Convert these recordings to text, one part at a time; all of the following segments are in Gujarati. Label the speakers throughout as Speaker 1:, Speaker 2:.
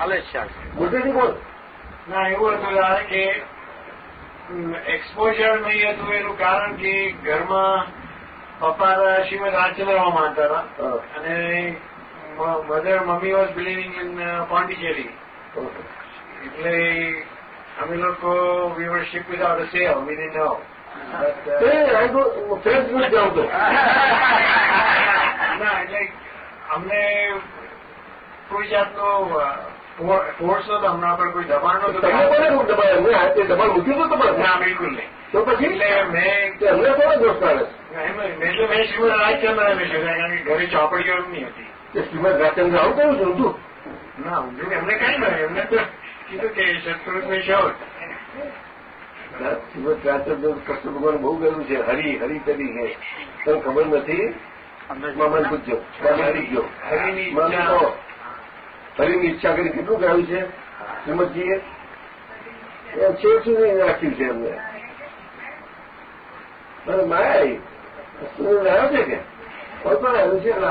Speaker 1: ચાલે જ ચાલે.
Speaker 2: મોટેથી બોલ.
Speaker 3: ના એવું હતું કે એક્સપોઝર નહીં હતું એનું કારણ કે ઘરમાં પપ્પા શ્રીમદ હાથ ચલાવવા માંગતા હતા. અને mother mummy was believing in Pondicherry એટલે અમે લોકો we worship without a sale we D નો ના એટલે અમને કોઈ જાતનો ફોર્સ નતો હમણાં પર કોઈ દબાણ નતું
Speaker 2: તમને કોને દબાણ એમને દબાણ મૂક્યું હતું તમારે?
Speaker 3: ના બિલકુલ નહીં.
Speaker 2: તો પછી?
Speaker 3: એટલે મેં
Speaker 2: તે કોને દોષ
Speaker 3: એટલે મેં શ્રીમદ રાજચંદ્ર કારણ કે ઘરે ચોપડીઓ નહીં હતી.
Speaker 2: શ્રીમદ રાજચંદ્ર આવું કહ્યું છું તું
Speaker 3: ના ઊંધું એમને કઈ નહીં એમને તો કીધું કે શત્રુને શોધ
Speaker 2: શ્રીમદ રાજચંદ્ર કૃષ્ણ ભગવાન બહુ ગયું છે. હરી હરી કરી છે તને ખબર નથી? મમન પૂછજો. હરી ગયો
Speaker 3: હરિની
Speaker 2: મને
Speaker 3: ઈચ્છા.
Speaker 2: કરી કેટલું ગાયું છે? શ્રીમદજીએ છે સુધી રાખ્યું છે એમને. અને માયા સુનિલ આવ્યો છે કે? પણ આવ્યું છે ને,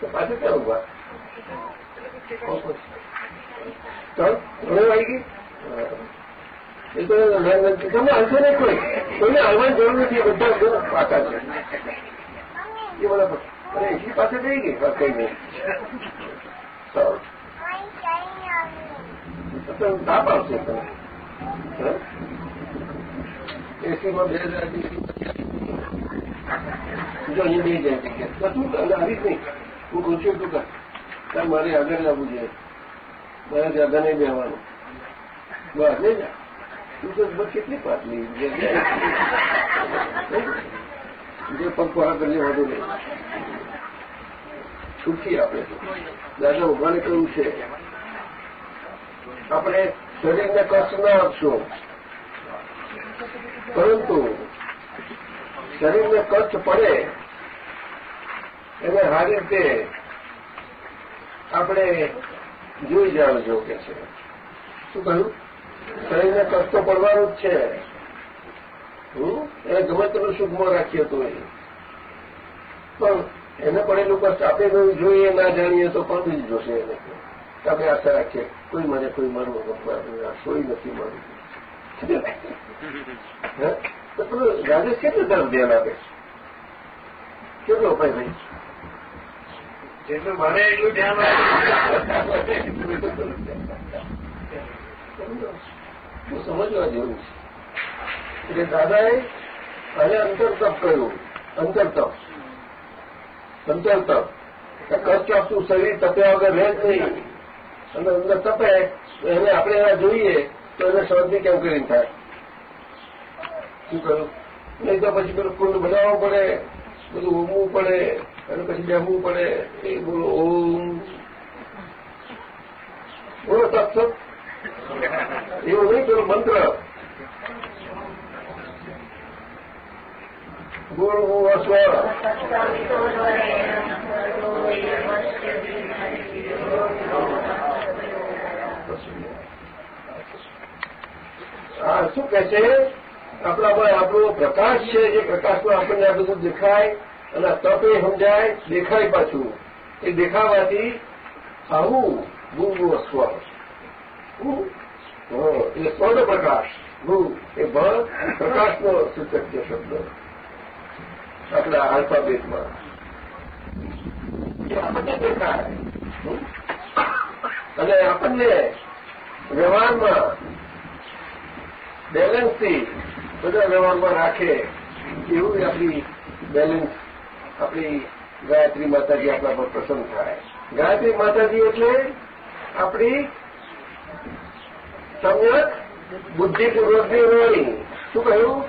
Speaker 2: તો પાછું ક્યાં ઊભા આવી ગઈ? એ તો તમે હશે ને કોઈ. કોઈને હલવાની જરૂર નથી. બધા પાકા છે. એ બધા અરે એસી પાસે થઈ ગઈ. કઈ નહીં. સારું અહીંયા બે જાય કે તું આવી જ નહીં હું પૂછ્યું તું કા મારે આગળ આવવું જોઈએ મારે જ્યાદા નહીં બેવાનું બસ નહીં જા તું તો બસ કેટલી પાટલી જે પગ પહાડ કરજે વધુ નહીં છૂટકી આપે છે. દાદા ઉભાને કહ્યું છે, આપણે શરીરને કષ્ટ ના આપશો. પરંતુ શરીરને કષ્ટ પડે, એને સારી રીતે આપણે જોઈ જાણજો કે છે. શું કહ્યું? શરીરને કષ્ટ તો પડવાનું જ છે. હમ? એને ગમે તેટલું સુખમાં રાખીએ તો એ પણ એને પડેલું કષ્ટ આપણે જોઈએ ના જાણીએ તો પણ જોશે એને. આપણે આશા રાખીએ કોઈ મને કોઈ મારું કોઈ નથી મારું. તો પેલું રાજેશ કેટલું તરફ ધ્યાન આપે કેટલો અપાય ભાઈ?
Speaker 3: જેટલું ભણે એટલું ધ્યાન
Speaker 2: હું સમજવા જેવું છે. એટલે દાદાએ અને અંતરતપ કહ્યું કષ્ટ આપતું શરીર તપ્યા વગર રહે જ નહીં. અને અંદર તપે એને આપણે એના જોઈએ, તો એને શાંતિ કેમ કરીને થાય? શું કહ્યું નહીં તો પછી પેલું કુંડ બનાવવું પડે, બધું ઉમવું પડે, અને પછી બેહવું પડે. એ બોલો, ઓમ. બોલો તપ. એવું નહીં, પેલો મંત્ર. શું કે છે? આપણામાં આપણો પ્રકાશ છે, જે પ્રકાશમાં આપણને આ બધું દેખાય અને તપે સમજાય, દેખાય પાછું. એ દેખાવાથી આવું ગુરુ સ્વ એટલે સ્વર્ણ પ્રકાશ. ગુ એ ભ પ્રકાશનો સૂચક છે શબ્દ. આપણા આલ્ફાબેટમાં. આપણને દેખાય. અને આપણને વ્યવહારમાં બેલેન્સથી બધા વ્યવહારમાં રાખે એવું આપણી બેલેન્સ આપણી ગાયત્રી માતાજી આપણા પર પ્રસન્ન થાય. ગાયત્રી માતાજી એટલે આપણી સમ્યક, બુદ્ધિપૂર્વકની રોણી શું કહ્યું?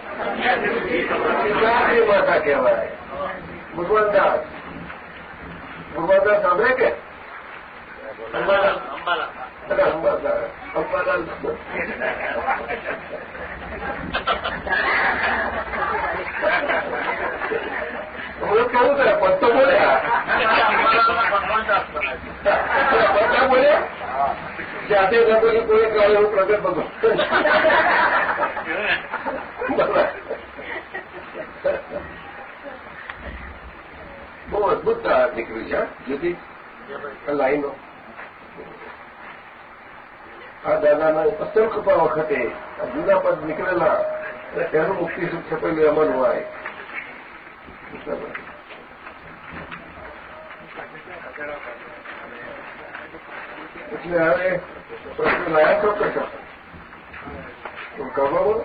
Speaker 2: ગાયત્રી ભાષા કહેવાય. ભગવાનદાસ. ભગવાનદાસ સાંભળે કે?
Speaker 1: અંબાલાલ
Speaker 2: અંબાલાલ. હમણાં કેવું કરે બોલ્યા પત્તા બોલ્યા જાતે ન કોઈ કહે એવું પ્રગટ બધો બહુ અદભુત નીકળ્યું છે. હા, જ્યોતિ લાઈનો આ દાદાના અસંખ્ય વખતે આ જૂના પદ નીકળેલા એનું મુક્તિ સુખ છપેલું એમાં હોય. એટલે હવે પ્રશ્ન લાયા તો કશા તો ખબર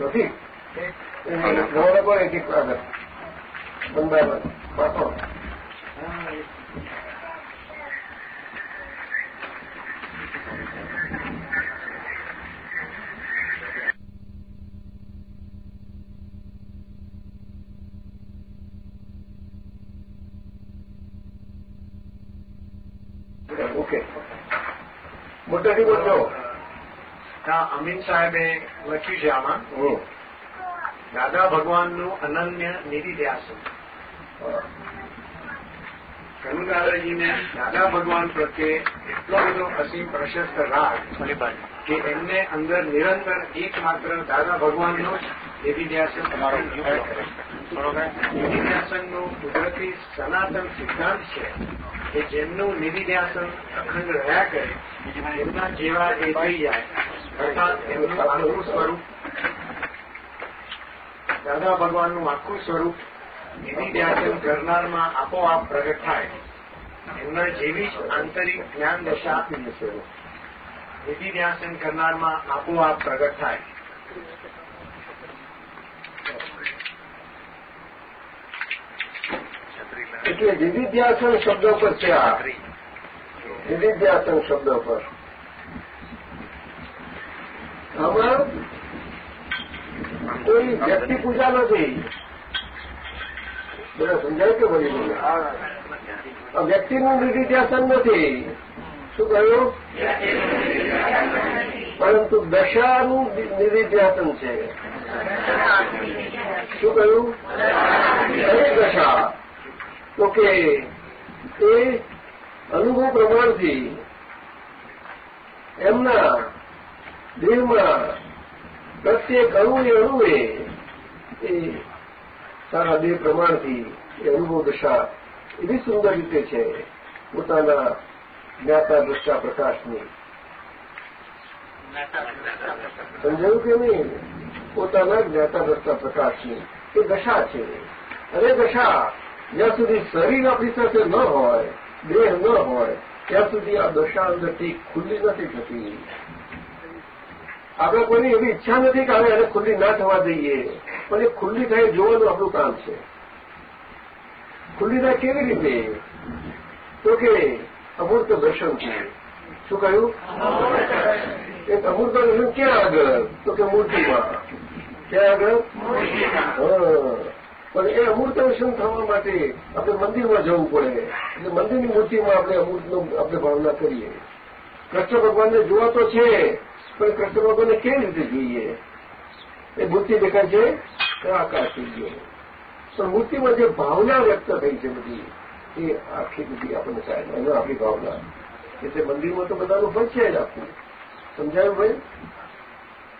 Speaker 2: નથી? ખબર પડે એક એક આગળ બંધારણ. પાછો. ઓકે. મોટેથી બોલજો.
Speaker 3: અમીન સાહેબે લખ્યું છે આમાં. દાદા ભગવાનનું અનન્ય નિધિધ્યાસન કનુદાદાજીને દાદા ભગવાન પ્રત્યે એટલો બધો અસીમ પ્રશસ્ત રાગ કે એમને અંદર નિરંતર એકમાત્ર દાદા ભગવાનનો નિધિધ્યાસન નિધિધ્યાસનનું કુદરતી સનાતન સિદ્ધાંત છે. કે જેમનું નિધિધ્યાસન અખંડ રહ્યા કરે, એમના જેવા એ થઈ જાય. અર્થાત એમનું આખું સ્વરૂપ. દાદા ભગવાનનું આખું સ્વરૂપ નિધિધ્યાસન કરનારમાં આપોઆપ પ્રગટ થાય. એમના જેવી જ આંતરિક જ્ઞાન દશા નિધિધ્યાસન કરનારમાં આપોઆપ પ્રગટ થાય.
Speaker 2: એટલે વિવિધ્યાસન શબ્દો પર છે આ. વિવિધ્યાસન શબ્દો પર. આમાં કોઈ વ્યક્તિ પૂજા નથી. બધા સમજાય કે ભરી બોલે આ વ્યક્તિનું વિવિધ્યાસન નથી. શું કહ્યું? પરંતુ દશાનું નિવિધ્યાસન છે. શું કહ્યું? દશા તો કે એ અનુભવ પ્રમાણથી એમના દેહમાં પ્રત્યેક અણુએ અણુએ એ સારા દેહ પ્રમાણથી એ અનુભવ દશા એવી સુંદર રીતે છે પોતાના જ્ઞાતા દ્રષ્ટા પ્રકાશની. સમજાયું કે નહીં? પોતાના જ્ઞાતા દ્રષ્ટા પ્રકાશની. એ દશા છે. અને દશા જ્યાં સુધી શરીર આપણી સાથે ન હોય દેહ ન હોય ત્યાં સુધી આ દશા અંદરથી ખુલ્લી નથી થતી. આપણે કોઈની એવી ઈચ્છા નથી કે હવે એને ખુલ્લી ના થવા દઈએ. પણ એ ખુલ્લી થાય જોવાનું આપણું કામ છે. ખુલ્લી થાય કેવી રીતે? તો કે અમૂર્ત છે. શું કહ્યું? એક અમૂર્ત દર્શન ક્યાં આગળ? તો કે મૂર્તિમાં. ક્યાં આગળ? હા. પણ એ અમૂર્ત દર્શન થવા માટે આપણે મંદિરમાં જવું પડે. એટલે મંદિરની મૂર્તિમાં આપણે અમૂર્તનો આપણે ભાવના કરીએ. કૃષ્ણ ભગવાનને જોવા તો છે, પણ કૃષ્ણ ભગવાનને કેવી રીતે જોઈએ? એ મૂર્તિ દેખાય છે, કે આકાશ થઈ ગયો. પણ મૂર્તિમાં જે ભાવના વ્યક્ત થઈ છે બધી, એ આખી બધી આપણને સાહેબ, એનો આપણી ભાવના. એટલે મંદિરમાં તો બધાનું હોય છે જ આપણું સમજાયું ભાઈ?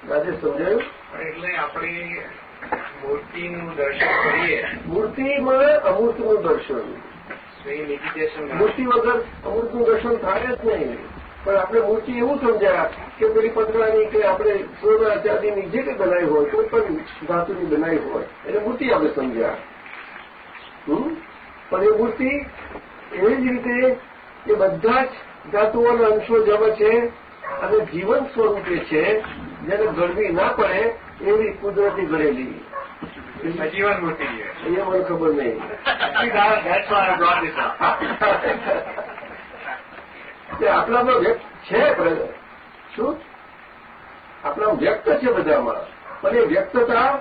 Speaker 2: રાજેશ, સમજાયું?
Speaker 3: એટલે આપણે મૂર્તિનું દર્શન કરીએ.
Speaker 2: મૂર્તિમાં અમૂર્તનું દર્શન. મૂર્તિ વગર અમૃતનું દર્શન થાય જ નહીં. પણ આપણે મૂર્તિ એવું સમજ્યા કે પેલી પતરાની કે આપણે સોના ચાંદીની જે કંઈ બનાવી હોય કોઈ પણ ધાતુની બનાવી હોય એટલે મૂર્તિ આપણે સમજ્યા. હમ? પણ એ મૂર્તિ એવી જ રીતે એ બધા જ ધાતુઓના અંશો જેમાં છે અને જીવન સ્વરૂપે છે જેને ગરમી ના પડે એવી કુદરતી
Speaker 3: ભરેલી મૂર્તિ
Speaker 2: એ મને ખબર નહીં. આપણામાં વ્યક્ત છે શું? આપણામાં વ્યક્ત છે બધામાં. પણ એ વ્યક્તતા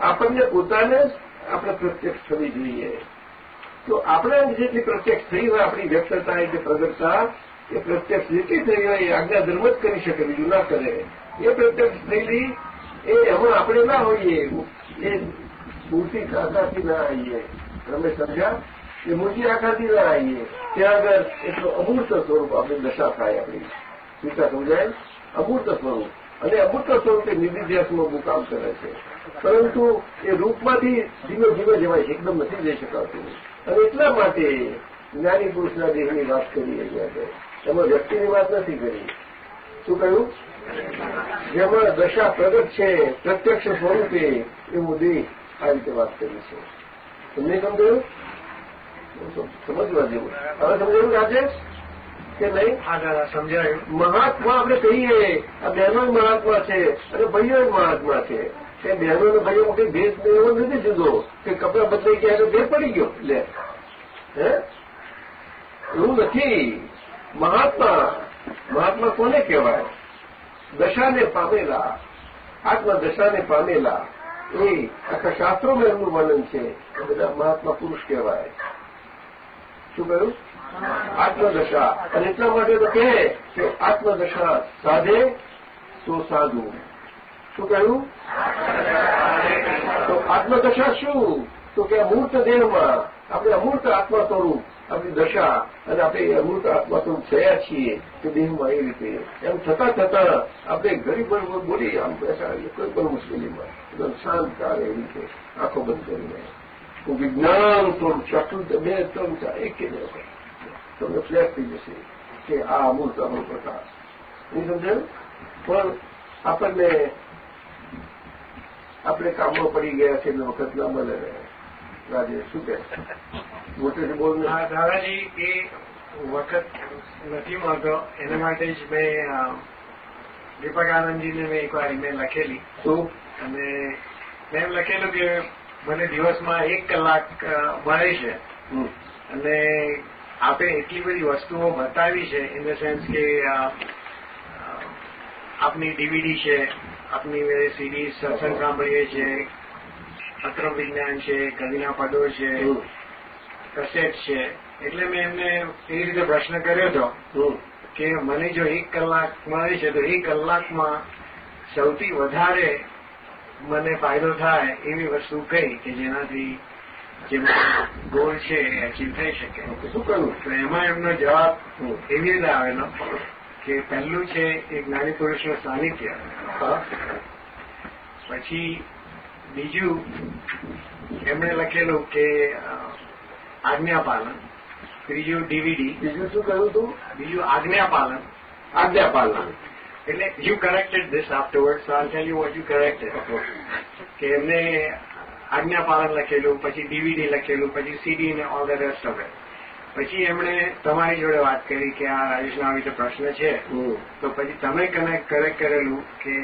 Speaker 2: આપણને પોતાને જ આપણે પ્રત્યક્ષ થવી જોઈએ. તો આપણે જેટલી પ્રત્યક્ષ થઈ હોય આપણી વ્યક્તતા એટલે પ્રગટતા એ પ્રત્યક્ષ જેટલી થઈ હોય એ આજ્ઞા ધર્મ જ કરી શકે બીજું ના કરે. એ પ્રત્યક્ષ થયેલી એ એમાં આપણે ના હોઈએ. એ મૂર્તિ આકારથી ના આવીએ. તમે સમજ્યા? એ મૂર્તિ આકારથી ના આવીએ. ત્યાં આગળ એટલું અમૂર્ત સ્વરૂપ આપણે દશા થાય આપણી. ટીકા સમજાય? અમૂર્ત સ્વરૂપ. અને અમૂર્ત સ્વરૂપે નિધિધ્યાસમાં મુકામ કામ કરે છે. પરંતુ એ રૂપમાંથી ધીમે ધીમે જવાય છે. એકદમ નથી જઈ શકાતું. અને એટલા માટે જ્ઞાની પુરુષના દેહની વાત કરી છીએ આપણે. એમાં વ્યક્તિની વાત નથી કરી. શું કહ્યું? જેમાં દશા પ્રગટ છે પ્રત્યક્ષ સ્વરૂપે એવું દેહ આ રીતે વાત કરી છે. તમને સમજાયું? સમજવા જેવું. હવે સમજાયું રાજેશ કે નહીં?
Speaker 3: સમજાયું.
Speaker 2: મહાત્મા આપણે કહીએ આ બહેનો મહાત્મા છે અને ભાઈઓ મહાત્મા છે. કે બહેનો અને ભાઈઓ કઈ ભેદ એવો નથી જુદો કે કપડા બદલાઈ ગયા એટલે ભેદ પડી ગયો. લે. હે? એવું નથી. મહાત્મા મહાત્મા કોને કહેવાય? દશાને પામેલા, આત્મદશાને પામેલા, એ આખા શાસ્ત્રોમાં એમનું વર્ણન છે. એ બધા મહાત્મા પુરુષ કહેવાય. શું કહ્યું? આત્મદશા. અને એટલા માટે તો કહે કે આત્મદશા સાધે તો સાધુ. શું કહ્યું? તો આત્મદશા શું? તો કે અમૂર્ત દેહમાં, આપણે અમૂર્ત આત્મા સ્વરૂપ આપણી દશા અને આપણે અમૃત આત્મા થયા છીએ કે દેહમાં એ રીતે. એમ થતાં થતાં આપણે ગરીબ બોલી આમ બેસા કોઈ પણ મુશ્કેલીમાં એકદમ શાંત આવે એ રીતે આંખો બંધ કરીને. વિજ્ઞાન થોડું ચતુર્થ બે ત્રણ ચાર, એક કે તમને ફ્લેશ થઈ જશે કે આ અમૃત અમૃત પ્રકાશ. એ સમજાયું પણ આપણને, આપણે કામમાં પડી ગયા છે એટલે વખત ના મળે. રાજે શું કે મોટેથી બોલ
Speaker 3: દાદાજી એ વખત નથી મળતો. એના માટે જ મેં દીપક આનંદજીને મેં એકવાર ઈમેલ લખેલી.
Speaker 2: શું?
Speaker 3: અને મેં એમ લખેલું કે મને દિવસમાં એક કલાક મળે છે. અને આપે એટલી બધી વસ્તુઓ બતાવી છે ઇન ધ સેન્સ કે આપની ડીવીડી છે આપની સીડી સત્સંગ સાંભળીએ છીએ અક્રમ વિજ્ઞાન છે કવિના પદો છે કસેટ છે. એટલે મેં એમને એ રીતે પ્રશ્ન કર્યો હતો કે મને જો એક કલાક મળે છે તો એક કલાકમાં સૌથી વધારે મને ફાયદો થાય એવી વસ્તુ કઈ કે જેનાથી જે ગોલ છે એ અચીવ થઈ શકે.
Speaker 2: શું કરવું?
Speaker 3: તો એમાં એમનો જવાબ એવી રીતે આવેલો કે પહેલું છે એ નાની પુરુષનું સાનિધ્ય. પછી બીજું એમણે લખેલું કે આજ્ઞાપાલન ત્રીજું ડીવીડી
Speaker 2: બીજું શું કહ્યું તું?
Speaker 3: બીજું આજ્ઞાપાલન.
Speaker 2: આજ્ઞાપાલન.
Speaker 3: એટલે you corrected this afterward so I'll tell you what you corrected કે એમને આજ્ઞાપાલન લખેલું પછી ડીવીડી લખેલું પછી સીડી ને all the rest of it પછી એમણે તમારી જોડે વાત કરી કે આ રાજેશનો આવી રીતે પ્રશ્ન છે. તો પછી તમે કનેક્ટ કરેક્ટ કરેલું કે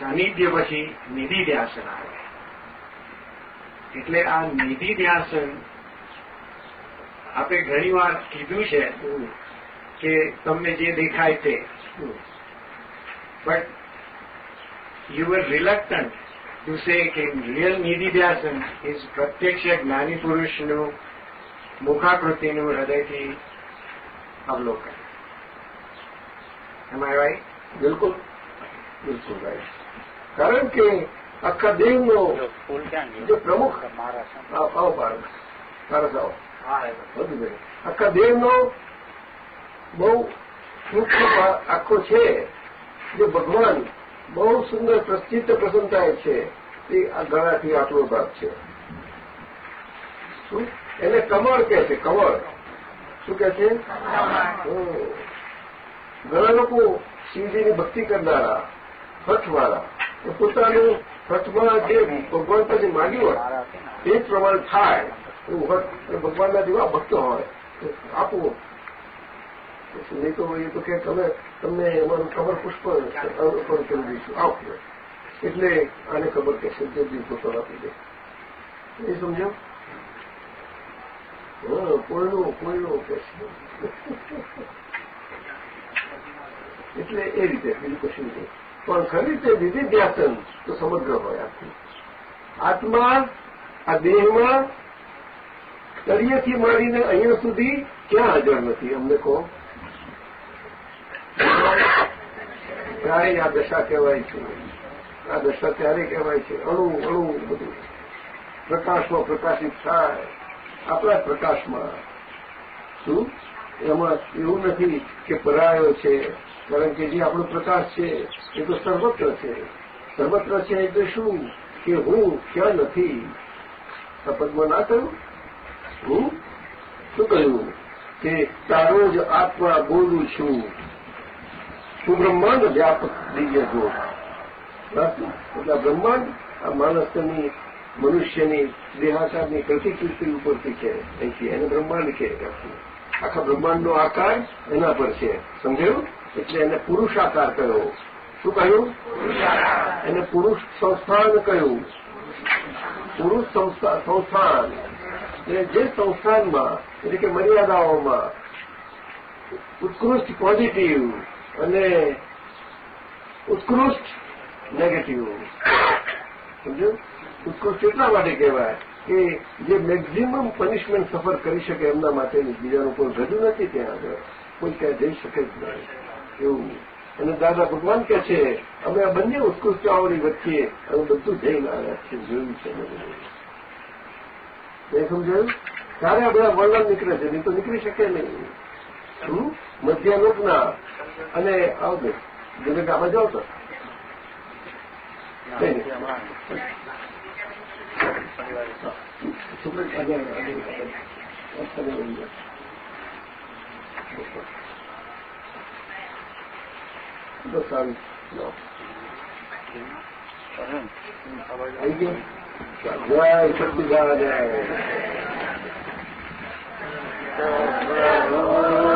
Speaker 3: સાનિધ્ય પછી નિધિ ધ્યાસન આવે. એટલે આ નિધિ ધ્યાસન આપણે ઘણી વાર કીધું છે કે તમને જે દેખાય તે. બટ યુ રિલક્ટન્ટ ટુ સે કે રિયલ નિધિ ધ્યાસન ઇઝ પ્રત્યક્ષ જ્ઞાની પુરુષનું મુખાકૃતિનું હૃદયથી અવલોકન. એમ આઈ
Speaker 2: બિલકુલ. બિલકુલ રાઈટ કારણ કે આખા દેવનો જે પ્રમુખ આવો ભારત આવો બધું. આખા દેવનો બહુ સૂક્ષ્મ આખો છે. જે ભગવાન બહુ સુંદર પ્રચિત્ત પ્રસન્નતાએ છે. તે આ ગળાથી આટલો ભાગ છે. શું? એને કમળ કે છે કમળ. શું કે છે? ઘણા લોકો શિવજીની ભક્તિ કરનારા હઠવાળા એ પોતાનું હઠમાં જે ભગવાન પાસે માગ્યું હોય, એ પ્રમાણે થાય. એવું હઠ ભગવાનના જેવા ભક્ત હોય. આપો. નહીં તો એ તો કે તમે, તમને અમારું ખબર પુષ્પ અર્પણ કરી દઈશું. આવો. એટલે આને ખબર કે સજ્જનજી પોતો આપી દે. એ સમજો? કોઈનું કોઈનું કે એટલે એ રીતે બીજું કશું નહીં. પણ ખરી તે વિધિ ધ્યાસન તો સમગ્ર હોય આખી આત્મા, આ દેહમાં તળિયેથી માંડીને અહીંયા સુધી ક્યાં હાજર નથી? અમને કહો. ત્યારે આ દશા કહેવાય છે? આ દશા ત્યારે કહેવાય છે? અણુ અણુ બધું. પ્રકાશમાં પ્રકાશિત થાય. આપણા પ્રકાશમાં. શું? એમાં એવું નથી કે પરાયો છે. કારણ કે જે આપણો પ્રકાશ છે, એ તો સર્વત્ર છે. સર્વત્ર છે એટલે શું? કે હું ક્યાં નથી? શપથમાં ના કહ્યું? હું? શું કહ્યું? કે તારો જ આત્મા બોલું છું. સુબ્રહ્માંડ વ્યાપક દિવ્ય જોત એટલે બ્રહ્માંડ, આ માણસની, મનુષ્યની દેહાકારની પ્રતિકૃતિ ઉપરથી છે. અહીંથી એને બ્રહ્માંડ કે આખા બ્રહ્માંડનો આકાર એના પર છે. સમજાયું? એટલે એને પુરુષાકાર કહ્યો. શું કહ્યું? એને પુરુષ સંસ્થાન કહ્યું. પુરુષ સંસ્થાન. એટલે જે સંસ્થાનમાં, એટલે કે મર્યાદાઓમાં, ઉત્કૃષ્ટ પોઝિટિવ અને ઉત્કૃષ્ટ નેગેટિવ સમજ્યું? ઉત્કૃષ્ટ એટલા માટે કહેવાય કે જે મેક્ઝિમમ પનિશમેન્ટ સફર કરી શકે એમના માટેની બીજાનું કોઈ રજૂ નથી ત્યાં આગળ. કોઈ ક્યાં જઈ શકે જ નહીં. એવું. અને દાદા ભગવાન કે છે અમે આ બંને ઉત્કૃષ્ટતાઓની વચ્ચે અમે બધું જઈને આવ્યા છીએ જોયું છે મેં સમજાયું? ત્યારે આ બધા વર્ણન નીકળે છે? નહીં તો નીકળી શકે નહીં. મધ્યલોકના અને આવજો જેને આમાં જાઓ તો. બસ આવી જય સચિદાનંદ જો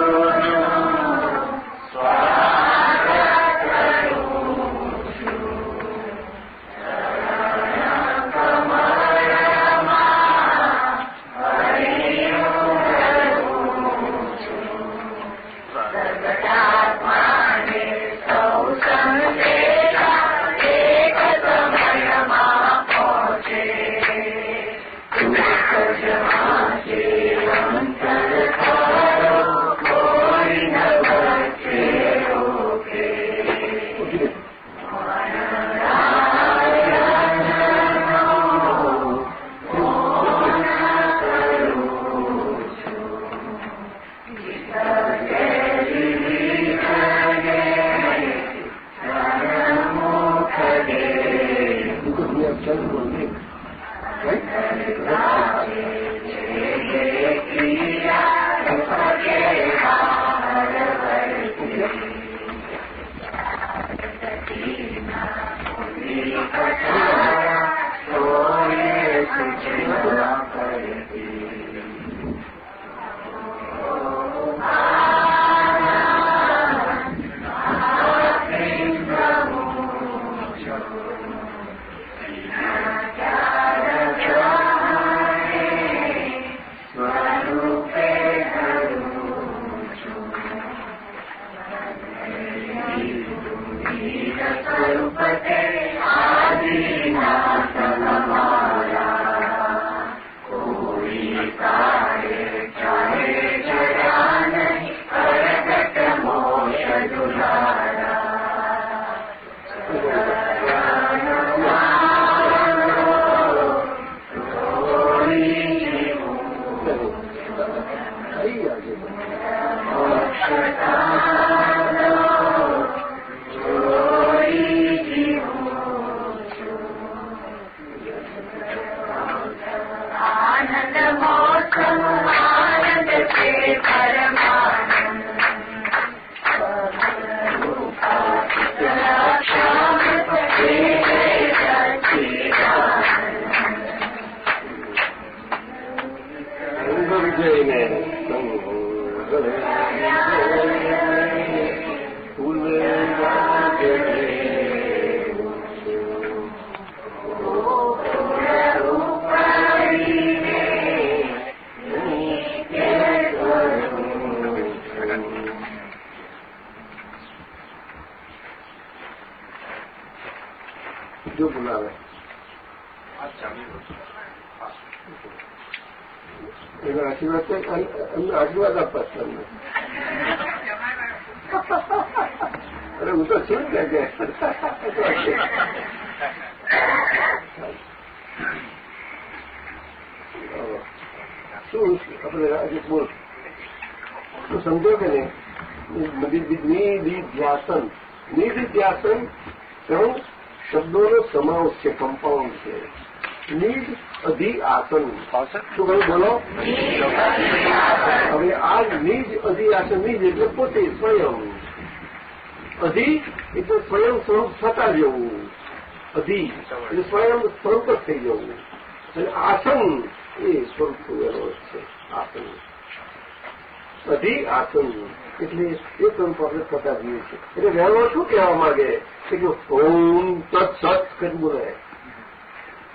Speaker 2: સ્વરૂપ આપણે થતા જઈએ છીએ એટલે વહેલો શું કહેવા માંગે? કે જો ઓમ તત્ સત કરી બોલાય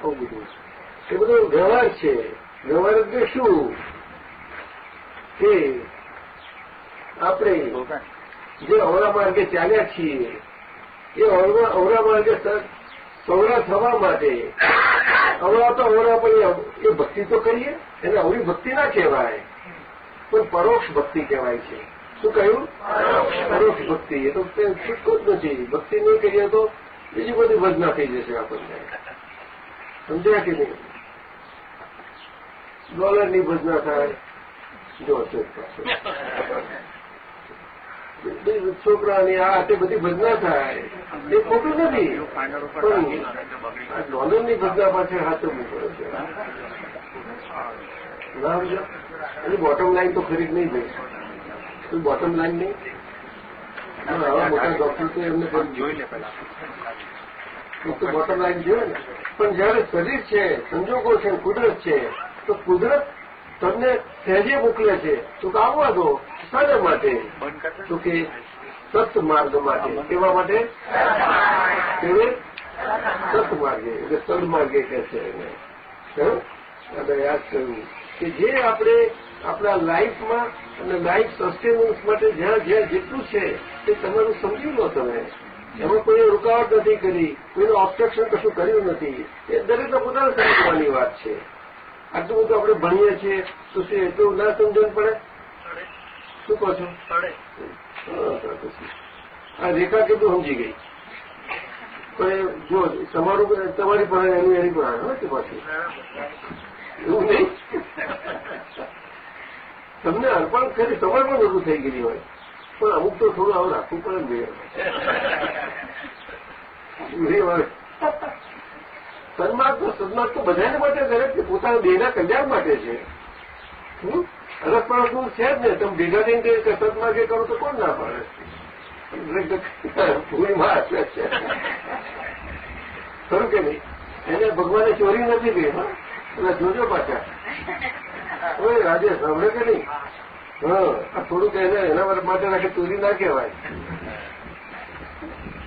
Speaker 2: આવું બધું એ બધો વ્યવહાર છે. વ્યવહાર એટલે શું? કે આપણે જે અવરા માર્ગે ચાલ્યા છીએ, એ અવરા માર્ગે સવરા થવા માટે અવળા તો અવરા પણ એ ભક્તિ તો કરીએ, એને અવરી ભક્તિ ના કહેવાય. પણ પરોક્ષ ભક્તિ કહેવાય છે. શું કહ્યું પરોક્ષ ભક્તિ એ તો છૂટકો જ નથી. ભક્તિ નહીં કરીએ તો બીજી બધી ભજના થઈ જશે આપણને. સમજ્યા કે નહીં? ડોલરની ભજના થાય, જો છોકરાની આ તે બધી ભજના થાય. એ ખોટું નથી. પણ ડોલરની ભજના પાછળ હાથવું પડે છે ના બોટમ લાઈન તો ખરી જ નહીં ભાઈ બોટમ લાઈન નહીં. આવા મોટા ડોક્ટર તો એમને જોઈ લે પહેલા તો બોટમ લાઈન જોયે ને પણ જયારે શરીર છે સંજોગો છે કુદરત છે તો કુદરત તમને સહેજે મોકલે છે. તો આવવા દો શાના માટે. તો કે સત માર્ગ માટે. કેવા માટે? કેવે? સત માર્ગે. એટલે સદ માર્ગે કે છે એને. યાદ કર્યું કે જે આપણે આપણા લાઈફમાં અને લાઈફ સસ્ટેનન્સ માટે જ્યાં જ્યાં જેટલું છે તે તમારું સમજી લો તમે. એમાં કોઈએ રૂકાવટ નથી કરી કોઈનું ઓબ્સ્ટ્રક્શન કશું કર્યું નથી. એ દરેકને પોતાને સમજવાની વાત છે. આટલું બધું આપણે ભણીએ છીએ તો શું એટલું ના સમજણ પડે? શું કહો છો? આ રેખા કેટલું સમજી ગઈ? પણ જો તમારું તમારી પાસે એનું એની પણ આવે પાછું? એવું નહીં? તમને અર્પણ કરી તમારે પણ બધું થઈ ગયેલી હોય. પણ અમુક તો થોડું આવું રાખવું પડે ને સન્માર્ગ તો સન્માર્ગ તો બધાને માટે કરે કે પોતાના દેહના કલ્યાણ માટે છે. અલગ પણ છે જ ને, તમે ભેગા થઈને કે જે કરો તો કોણ ના પડે? આટલે છે ખરું કે નહીં? એને ભગવાને ચોરી નથી ગઈ હા? એટલે જોજો પાછા. રાજેશ સાંભળે કે નહીં? હા થોડુંક એને એના માટે રાખે ચોરી ના કહેવાય.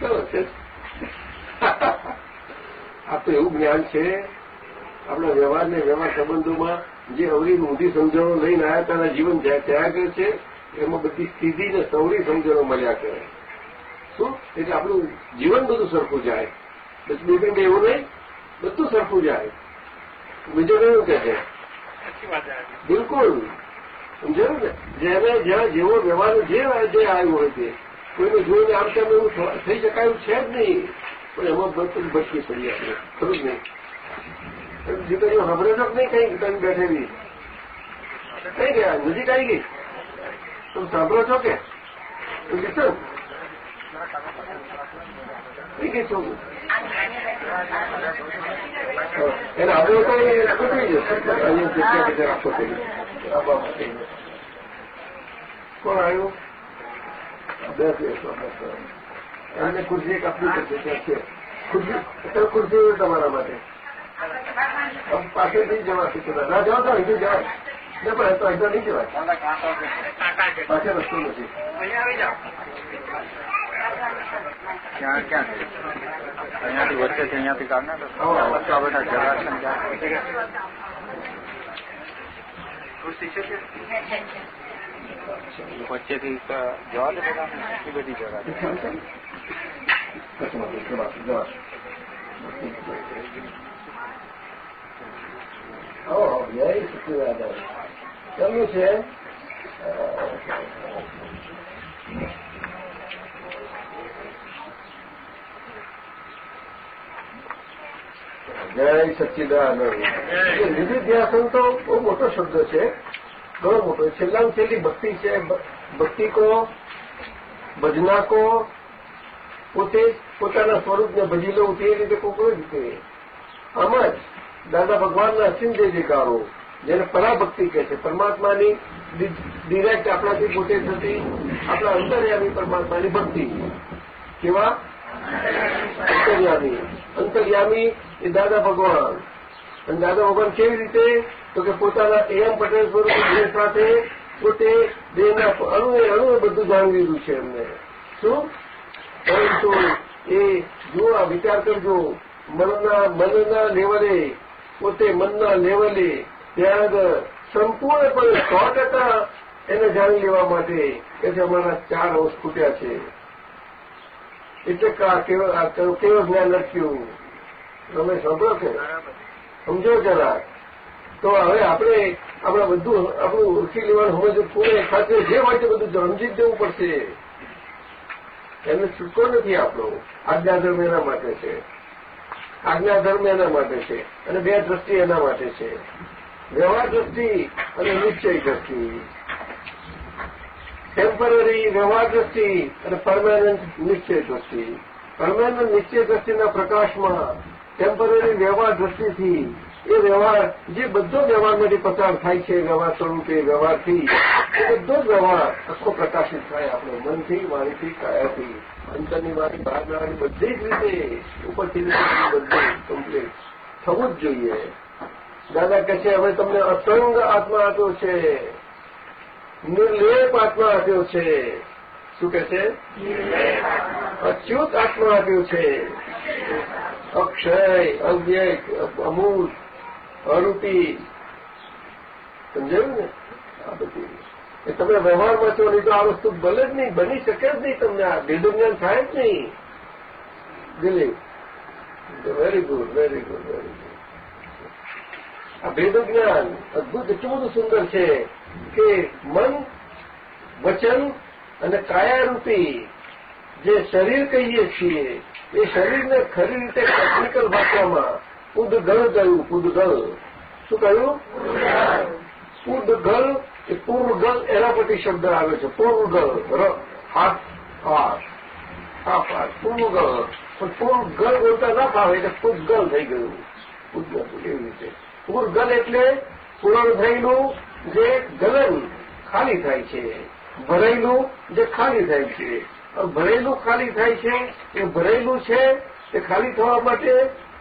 Speaker 2: આ તો એવું જ્ઞાન છે, આપણા વ્યવહારને વ્યવહાર સંબંધોમાં જે અવરી ઊંધી સમજણો લઈને આવ્યા તારા જીવન ત્યાં કરે છે, એમાં બધી સીધી ને સવરી સમજણો મળ્યા કરે. શું? એટલે આપણું જીવન બધું સરખું જાય. બસ બે એવું નહીં, બધું સરખું જાય. બીજું કયું કે છે? બિલકુલ. સમજાયું ને? જેને જ્યાં જેવો વ્યવહાર જે જે આવ્યું હોય તે કોઈને જોઈને આવશે એવું થઈ શકાયું છે જ નહીં. પણ એમાં બધું ભટકી પડી આપણે ખરું જ નહીં? દીકરીઓ હમરે છો નહીં કઈ તમે બેઠેલી? કઈ ગયા? નજીક આવી ગઈ? તમે સાંભળો છો કે? લિસન કઈ ગઈ છો એને આવ્યો તો એ તૂટી જશે. અહીંયા જગ્યા બધે રાખો થઈ કોણ આવ્યું? બે દિવસો એમને ખુરશી એક આપવી પડશે, ત્યાં છે. ખુરશી અત્યારે ખુરશી તમારા માટે. પાછળથી જવાશે કદાચ. ના, જવા તો અહીંથી જવાય. ને, પણ તો અહીં નહીં જવાય. પાછળ રસ્તો નથી.
Speaker 1: ક્યાં ક્યાં? છે અહીંયાથી વચ્ચે છે અહીંયાથી કાઢના તો આ બધા છે વચ્ચેથી જવા દે બધા એટલી બધી જગા
Speaker 2: Oh, ચાલુ છે? જય સચ્ચિદાનંદ નિધિધ્યાસન તો બહુ મોટો શબ્દ છે. ઘણો મોટો. છેલ્લામાં છેલ્લી ભક્તિ છે. ભક્તિ કો ભજના કો પોતે પોતાના સ્વરૂપને ભજી લઉં તે રીતે કોઈ રીતે આમાં જ દાદા ભગવાનના અસીમ જે જયકારો જેને પરાભક્તિ કહે છે પરમાત્માની ડિરેક્ટ આપણાથી પોતે થતી આપણા અંતર્યામી પરમાત્માની ભક્તિ. કેવા? અંતર્યામી. અંતર્યામી એ દાદા ભગવાન. અને દાદા ભગવાન કેવી રીતે? તો કે પોતાના એમ પટેલ સ્વરૂપ સાથે પોતે દેહના અણુએ અણુએ બધું જાણી લીધું છે એમને. શું? પરંતુ એ જો આ વિચાર કરજો. મનના મનના લેવલે, પોતે મનના લેવલે ત્યાં આગળ સંપૂર્ણપણે સો ટકા એને જાણી લેવા માટે કે અમારા ચાર અંશ ખૂટ્યા છે. એટલે કેવો જ્ઞાન લખ્યું? તમે સાંભળો છો? સમજો જરા. તો હવે આપણે આપણે બધું, આપણું ઓળખી લેવાનું સમજ પૂરે ખાતે જે હોય બધું સમજી જવું પડશે, એને છૂટકો નથી આપણો. આજ્ઞાધર્મ એના માટે છે. આજ્ઞાધર્મ એના માટે છે. અને બે દ્રષ્ટિ એના માટે છે. વ્યવહાર દ્રષ્ટિ અને નિશ્ચય દ્રષ્ટિ. ટેમ્પરરી વ્યવહાર દ્રષ્ટિ અને પરમાનન્ટ નિશ્ચય દ્રષ્ટિ. પરમાનન્ટ નિશ્ચય દ્રષ્ટિના પ્રકાશમાં ટેમ્પરરી વ્યવહાર દ્રષ્ટિથી એ વ્યવહાર જે બધો વ્યવહારમાંથી પસાર થાય છે વ્યવહાર સ્વરૂપે વ્યવહારથી એ બધો જ વ્યવહાર આખો પ્રકાશિત થાય આપણે મનથી વાણીથી કાયાથી અંતરની વાણી બહારની બધી જ રીતે ઉપરથી બધું કમ્પ્લીટ થવું જ જોઈએ. દાદા કહે છે હવે તમને અસંગ આત્મા આપ્યો છે. નિર્લેપ આત્મા આપ્યો છે. શું કે છે? અચ્યુત આત્મા આપ્યો છે. અક્ષય અવ્યય અમૂલ, અરૂપી. સમજાયું ને? આ બધી. એ તમે વ્યવહારમાં છો નહીં તો આ વસ્તુ ભલે જ નહીં, બની શકે જ નહીં તમને આ. ભેદું થાય જ નહીં. Dilip. Very good very good very good આ ભેદજ્ઞાન અદભુત, એટલું બધું સુંદર છે કે મન, વચન અને કાયારૂપી જે શરીર કહીએ છીએ એ શરીરને ખરી રીતે ટેકનિકલ ભાષામાં પૂદગલ કહ્યું, પૂદગલ. શું કહ્યું? પૂદગલ એ પૂર્વગલ એના પરથી શબ્દ આવે છે. પૂર્વગલ હાથ હાથ. હા પાસ પૂર્વગલ પણ પૂર્વગલ બોલતા ના ફાવે એટલે પૂર્ગલ થઈ ગયું. પૂદગલ, એવી રીતે. પૂર્ગલ એટલે પૂરણ થયેલું જે ગલન ખાલી થાય છે. ભરેલું જે ખાલી થાય છે. ભરેલું ખાલી થાય છે, એ ભરેલું છે તે ખાલી થવા માટે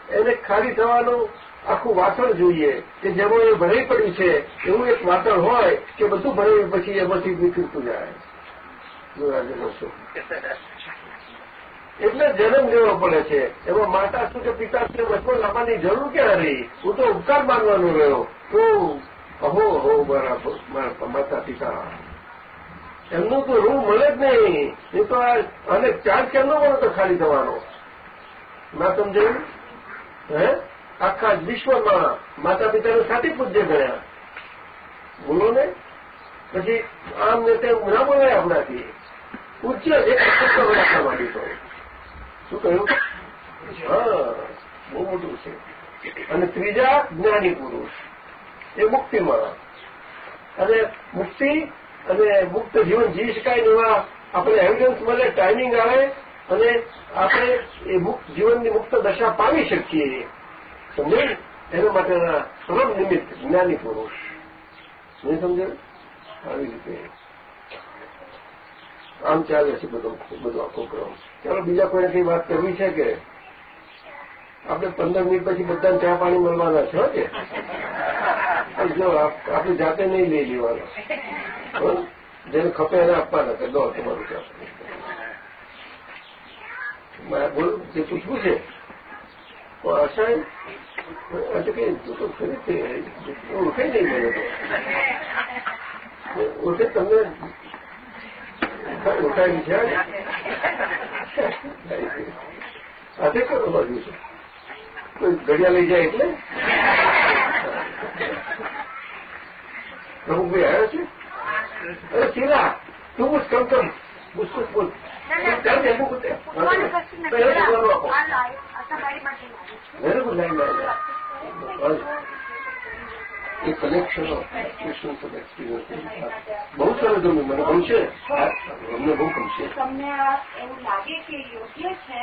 Speaker 2: એને ખાલી થવાનું આખું વાસણ જોઈએ, કે જેમાં એ ભરાઈ પડ્યું છે, એવું એક વાસણ હોય, કે બધું ભરાયું પછી એમાંથી નીકળતું જાય. એટલે જન્મ લેવો પડે છે. એમાં માતા શું કે પિતા શું વચમાં લાવવાની જરૂર ક્યાં રહી? હું તો ઉપકાર માનવાનો રહ્યો. તો, અહો, હો બરાબર માતા પિતા એમનું તો રૂમ મળે જ નહીં. એ તો અને ચાર્જ કેમનો મળે તો ખાલી થવાનો. ના સમજાયું હે? આખા વિશ્વમાં માતા પિતાને સાથી પૂજ્ય ગણ્યા. બોલો ને? પછી આમ ને તેમ ના બોલાય આપણાથી. પૂજ્ય એક રાખવા માંડી શું કહ્યું? હા, બહુ મોટું છે. અને ત્રીજા જ્ઞાની પુરુષ. એ મુક્તિમાં અને મુક્તિ અને મુક્ત જીવન જીવી શકાય એવા આપણે એવિડન્સ મળે ટાઈમિંગ આવે અને આપણે એ મુક્ત જીવનની મુક્ત દશા પામી શકીએ. સમજે? એના માટેના સરળ નિમિત્ત જ્ઞાની પુરુષ. નહીં સમજે? આવી રીતે. આમ ચાલે છે બધો બધો આખો ક્રમ. ચાલો, બીજા કોઈને કઈ વાત કરવી છે કે? આપણે પંદર મિનિટ પછી બધાને ચા પાણી મળવાના છે કે? આપણે જાતે નહીં લઈ લેવાનો. જેને ખપે એને આપવાના કે દો તમારું બોલ, જે પૂછવું છે? આશા એટલે કે તું તો ઓળખે નહીં મને તો. ઓળખે તમને? ઓળખાય છે સાથે કરો બાજુ છે. કોઈ ઘડિયા લઈ જાય એટલે? પ્રમુખભાઈ આવ્યા છે? અરે ચીરા તું પૂછ કમ કમ પૂછ પૂછ ચાલ લાઈન. એ કનેક્શન કૃષ્ણ સાથે એક્સપિરિયન્સ બહુ સરસ ગમ્યું. મને છે અમને બહુ ગમશે.
Speaker 4: તમને એવું લાગે કે યોગ્ય છે?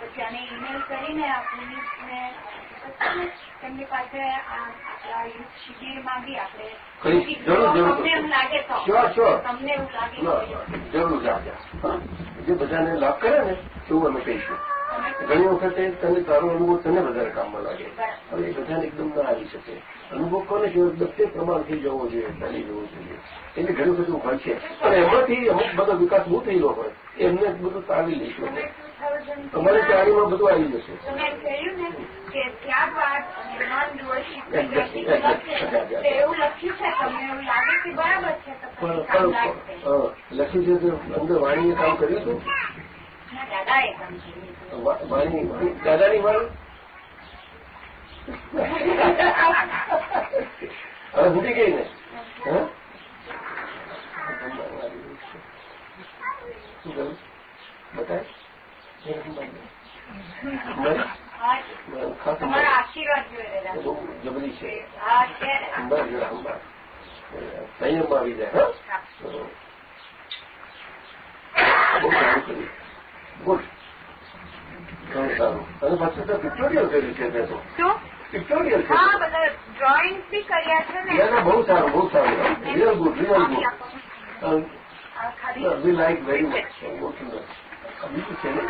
Speaker 4: પછી આને ઈમેલ કરીને પોલીસને તેમની પાસે આપણા યુથ શિબિરમાં બી આપણે
Speaker 2: જરૂર જરૂર.
Speaker 4: તમને એમ લાગે તો?
Speaker 2: શ્યોર શ્યોર
Speaker 4: તમને એવું લાગે?
Speaker 2: જરૂર જાજા જે બધાને લાભ કરે ને એવું અમે કહીશું. ઘણી વખતે તને તારો અનુભવ તને વધારે કામમાં લાગે. અને એ બધાને એકદમ ના આવી શકે. અનુભવ કોને કહેવાય બધે પ્રમાણથી જવો જોઈએ ચાલી જવો જોઈએ. એટલે ઘણું બધું હોય છે. અને એમાંથી અમુક બધો વિકાસ બહુ થયેલો હોય એમને બધું તાવી લઈશું તમારે ચારીમાં બધું આવી જશે.
Speaker 4: તમે લખ્યું છે
Speaker 2: અંદર વાણીએ કામ કર્યું હતું? દાદાની વાણી? હવે ભૂલી ગઈ ને? શું બતાય. જબરી છે. સંયમ આવી જાય હા. બહુ સારું કર્યું. ગુડ ઘણું સારું અને પાછું તો પિક્ટોરિયલ કર્યું છે તે તો
Speaker 4: શું
Speaker 2: પિક્ટોરિયલ છે
Speaker 4: હા બધા ડ્રોઈંગ બી કર્યા છે ને
Speaker 2: ના ના બહુ સારું બહુ સારું real good real good we like very much સુંદર બીજું છે ને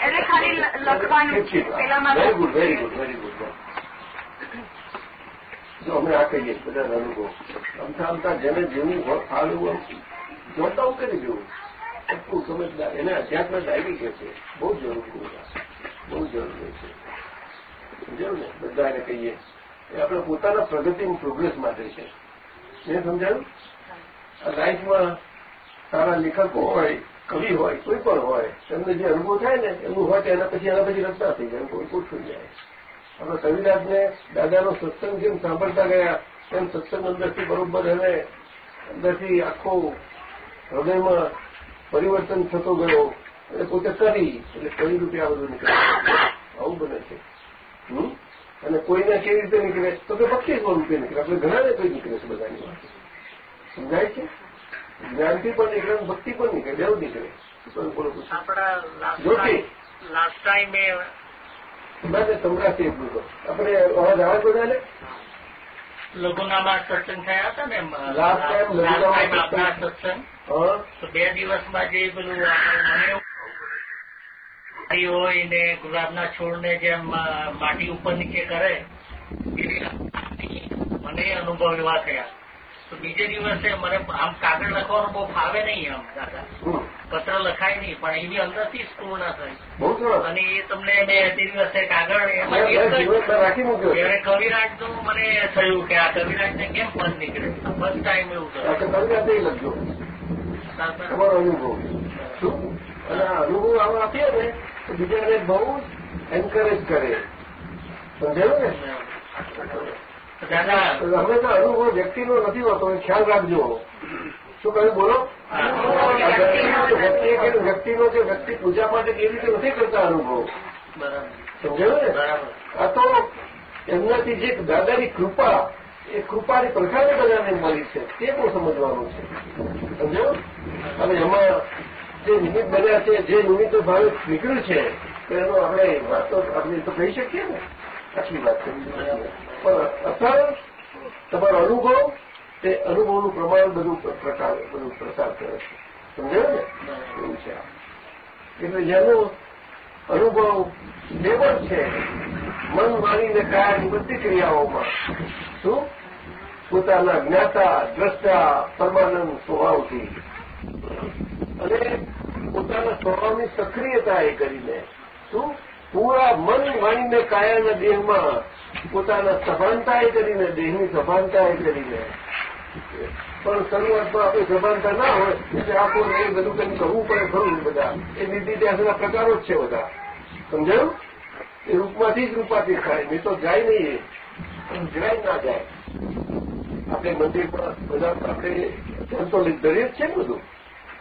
Speaker 4: એટલે ખાલી લખવાનું
Speaker 2: very good very good very good જો અમે આ કહીએ બધા અનુભવ અમથા અમથા જેને જેવું હોય ફાળવું જોતા હું કરી દેવું એટલું સમજદાર એને અધ્યાત્મ ડાયરી કે છે બહુ જરૂરી બહુ જરૂરી છે. સમજાયું ને? બધાને કહીએ. એ આપણે પોતાના પ્રગતિ પ્રોગ્રેસ માટે છે. મેં સમજાયું? લાઈફમાં સારા લેખકો હોય કવિ હોય કોઈ પણ હોય એમને જે અનુભવ થાય ને એમનું હોય એના પછી એના પછી રચના થઈ જાય કોઈ કોઈ થઈ જાય. આપણે કવિરાજને દાદાનો સત્સંગ જેમ સાંભળતા ગયા તેમ સત્સંગ અંદરથી બરોબર એને અંદરથી આખો હૃદયમાં પરિવર્તન થતો ગયો એટલે પોતે કરી એટલે કઈ રૂપે આ બધું નીકળે આવું બને છે. અને કોઈને કેવી રીતે નીકળે? તો કે ભક્તિ રૂપિયા નીકળે. આપણે ઘણાને કોઈ નીકળે છે બધાની વાત. સમજાય છે? જ્ઞાનથી પણ નીકળે ભક્તિ પણ નીકળે. બેવું નીકળે. જ્યોતિ
Speaker 3: લાસ્ટ ટાઈમે
Speaker 2: બસ સંભળાશે એટલું તો આપણે અવાજ આવે બધાને?
Speaker 3: લઘુનામાં સત્સંગ થયા હતા ને
Speaker 2: લાસ્ટ ટાઈમ લઘુનામાં
Speaker 3: સત્સંગ. તો બે દિવસમાં જે પેલું આપણે મને હોય ને ગુલાબના છોડને જેમ માટી ઉપર નીચે કરે મને અનુભવ એવા થયા. તો બીજે દિવસે મને આમ કાગળ લખવાનું બહુ ફાવે નહીં આમ દાદા. પત્ર લખાય નહીં પણ એની અંદરથી જ પૂર્ણ થાય અને એ તમને તે દિવસે કાગળ
Speaker 2: મેં
Speaker 3: એમાં
Speaker 2: મેં
Speaker 3: એક જ
Speaker 2: જીવનમાં રાખી મૂક્યો છે.
Speaker 3: ત્યારે કવિરાજનું મને થયું કે આ કવિરાજને કેમ બંધ નીકળે? ફર્સ્ટ ટાઈમ એવું થયું.
Speaker 2: તમારો અનુભવ. શું? અને આ અનુભવ આવો આપીએ ને તો બીજાને બહુ એન્કરેજ કરે. સમજાયું ને?
Speaker 3: દાદા
Speaker 2: હંમેશા અનુભવ વ્યક્તિનો નથી હોતો એ ખ્યાલ રાખજો. શું કહ્યું? બોલો. વ્યક્તિનો જે વ્યક્તિ પૂજા માટે કેવી રીતે નથી કરતા અનુભવ? સમજાયું ને? આ તો એમનાથી જે દાદાની કૃપા એ કૃપાની પ્રસાદે બધાને મળી. છે, તે પણ સમજવાનું છે. સમજો? અને એમાં જે નિમિત્ત બન્યા છે, જે નિમિત્તે ભાવે નીકળ્યું છે, તો એનો આપણે વાતો આપણે તો કહી શકીએ ને. આટલી વાત કરી પણ અસર તમારો અનુભવ, તે અનુભવનું પ્રમાણ બધું પ્રકાર, બધું પ્રસાર કરે છે. સમજાયું ને? એવું છે. એટલે જેનો અનુભવ લેવલ છે, મન માનીને કાયાની બધી ક્રિયાઓમાં શું? પોતાના જ્ઞાતા, દ્રષ્ટા, પરમાનંદ સ્વભાવથી. અને પોતાના સ્વભાવની સક્રિયતા એ કરીને શું? પૂરા મન વાણીને કાયાના દેહમાં પોતાના સભાનતા એ કરીને, દેહની એ કરીને. પણ શરૂઆતમાં આપણે સભાનતા ના હોય, એટલે આપણને એ બધું કંઈ કરવું પડે, ખરું બધા. એ નીતિ ત્યાંના પ્રકારો જ છે બધા. સમજાયું? એ રૂપમાંથી જ રૂપાતી થાય. નહીં તો જાય નહીં જરાય ના જાય. આપણે મંદિરમાં બધા આપણે સંતો દરેક છે બધું.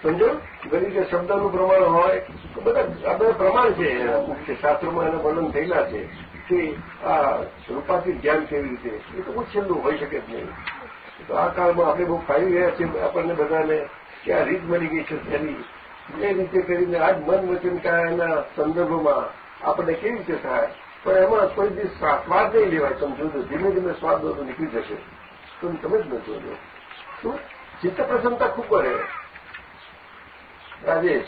Speaker 2: સમજો? કે શબ્દનું પ્રમાણ હોય, તો બધા આ બધા પ્રમાણ છે મુખ્ય શાસ્ત્રોમાં એના વર્ણન થયેલા છે કે આ રૂપાથી ધ્યાન કેવી રીતે? એ તો બહુ છેલ્લું હોઈ શકે જ નહીં. તો આ કાળમાં આપણે બહુ ફાવી ગયા છીએ, આપણને બધાને કે આ રીત મળી ગઈ છે તેની. એ રીતે કરીને આજ મન વચન કાયાના સંદર્ભમાં આપણને કેવી રીતે થાય પણ એમાં કોઈ દિવસ સ્વાદ નહીં લેવાય. તમે જોજો, ધીમે ધીમે સ્વાદ બધું નીકળી જશે. તમે તમે જ ન જોજો. શું? ચિત્ત પ્રસન્નતા ખૂબ કરે. રાજેશ,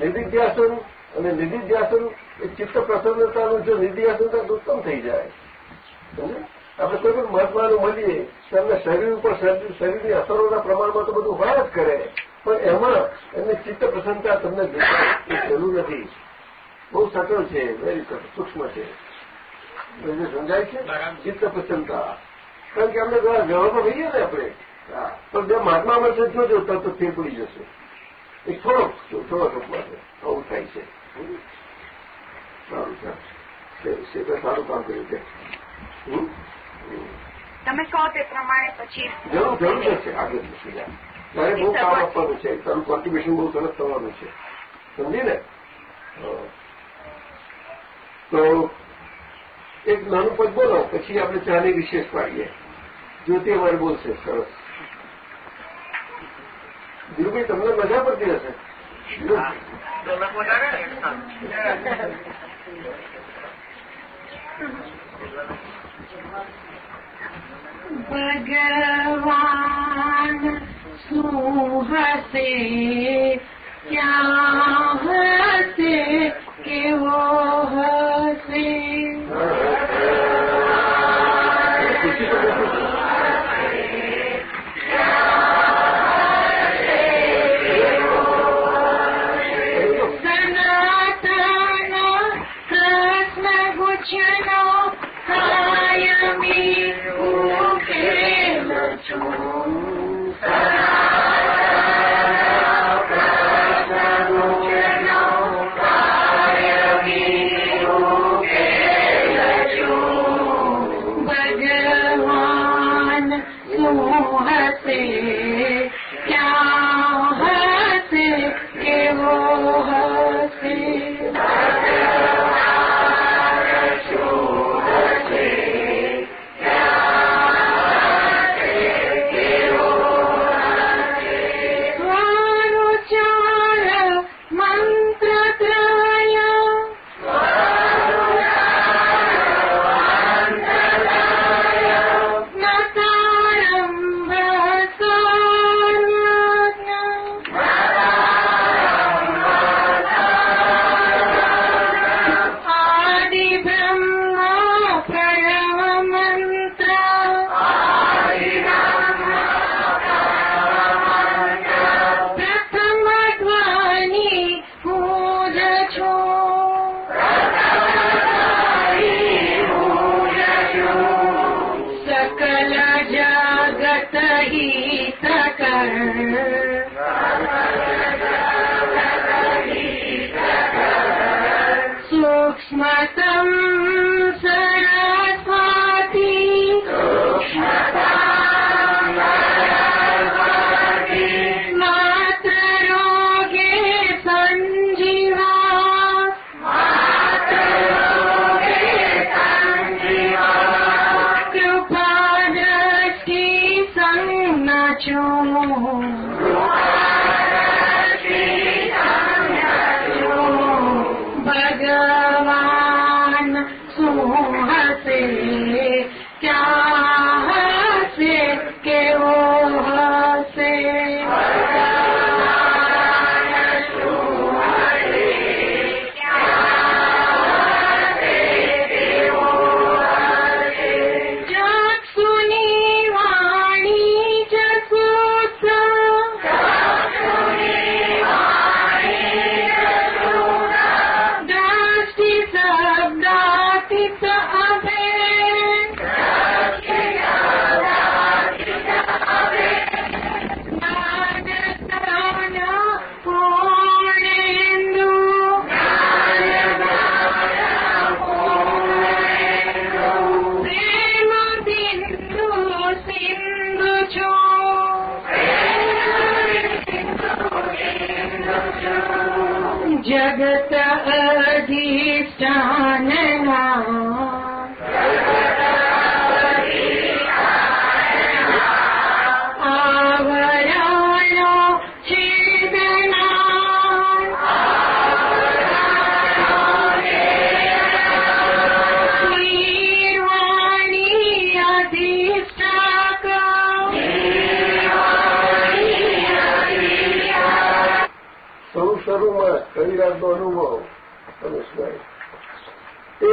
Speaker 2: નિધિધ્યાસન અને નિધિધ્યાસન એ ચિત્ત પ્રસન્નતાનું જો નિધિધ્યાસન ઉત્તમ થઈ જાય. આપણે કોઈ પણ મહાત્માનું મળીએ, તો એમને શરીર ઉપર શરીરની અસરોના પ્રમાણમાં તો બધું જ કરે. પણ એમાં એમને ચિત્ત પ્રસન્નતા તમને દેખાય જરૂર નથી. બહુ સટલ છે વેરી સૂક્ષ્મ છે. સમજાય છે? ચિત્ત પ્રસન્નતા કારણ કે આપણે વ્યવહારમાં રહીએ ને આપણે. પણ બે મહાત્મા મળશે જોજો તો ફેર પડી જશે. એ થોડોક થોડો ટૂંકમાં છે. આવું થાય છે. સારું સારું. સારું કામ કર્યું છે.
Speaker 4: તમે કહો તે પ્રમાણે પછી
Speaker 2: જરૂર જરૂર જશે આગળ જશે. મારે બહુ કામ આપવાનું છે તારું કોન્ટ્રીબ્યુશન બહુ સરસ થવાનું છે. સમજી ને? તો એક નાનું પદ બોલો, પછી આપણે ચાની વિશેષ પાડીએ જ્યોતિ અમારે બોલશે, સરસ. ધીરુભાઈ, તમને મજા પડતી હશે?
Speaker 5: ભગવાન, શું હશે? ક્યાં હશે? કેવો હશે સનાતન કૃષ્ણ ગુચનો હશે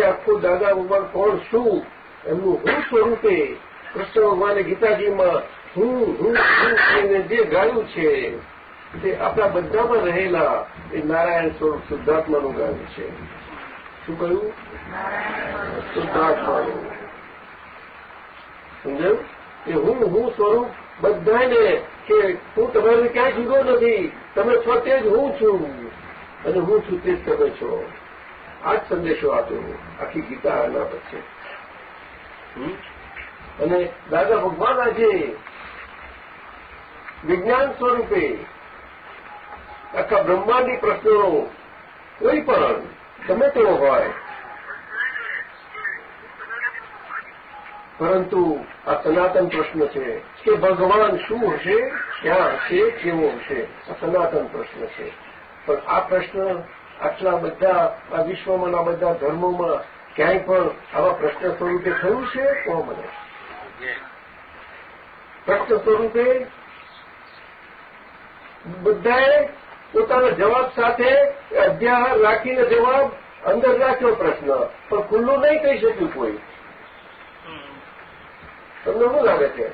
Speaker 2: આખું દાદા ભગવાન કોણ શું? એમનું હું સ્વરૂપે કૃષ્ણ ભગવાને ગીતાજીમાં હું હું કહીને જે ગાયું છે, તે આપણા બધામાં રહેલા એ નારાયણ સ્વરૂપ શુદ્ધાત્માનું ગાયું છે. શું કહ્યું? શુદ્ધાત્માનું. સમજાયું? કે હું હું સ્વરૂપ બધાને કે હું તમારી ક્યાંય જુદો નથી, તમે સ્વતે જ હું છું. અને હું છું તે જ તમે છો. આ જ સંદેશો આપ્યો આખી ગીતા આના પછી. અને દાદા ભગવાન આજે વિજ્ઞાન સ્વરૂપે આખા બ્રહ્માંડી પ્રશ્નોનો કોઈ પણ ગમે તેવો હોય. પરંતુ આ સનાતન પ્રશ્ન છે કે ભગવાન શું હશે, ક્યાં હશે, કેવો હશે? આ સનાતન પ્રશ્ન છે. પણ આ પ્રશ્ન આટલા બધા આ વિશ્વમાં બધા ધર્મોમાં ક્યાંય પણ આવા પ્રશ્ન સ્વરૂપે થયું છે? કોણ મને? પ્રશ્ન સ્વરૂપે બધાએ પોતાના જવાબ સાથે અધ્યાહાર રાખીને જવાબ અંદર રાખ્યો પ્રશ્ન. પણ ખુલ્લું નહીં કહી શક્યું કોઈ. તમને શું લાગે છે?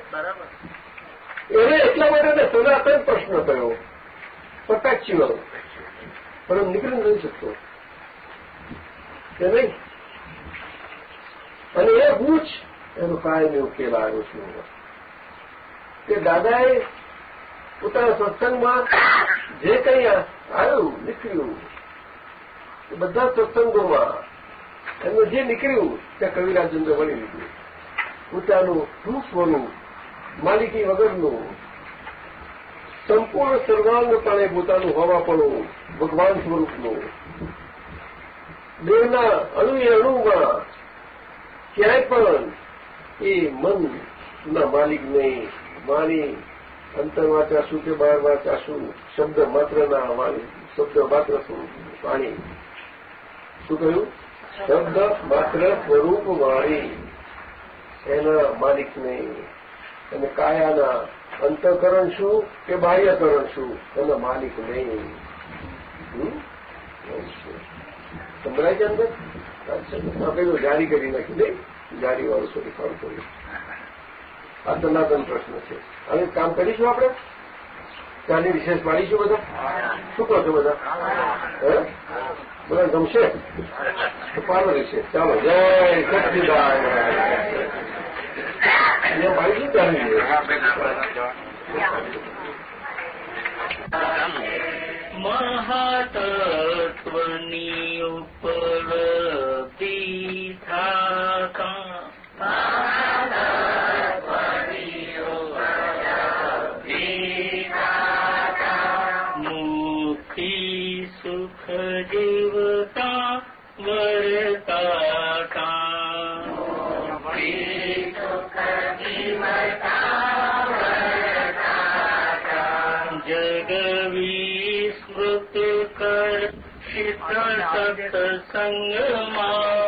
Speaker 2: એને એટલા માટે સનાતન પ્રશ્ન થયો. પરફેક્ચ્યુઅલ પરંતુ નીકળી નથી શકતો કે નહીં અને એ પૂછ એનો કાયમી ઉકેલ આવ્યો છું કે દાદાએ પોતાના સત્સંગમાં જે કંઈ આવ્યું નીકળ્યું એ બધા સત્સંગોમાં એમને જે નીકળ્યું તે કવિરાજેન્દ્ર વળી લીધું પોતાનું શું સ્વરૂપ માલિકી વગરનું સંપૂર્ણ સર્વાંગપણે પોતાનું હોવાપણું ભગવાન સ્વરૂપનું. દેવના અણુએ અણુમાં ક્યાંય પણ એ મનના માલિક નહીં વાણી અંતરમાં ચાશું કે બહારમાં ચાશું શબ્દ માત્રના વાણી, શબ્દ માત્ર સ્વરૂપ વાણી. શું કહ્યું? શબ્દ માત્ર સ્વરૂપ વાણી. એના માલિક નહીં અને કાયાના અંતઃકરણ શું કે બાહ્યકરણ શું? એના માલિક નહીં. સંભળાય છે અંદર? કહ્યું જારી કરી નાખી દઈ જારી વાળું સુધી ફોન કર્યું. આ સનાતન પ્રશ્ન છે. હવે કામ કરીશું આપણે? ત્યાંની વિશેષ પાડીશું બધા? શું કહો છો બધા? બધા ગમશે? તો પાડો રહેશે ચાલો. જય સચિદાન અહીંયા પાડીશું ત્યાંની
Speaker 6: મહાતત્વની ઉપર થાકા શીતળ સત્સંગમાં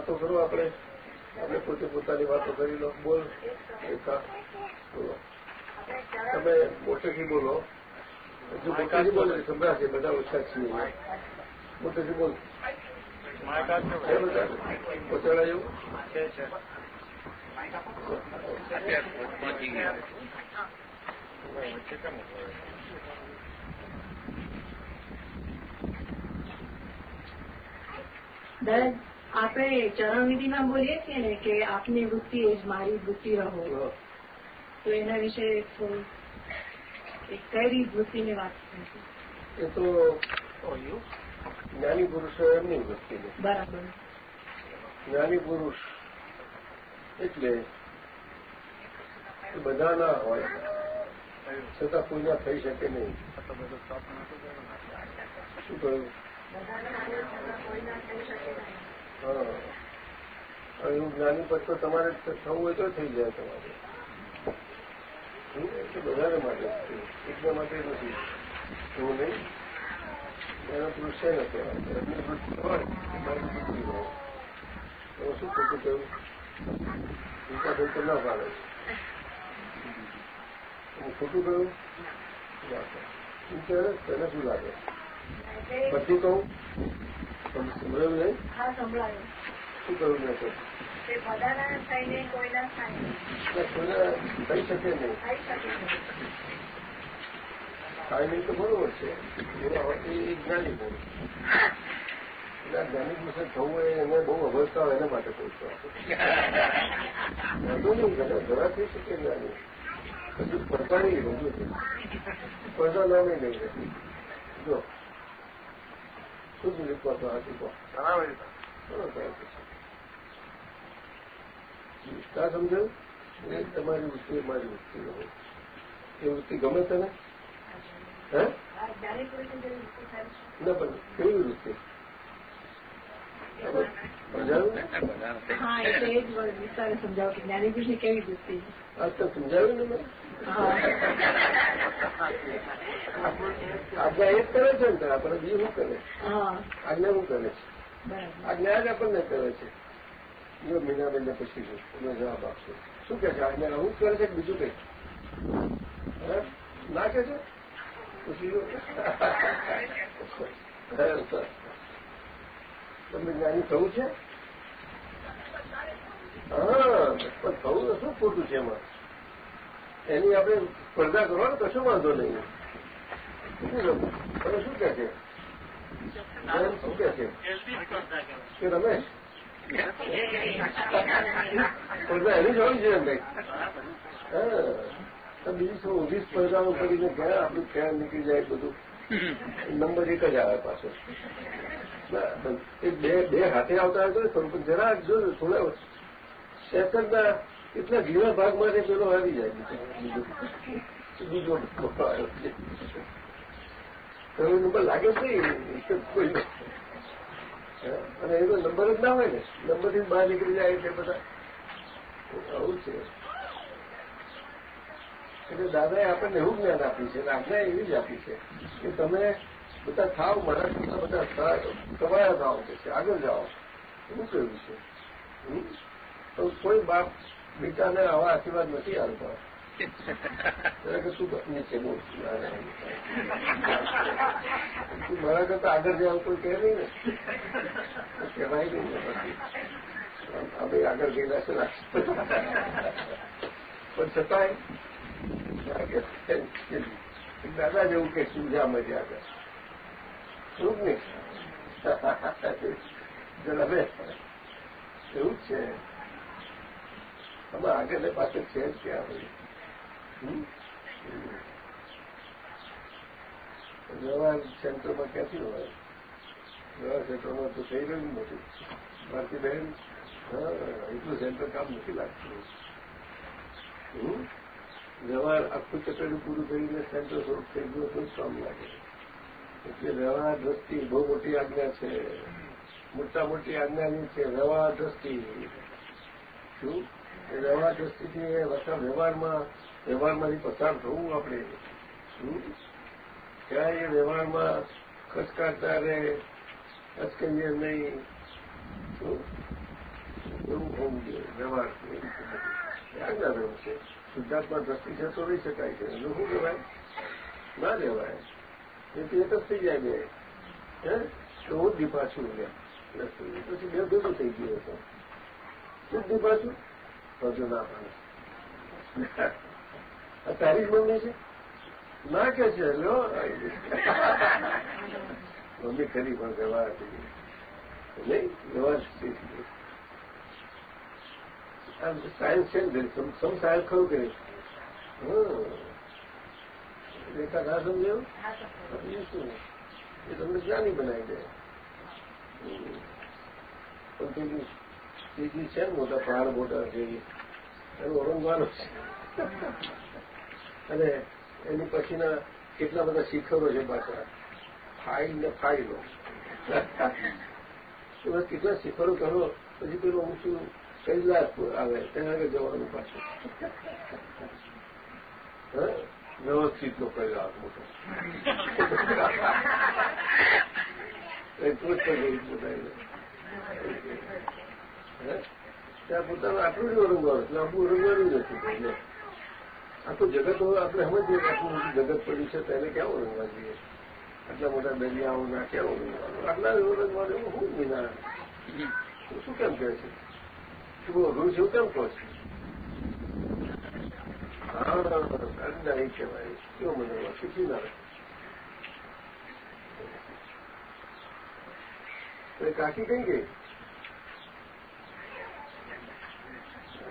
Speaker 2: વાતો કરો આપણે. આપણે પોતે પોતાની વાતો કરી લો. બોલ બોલો. તમે મોટેથી બોલો. જો મોટેથી બોલો સંભળાશે બધા ઓછા છીએ. મોટેથી બોલ. પહોંચાડાયું
Speaker 7: આપણે ચરણવિધિમાં બોલીએ છીએ ને કે આપની વૃત્તિ એ જ મારી વૃત્તિ રહો. તો એના વિશે કઈ કઈ વૃત્તિની વાત છે?
Speaker 2: એ તો જ્ઞાની પુરુષો એમની વૃત્તિ
Speaker 7: બરાબર.
Speaker 2: જ્ઞાની પુરુષ એટલે એ બધા ના હોય છતાં કોઈના થઈ શકે નહીં. શું કહ્યું? હા. એવું જ્ઞાની પદ તો તમારે થવું હોય તો થઈ જાય તમારે. વધારે માટે એકદમ માટે નથી. એવું નહીં? એનો પુરુષ છે ને કહેવાય તો શું ખોટું કહ્યું ઉપાધન તો ના પાડે. હું ખોટું કહ્યું. શું કહે? તને શું લાગે? પછી કહું. તમે સંભળાયું નહીં
Speaker 7: હા સંભળાયું.
Speaker 2: શું મેં તો. થઈ શકે નહીં. બરોબર છે. જ્ઞાની એટલે જ્ઞાની પુરુષ થવું હોય એને બહુ અવસ્થા હોય એના માટે કહું છું વધુ નહીં ઘણા ઘણા થઈ શકે જ્ઞાની? હજુ પડતા નહીં રહ્યું છે. પડતા નામે નહીં જો શું શું લીધું તો હાથી કહો? બરાબર. કા સમજાયું એ તમારી વૃત્તિ મારી વૃત્તિ ગમે. એ વૃત્તિ ગમે તને? હે. ના પણ કેવી વૃત્તિ?
Speaker 7: વિસ્તારે
Speaker 2: સમજાવ્યું ને મેં
Speaker 7: હા.
Speaker 2: આજ્ઞા એક કરે છે ને આપણે બી શું કરે?
Speaker 7: છે
Speaker 2: આજ્ઞા શું કરે છે? આજ્ઞા જ આપણને કરે છે. જો મીનાબેનને પૂછીશું એનો જવાબ આપશો. શું કે છે? આજ્ઞા હું કરે છે કે બીજું કંઈ? ના કે છે? પૂછીશું તમને જ્ઞાની થવું છે? હા પણ થવું તો શું ખોટું છે એમાં? એની આપણે સ્પર્ધા કરો ને કશું વાંધો નહીં. તમે શું કે છે? શું કે છે? કે રમેશ? સ્પર્ધા એની જ જોઈએ ને હા. બીજી શું? ઊંધી સ્પર્ધાઓ કરીને ક્યાં આપણું ક્યાં નીકળી જાય બધું. નંબર એક જ આવે પાછો. એ બે બે હાથે આવતા હોય તો પણ જરા જો થોડા સેકન્ડના એટલા ઘીના ભાગ માટે પેલો આવી જાય. બીજો આવ્યો નંબર લાગે છે? અને એનો નંબર જ ના હોય ને, નંબરથી બહાર નીકળી જાય એટલે બધા આવું છે. એટલે દાદાએ આપણને એવું જ્ઞાન આપ્યું છે, અને આજ્ઞા એવી જ આપી છે કે તમે બધા થાવ મારા બધા કવાયા થાવ આગળ જાઓ. એવું કહ્યું છે. કોઈ બાપ બેટાને આવા આશીર્વાદ નથી આવતા શું નીચે બોલ. મારા કરતા આગળ જવાનું કોઈ કહે નહીં ને. કહેવાય નહીં પછી. આગળ ગયેલા છે પણ છતાંય દાદા જેવું કે સુજા મજા આગળ શું નહીં જરા એવું જ છે. આમાં આગળ પાછળ છે જ ક્યાં બધું વ્યવહાર સેન્ટરમાં ક્યાંથી હોય? વ્યવહાર સેન્ટરમાં તો થઈ રહ્યું નથી ભારતીબહેન એટલું સેન્ટર કામ નથી લાગતું. વ્યવહાર આખું ચકડું પૂરું કરીને સેન્ટર સ્વરૂપ થઈ ગયું તો કામ લાગે. એટલે વ્યવહાર દ્રષ્ટિ બહુ મોટી આજ્ઞા છે. મોટા મોટી આજ્ઞાની છે. વ્યવહાર દ્રષ્ટિ. શું? એ વ્યવહાર દ્રષ્ટિથી એ વ્યવહારમાં, વ્યવહારમાંથી પસાર થવું આપણે ક્યાં એ વ્યવહારમાં ખચકાતા રહે ખચકઈએ નહીં એવું હોવું જોઈએ વ્યવહાર ક્યાં રહેવું છે? શુદ્ધાત્મા દ્રષ્ટિ છે તો રહી શકાય છે. એનું શું કહેવાય? ના રહેવાય એથી એક જ થઈ જાય બે. હે? તો હું જ પાછું પછી બે ભેગું થઈ ગયું હતો શું જ ના પાડે આ મમ્મી છે? ના કે છે લો મમ્મી ખરી પણ વ્યવહાર નહીં વ્યવહાર સાયન્સ છે ને સમ સાયન્સ ખરું કે રેખા ના સમજાયું? શું? એ તમને જ્ઞાની બનાવી દે? પણ પેલી ત્રીજી છે ને મોટા પહાડ મોટા જેવી એનું ઓળંગવાનું છે. અને એની પછીના કેટલા બધા શિખરો છે પાછા ફાઇલ ને ફાઇલો. કેટલા શિખરો કરો, પછી પેલું ઊંચું કૈલાસ આવે, ત્યાં આગળ જવાનું પાછું. વ્યવસ્થિત નો કૈલાસ મોટો. એટલું જ ત્યાં પોતાનું આટલું જ ઓરંગવાનું એટલે આપણું ઓરંગવાનું નથી. આખું જગત આપણે સમજીએ કે આટલું મોટું જગત પડ્યું છે તેને ક્યાં ઓરંગવા જોઈએ? આટલા મોટા દરિયાઓના ક્યાં ઓરંગવાનું આટલા ઓરંગવાનું એવું હું વિના શું કેમ કહે છે? શું અઘરું છે કેમ કહો છે? હા નહીં કહેવાય. કેવો મને? શીખી ના કાકી કઈ ગઈ?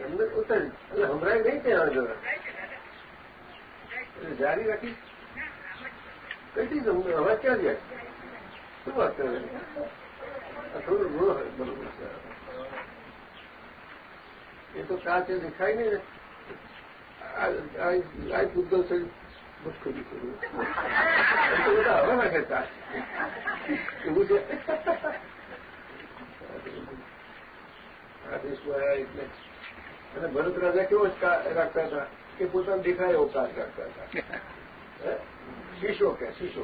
Speaker 2: એમને ઉતારી એટલે હમણાં નહીં ત્યાં આગળ એટલે જારી રાખી. કઈથી હું હવે ક્યાં જાય? શું વાત કરે? થોડું રો બરોબર છે. એ તો કાચ દેખાય ને. આ બુદ્ધો છે. મુશ્કેલી કર્યું તો બધા હવે નાખે કાચ. એવું છે. આ દેશમાં એટલે અને ભરત રાજા કેવો રાખતા હતા કે પોતાનો દેખાય એવો કાચ રાખતા હતા. શીશો કે, શીશો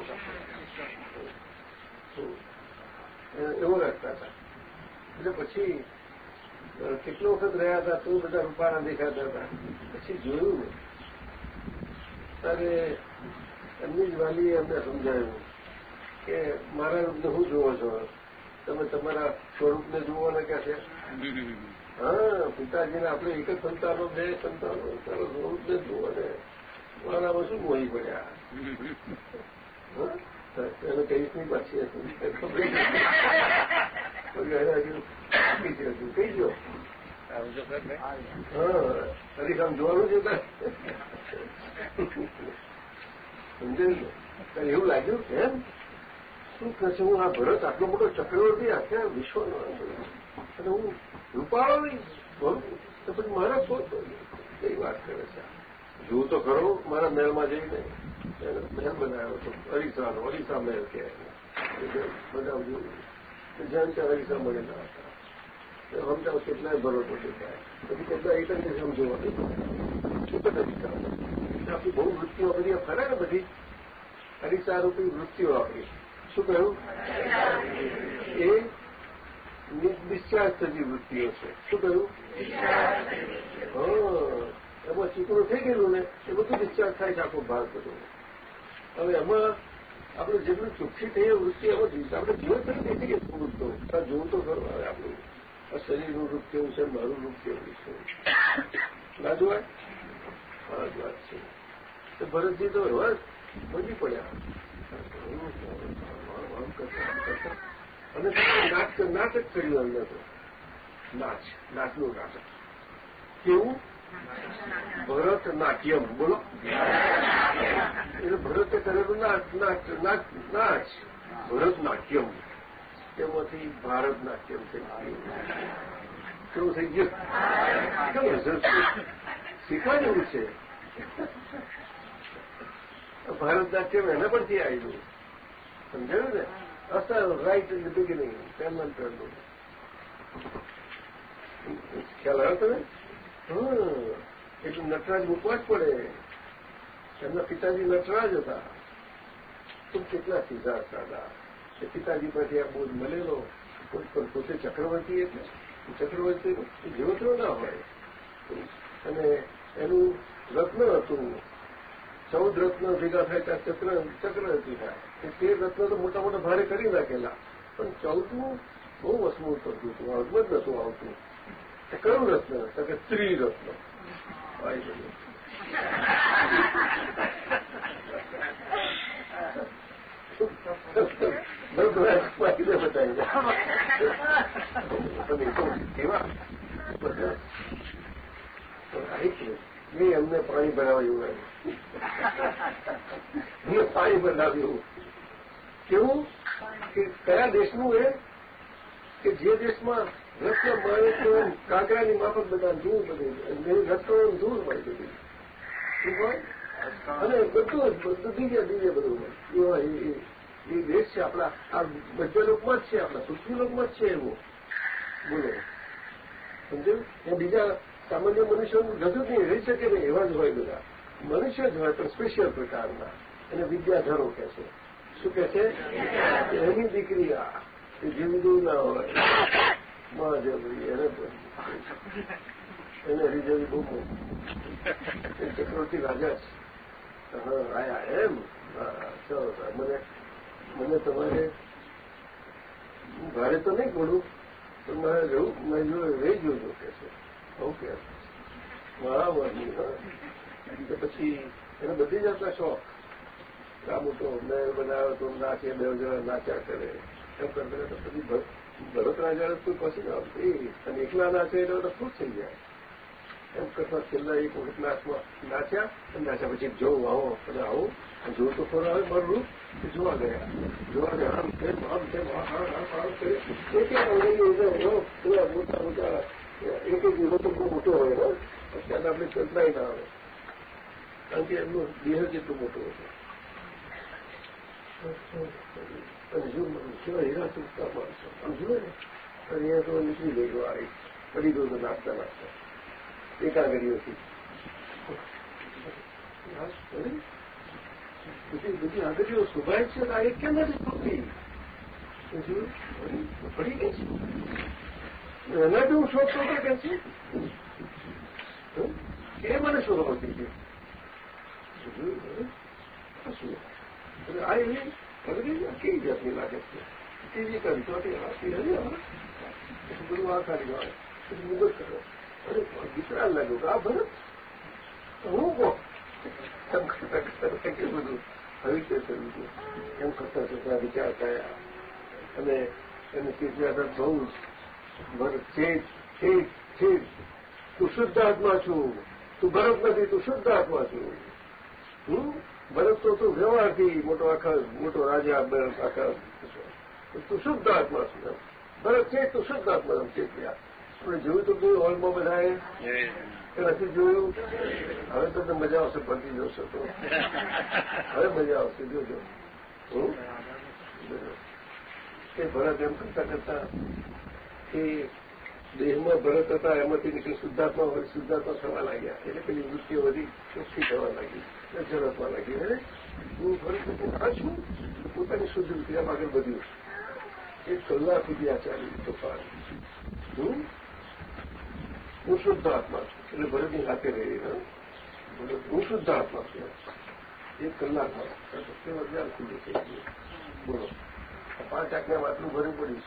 Speaker 2: એવો રાખતા હતા. એટલે પછી કેટલો વખત રહ્યા હતા, તો બધા રૂપાણા દેખાતા હતા. પછી જોયું ને ત્યારે એમની જ વાલીએ અમને સમજાવ્યું કે મારા રૂપને શું જોવો છો? તમે તમારા સ્વરૂપને જુઓ ને કે છે? હા, પિતાજીને આપણે એક જ સંતાનો બે સંતાનો તારા સ્વરૂપને જ અને મારામાં શું મોહી પડ્યા? એને કહીશ નહીં પાછી હજુ કહી દો હા હરીકામ જોવાનું છે સમજાયું એવું લાગ્યું કેમ શું કહેશે હું આ ભરત આટલો મોટો ચક્રવર્તી આખા વિશ્વનો અને હું રૂપાળો નહીં બોલું તો પછી મારા શું કઈ વાત કરે છે. જુઓ તો ખરો, મારા મહેલમાં જઈને મહેલ બનાવ્યો હતો અરીસાનો, અરીસા મહેલ કહેવાય. બધા જોયું ત્યાં અરીસા મળેલા હતા. સમજાવ કેટલાય ભરોસો દેખાય. પછી કેટલા એક જ સમજવા શું બધા આપણી બહુ વૃત્તિઓ બધી ફરે ને બધી. અરીસારૂપી વૃત્તિઓ આપણી શું કહ્યું? એ ડિસ્ચાર્જ થતી વૃત્તિઓ છે શું કહ્યું? હા, એમાં ચીકણું થઈ ગયેલું ને, એ બધું ડિસ્ચાર્જ થાય છે આખો ભાગ બધો. હવે એમાં આપણે જેટલું ચોખ્ખી થઈ વૃત્તિ એમાં આપણે જીવન કરી દેખીએ થોડુંક તો? જોવું તો ખરું હવે આપણું. આ શરીરનું રૂપ કેવું છે, મારું રૂપ કેવું છે. ના જોવાય હા વાત છે. તો ભરતજી તો એવા બની પડ્યા. અને નાટક નાટક કર્યું અંદર નાચ. નાચનું નાટક. કેવું? ભરત નાટ્યમ. બોલો. એટલે ભરતે કરેલું નાચ નાચ નાચ નાચ. ભરત નાટ્યમ. તેમાંથી ભારત નાટ્યમ કેવું થઈ ગયું? શીખવા જેવું છે? ભારત નાટ્યમ એના પરથી આવ્યું. સમજાયું ને? અસર રાઈટ ઇન ધ બિગિનિંગ પહેલા પહેલું ખ્યાલ આવ્યો તમે હમ નટરાજ મૂકવા જ પડે એમના પિતાજી નટરાજ હતા તો કેટલા સીધા સાદા એ પિતાજી પરથી આ બોધ મળેલો પણ પોતે ચક્રવર્તી એટલે ચક્રવર્તી જેવો તેવો ના હોય અને એનું રત્ન હતું ચૌદ રત્ન ભેગા થાય ત્યાં ચક્ર ચક્રવર્તી થાય તે રત્ન તો મોટા મોટા ભારે કરી નાખેલા. પણ ચૌદનું બહુ મજબૂત પડતું હતું આવતું જ નતું આવતું. એ કયું રત્ન? તો કે સ્ત્રી રત્ન મેં એમને પાણી ભરાવ્યું એમને પાણી ભરાવ્યું. કેવું? કે કયા દેશનું એ? કે જે દેશમાં રત્ન મળે તો કાંકરાની માફક બધા દૂર બધી રસ્તો દૂર હોય બધી અને બધું બધું દીજે દીજે બધું એવા એ દેશ છે આપણા, આ બધા લોકમાં જ છે, આપણા પૃથ્વી લોકમાં જ છે એવો. બોલો. સમજ્યું? એ બીજા સામાન્ય મનુષ્યોનું જતું જ નહીં રહી શકે ને એવા જ હોય બધા. મનુષ્ય જ હોય પણ સ્પેશિયલ પ્રકારના. એને વિદ્યાધરો કે છે. શું કે છે? એની દીકરી આ જીવતું ના હોય. મહાજબરી એને એને હરીજવી બહુ એ ચક્રવર્તી રાજા છે. હા, આયા એમ? ચલો મને મને તમારે ભારે તો નહીં બોલું, પણ મારે રહેવું મેં જો રહી જોજો કે છે. ઓકે બરાબર પછી એને બધી જાતના શોખ આ તો મેં બનાવ્યો તો નાચે બે જણા નાચ્યા કરે એમ કરતા તો પછી ભરત રાજા કોઈ ના એ અને એકલા નાચે એટલે બધા ખુશ થઈ જાય એમ કરતા છેલ્લા એક વખત નાચમાં નાચ્યા અને નાચ્યા પછી જોઉં આવો અને આવું જોઉં તો ખરો આવે મારું રૂપ જોવા ગયા જોવા ગયા આમ તેમ આમ તેમ આમ આમ કરે એ ક્યાં મોટા મોટા એક એક તો બહુ મોટો હોય ને અત્યારે આપણે કલ્પનાય ના આવે. કારણ કે એમનો દેહ કેટલું મોટો હતો અને જો કેવા હીરા ચૂકતા માણસો આમ ને અહીંયા તો નીકળી ગયેલો આ એક પડી ગયો તો નાખતા નાખતા એકાગરીઓથી. બધી બધી આગળીઓ સ્વાભાવિક છે આ એક કેમ નથી જોયું પડી ગઈ છે. એનાથી હું શોધતો તો કે છે એ મને શોધવાતી છે આ એવી કેવી જાતની લાગે છે? કેવી બધું આ ખાલી પછી મુગત અરે વિકરાળ લાગ્યો આ ભરત? હું કહો એમ કરતા કરતા કે બધું એમ કરતા કરતા વિચાર અને એને તીર્થયાત્રા બહુ છે છે તું શુદ્ધ આત્મા છું. તું ભરત નથી, તું શુદ્ધ આત્મા છું. હમ? ભરત તો તું વ્યવહારથી મોટો આખા, મોટો રાજા આખા તું શુદ્ધ આત્મા છું ભરત છે, તું શુદ્ધ આત્મા છે ત્યાં આપણે જોયું તો કોઈ હોલમાં બધાએ? એ નથી જોયું? હવે તમને મજા આવશે ભરતી જોશો તો. હવે મજા આવશે, જોજો. એ ભરત એમ કરતા કરતા એ દેહમાં ભરત હતા, એમાંથી નીકળી શુદ્ધાત્મા હોય, શુદ્ધાત્મા થવા લાગ્યા. એટલે પેલી વૃત્તિઓ બધી ચોખ્ખી થવા લાગી ઝડપવા લાગી. અને હું ભરત આ છું પોતાની શુદ્ધ વૃત્તિ આગળ વધ્યું એક કલાક સુધી આ ચાલી તોફાન. હું? હું શુદ્ધ આત્મા છું. એટલે ભરતની સાથે રહી હું? શુદ્ધ આત્મા છું. એક કલાકમાં સત્યમાં જ્ઞાન થઈ ગયું. બોલો. પાંચ આજ્ઞામાં આટલું ભરવું પડીશ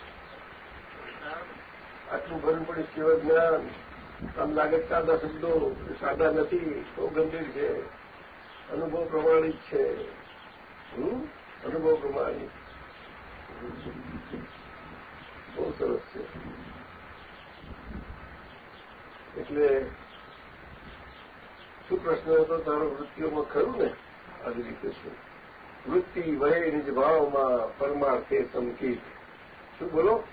Speaker 2: આટલું ભરવું પડે કેવળ જ્ઞાન, આમ લાગે સાદા શબ્દો સાદા નથી બહુ ગંભીર છે. અનુભવ પ્રમાણિત છે. અનુભવ પ્રમાણિત. બહુ સરસ છે. એટલે શું પ્રશ્ન હતો? તારો વૃત્તિઓમાં ખરું ને? આવી રીતે શું વૃત્તિ વહે નિજ ભાવમાં પરમાર્થે સંકિત. શું બોલો?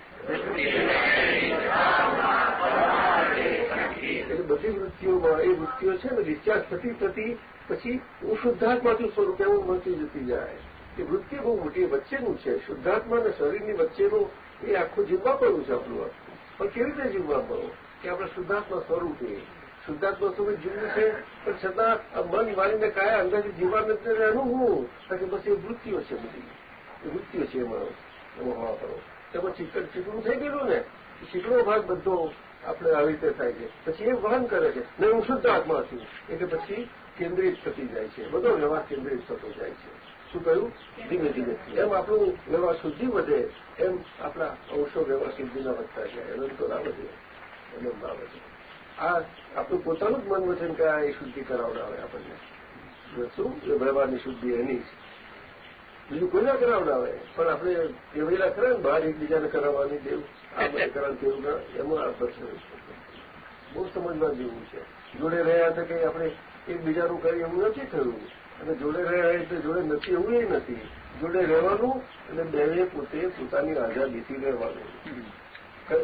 Speaker 2: બધી વૃત્તિઓમાં એ વૃત્તિઓ છે ને ડિસ્ચાર્જ થતી થતી પછી હું શુદ્ધાત્માથી સ્વરૂપે એવું મળતી જતી જાય. એ વૃત્તિ બહુ મોટી વચ્ચેનું છે. શુદ્ધાત્મા અને શરીરની વચ્ચેનું એ આખું જીવવાપણું છે આપણું પણ કેવી રીતે જીવવાપણું કે આપણે શુદ્ધાત્મા સ્વરૂપે. શુદ્ધાત્મા સ્વરૂપ જીવવું છે, પણ છતાં મન મારીને કાયા અંદાજે જીવવા નથી હું? કારણ કે બસ એ વૃત્તિઓ છે બધી. એ વૃત્તિઓ છે એમાં. એમાં હોવા પડો તેમાં ચીકણ ચીકણું થઈ ગયેલું ને ચીકણો ભાગ બધો આપણે આવી રીતે થાય છે. પછી એ વહન કરે છે. ને હું શુદ્ધ આત્મા છું. એટલે પછી કેન્દ્રિત થતી જાય છે. બધો વ્યવહાર કેન્દ્રિત થતો જાય છે. શું કહ્યું? ધીમે ધીમે એમ આપણું વ્યવહાર શુદ્ધિ વધે, એમ આપણા અંશો વ્યવહાર શુદ્ધિના વધતા જાય. અનંતો ના વધે અનંત ના વધે. આ આપણું પોતાનું જ મન વચન કે આ એ શુદ્ધિ કરાવડાવે આપણને. શું? વ્યવહારની શુદ્ધિ એની જ. બીજું કોઈ ના કરાવડાવે. પણ આપણે કેવેલા કરે ને, બહાર એકબીજાને કરાવવાની દેવ આ કરાવ કરાવવાનું કેવું એમાં આ પ્રશ્ન બહુ સમજવા જેવું છે. જોડે રહ્યા હતા કે આપણે એકબીજાનું કરી એવું નથી થયું. અને જોડે રહ્યા એટલે જોડે નથી, એવું એ નથી. જોડે રહેવાનું અને બેને પોતે પોતાની આઝાદીથી રહેવાનું.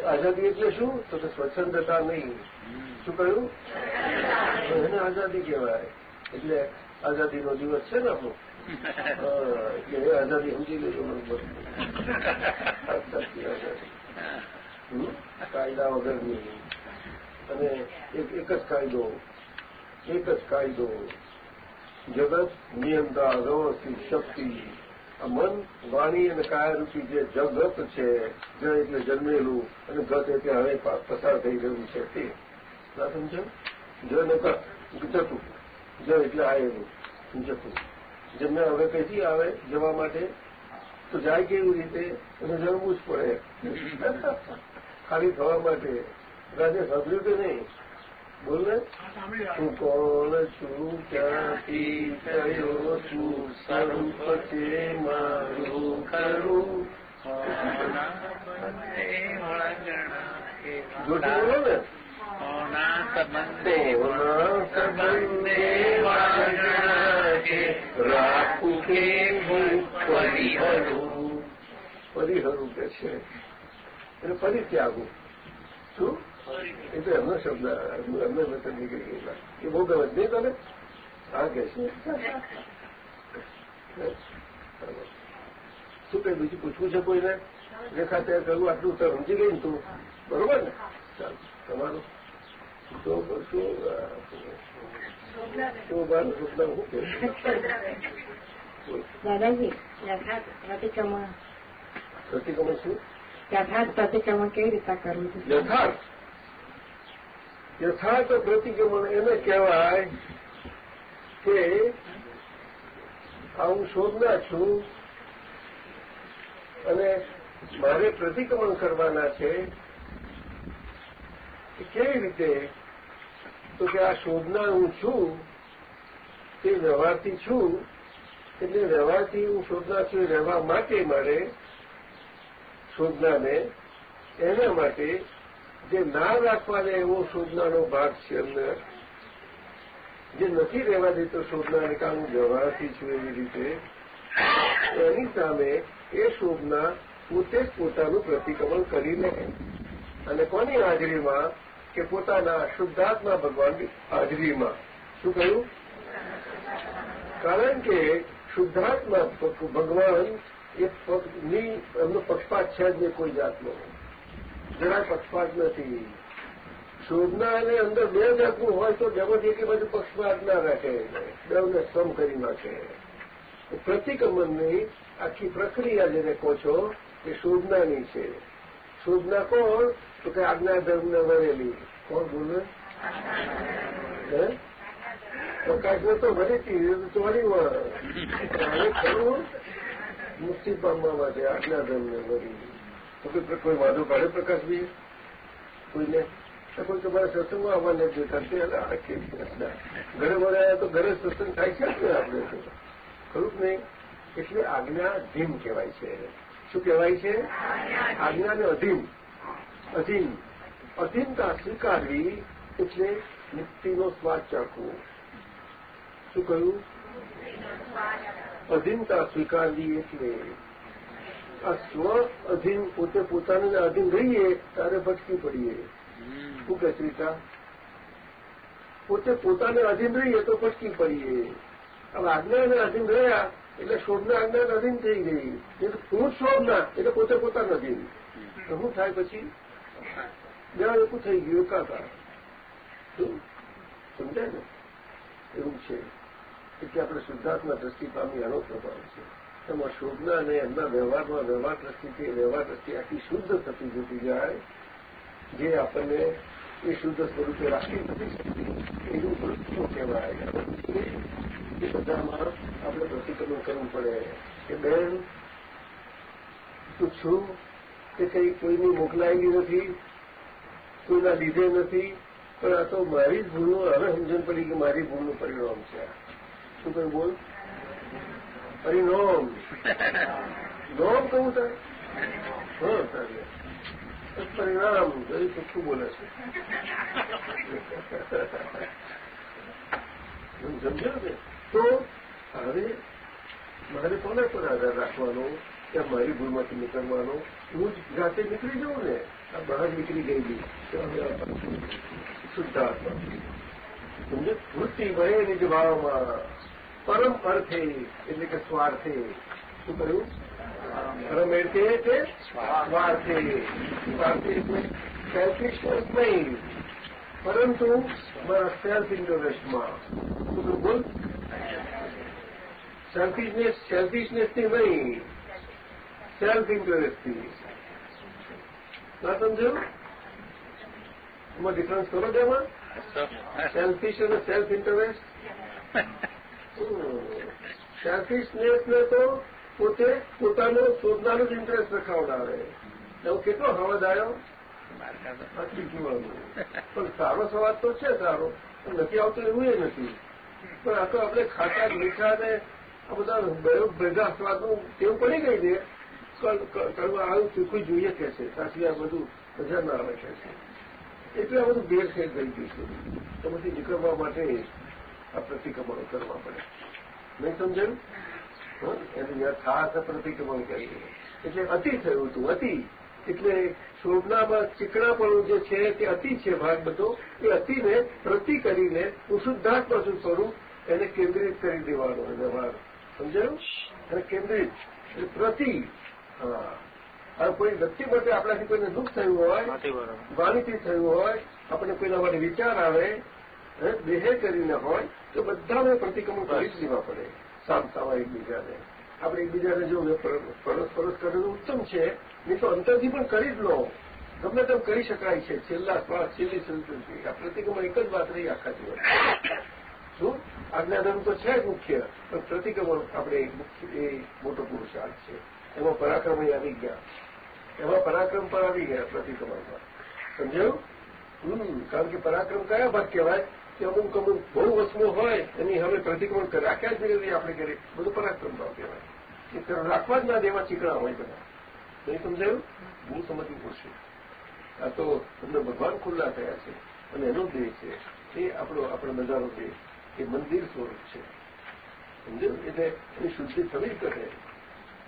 Speaker 2: આઝાદી એટલે શું? તો કે સ્વચ્છંદતા નહીં. શું કહ્યું? એને આઝાદી કહેવાય. એટલે આઝાદીનો દિવસ છે ને આપણો. કાયદા વગરની અને એક જ કાયદો એક જ કાયદો જગત નિયંતા વ્યવસ્થિત શક્તિ મન વાણી અને કાયારૂપી જે જગત છે, જ એટલે જન્મેલું અને ગત એટલે હવે પસાર થઈ રહ્યું છે તે? ના સમજો જ ને જ એટલે આવેલું જતું જેમને હવે કઈથી આવે જવા માટે તો જાય કેવી રીતે? એને જમવું જ પડે. ખાલી થવા માટે. રાજે સાંભળ્યું કે નહીં? બોલ ને હું કોણ છું ક્યાંથી થયો છું? સ્વરૂપ છે મારું ખરું જોટી બોલો ને?
Speaker 6: સંબંધે
Speaker 2: રાખું હું પરિહરું કે છે. એટલે પરિત્યાગું શું? એ તો એમનો શબ્દ, એમને મતલબ નીકળી ગયેલા એ બહુ ગમે નહીં તમે? હા કે છે. શું કઈ બીજું પૂછવું છે કોઈને? રેખા ત્યાં કહ્યું આટલું તો સમજી ગઈ ને તું. બરોબર ને? ચાલ, તમારું. તો શું
Speaker 7: દાદાજી યથાર્થ પ્રતિક્રમણ
Speaker 2: એને કહેવાય કે હું શોધના છું અને મારે પ્રતિક્રમણ કરવાના છે કેવી રીતે તો કે આ શોધનાર હું છું, તે વ્યવહારથી છું, એટલે વ્યવહારથી હું શોધનાર છું રહેવા માટે મારે શોધનાને એના માટે જે ના રાખવાને એવો શોધનાનો ભાગ છે અંદર, જે નથી રહેવા દેતો શોધનારને કારણ હું વ્યવહારથી છું એવી રીતે એની સામે એ શોધના પોતે જ પોતાનું પ્રતિક્રમણ કરી લે અને કોની હાજરીમાં કે પોતાના શુદ્ધાત્મા ભગવાનની હાજરીમાં. શું કહ્યું? કારણ કે શુદ્ધાત્મા ભગવાન એ એમનો પક્ષપાત છે જ નહીં કોઈ જાતનો. જરાય પક્ષપાત નથી. શોધના અને અંદર બે જાતનું હોય તો જગત એટલી બધું પક્ષપાત ના રાખે. બેવને સમ કરી નાખે. પ્રતિક્રમણની આખી પ્રક્રિયા જેને કહો છો એ શોધનાની છે. શોધના કોણ? તો કે આજ્ઞા ધર્મને વરેલી કોણ બોલે? પ્રકાશને તો ભરી હતી ચોરી હવે ખરું? મુક્તિ પામવા માટે આજ્ઞા ધર્મને વરેલી તો કે કોઈ વાંધો કાઢે પ્રકાશભાઈ કોઈને? કોઈ તમારા સત્સંગમાં આવવાને જોતા તે આખી ઘરે વળાયા તો ઘરે સત્સંગ થાય છે ને આપણે ખરું નહીં? એટલે આજ્ઞા ધીમ કહેવાય છે. શું કહેવાય છે? આજ્ઞાને અધીન અધીન અધીનતા સ્વીકારવી એટલે મુક્તિનો સ્વાદ ચાખવો શું કહ્યું અધીનતા સ્વીકારવી એટલે આ સ્વ અધીન પોતે પોતાને અધીન રહીએ ત્યારે ભટકી પડીએ શું કહે શ્રીતા પોતે પોતાને અધીન રહીએ તો ભટકી પડીએ હવે આજ્ઞાને અધીન રહ્યા એટલે શોભના આજ્ઞાને અધીન થઈ ગઈ। હું શોભના એટલે પોતે પોતાને અધીન। તો શું થાય પછી? બે એવું થઈ ગયું એકાકાર. સમજાય ને? એવું છે. એટલે આપણે શુદ્ધાત્મા દ્રષ્ટિ પામી એનો પ્રભાવ છે. એમાં શોધના અને એમના વ્યવહારમાં વ્યવહાર દ્રષ્ટિથી વ્યવહાર દ્રષ્ટિ આખી શુદ્ધ થતી જતી જાય. જે આપણને એ શુદ્ધ સ્વરૂપે રાખી નથી શકતી. એવું વૃત્તિઓ કહેવાય. એ બધામાં આપણે પ્રતિક્રમણ કરવું પડે. કે બેન, તું છું? કે કંઈ કોઈની મોકલાયેલી નથી, કોઈના લીધે નથી, પણ આ તો મારી જ ભૂલનું હવે સમજણ પડી કે મારી ભૂલનું પરિણામ છે. શું કઈ બોલ? પરિણામ. નોમ કહું તારે હા, તારે. પરિણામ તો ચોખ્ખું બોલે છે. સમજ્યો ને? તો હવે મારે કોને પર આધાર રાખવાનો? કે મારી ભૂલમાંથી નીકળવાનો. હું જ જાતે નીકળી જાઉં ને, આ બહાર નીકળી ગયેલી શુદ્ધાત્મા. સમજે વૃત્તિ વહે નિજ ભાવમાં પરમ અર્થે, એટલે કે સ્વાર્થે. શું કહ્યું પરમ અર્થે કે સ્વાર્થે. સ્વાર્થે નહીં. પરંતુ મારા સેલ્ફ ઇન્ટરેસ્ટમાં શું બોલ? સેલ્ફિશનેસ સેલ્ફિશનેસથી નહીં. સેલ્ફ ઇન્ટરેસ્ટથી ના સમજ્યું એમાં ડિફરન્સ કરો છો એમાં? સેલ્ફિશ અને સેલ્ફ ઇન્ટરેસ્ટ સેલ્ફિશનેસને તો પોતે પોતાનો શોધનારો જ ઇન્ટરેસ્ટ રખાવડાવે. એવો કેટલો હવાજ આવ્યો? પણ સારો સવાદ તો છે સારો, પણ નથી આવતો એવું એ નથી. પણ આ તો આપણે ખાતા મીઠા ને આ બધા ભેગા સ્વાદનું ટેવ પડી ગઈ છે. કરવા આવું ચૂકવું જોઈએ કે છે? સાચી આ બધું મજા ના આવે કે છે. એટલે આ બધું ભેરસેર થઈ ગયું છે. તો નીકળવા માટે આ પ્રતિક્રમણો કરવા પડે. નહીં સમજાયું? એનું ખાસ પ્રતિક્રમણ કરીએ એટલે અતિ થયું હતું અતિ. એટલે શોભનામાં ચીકણાપણું જે છે તે અતિ છે ભાગ બધો. એ અતિને પ્રતિ કરીને હું શુદ્ધાત્મા શું કરું એને કેન્દ્રિત કરી દેવાનો વ્યવહાર સમજાયું? અને કેન્દ્રિત. પ્રતિ હવે કોઈ વ્યક્તિ માટે આપણાથી કોઈને દુઃખ થયું હોય વાણીથી થયું હોય આપણને કોઈના માટે વિચાર આવે દેહે કરીને હોય તો બધાને પ્રતિક્રમણ કરી જ દેવા પડે. સામ સામા એકબીજાને. આપણે એકબીજાને જો પરસ પરસ કરેલું ઉત્તમ છે નહીં તો અંતરથી પણ કરી જ લો. ગમે તેમ કરી શકાય છે. છેલ્લા શ્વાસ છેલ્લી સંસ્કૃતિ. આ પ્રતિક્રમણ એક જ વાત રહી આખા દિવસ શું? આજ્ઞાધર્મ તો છે જ મુખ્ય પણ પ્રતિક્રમણ આપણે એ મોટો પુરુષાર્થ છે. એમાં પરાક્રમ આવી ગયા. એમાં પરાક્રમ પણ આવી ગયા પ્રતિક્રમણમાં સમજાયું? હમ, કારણ કે પરાક્રમ કયા ભાગ કહેવાય? કે અમુક અમુક બહુ વસ્તુઓ હોય, એની હવે પ્રતિક્રમણ રાખ્યા જ નહીં આપણે કરીએ બધું પરાક્રમ ભાવ કહેવાય. એ રાખવા જ ના દેવા ચીકણા હોય બધા. નહીં સમજાયું? બહુ સમજવું પડશે. આ તો તમને ભગવાન ખુલ્લા થયા છે અને એનો ધ્યેય છે એ આપણો આપણો નજારો છે. એ મંદિર સ્વરૂપ છે. સમજ્યું? એટલે એની શુદ્ધિ થવી જ કરે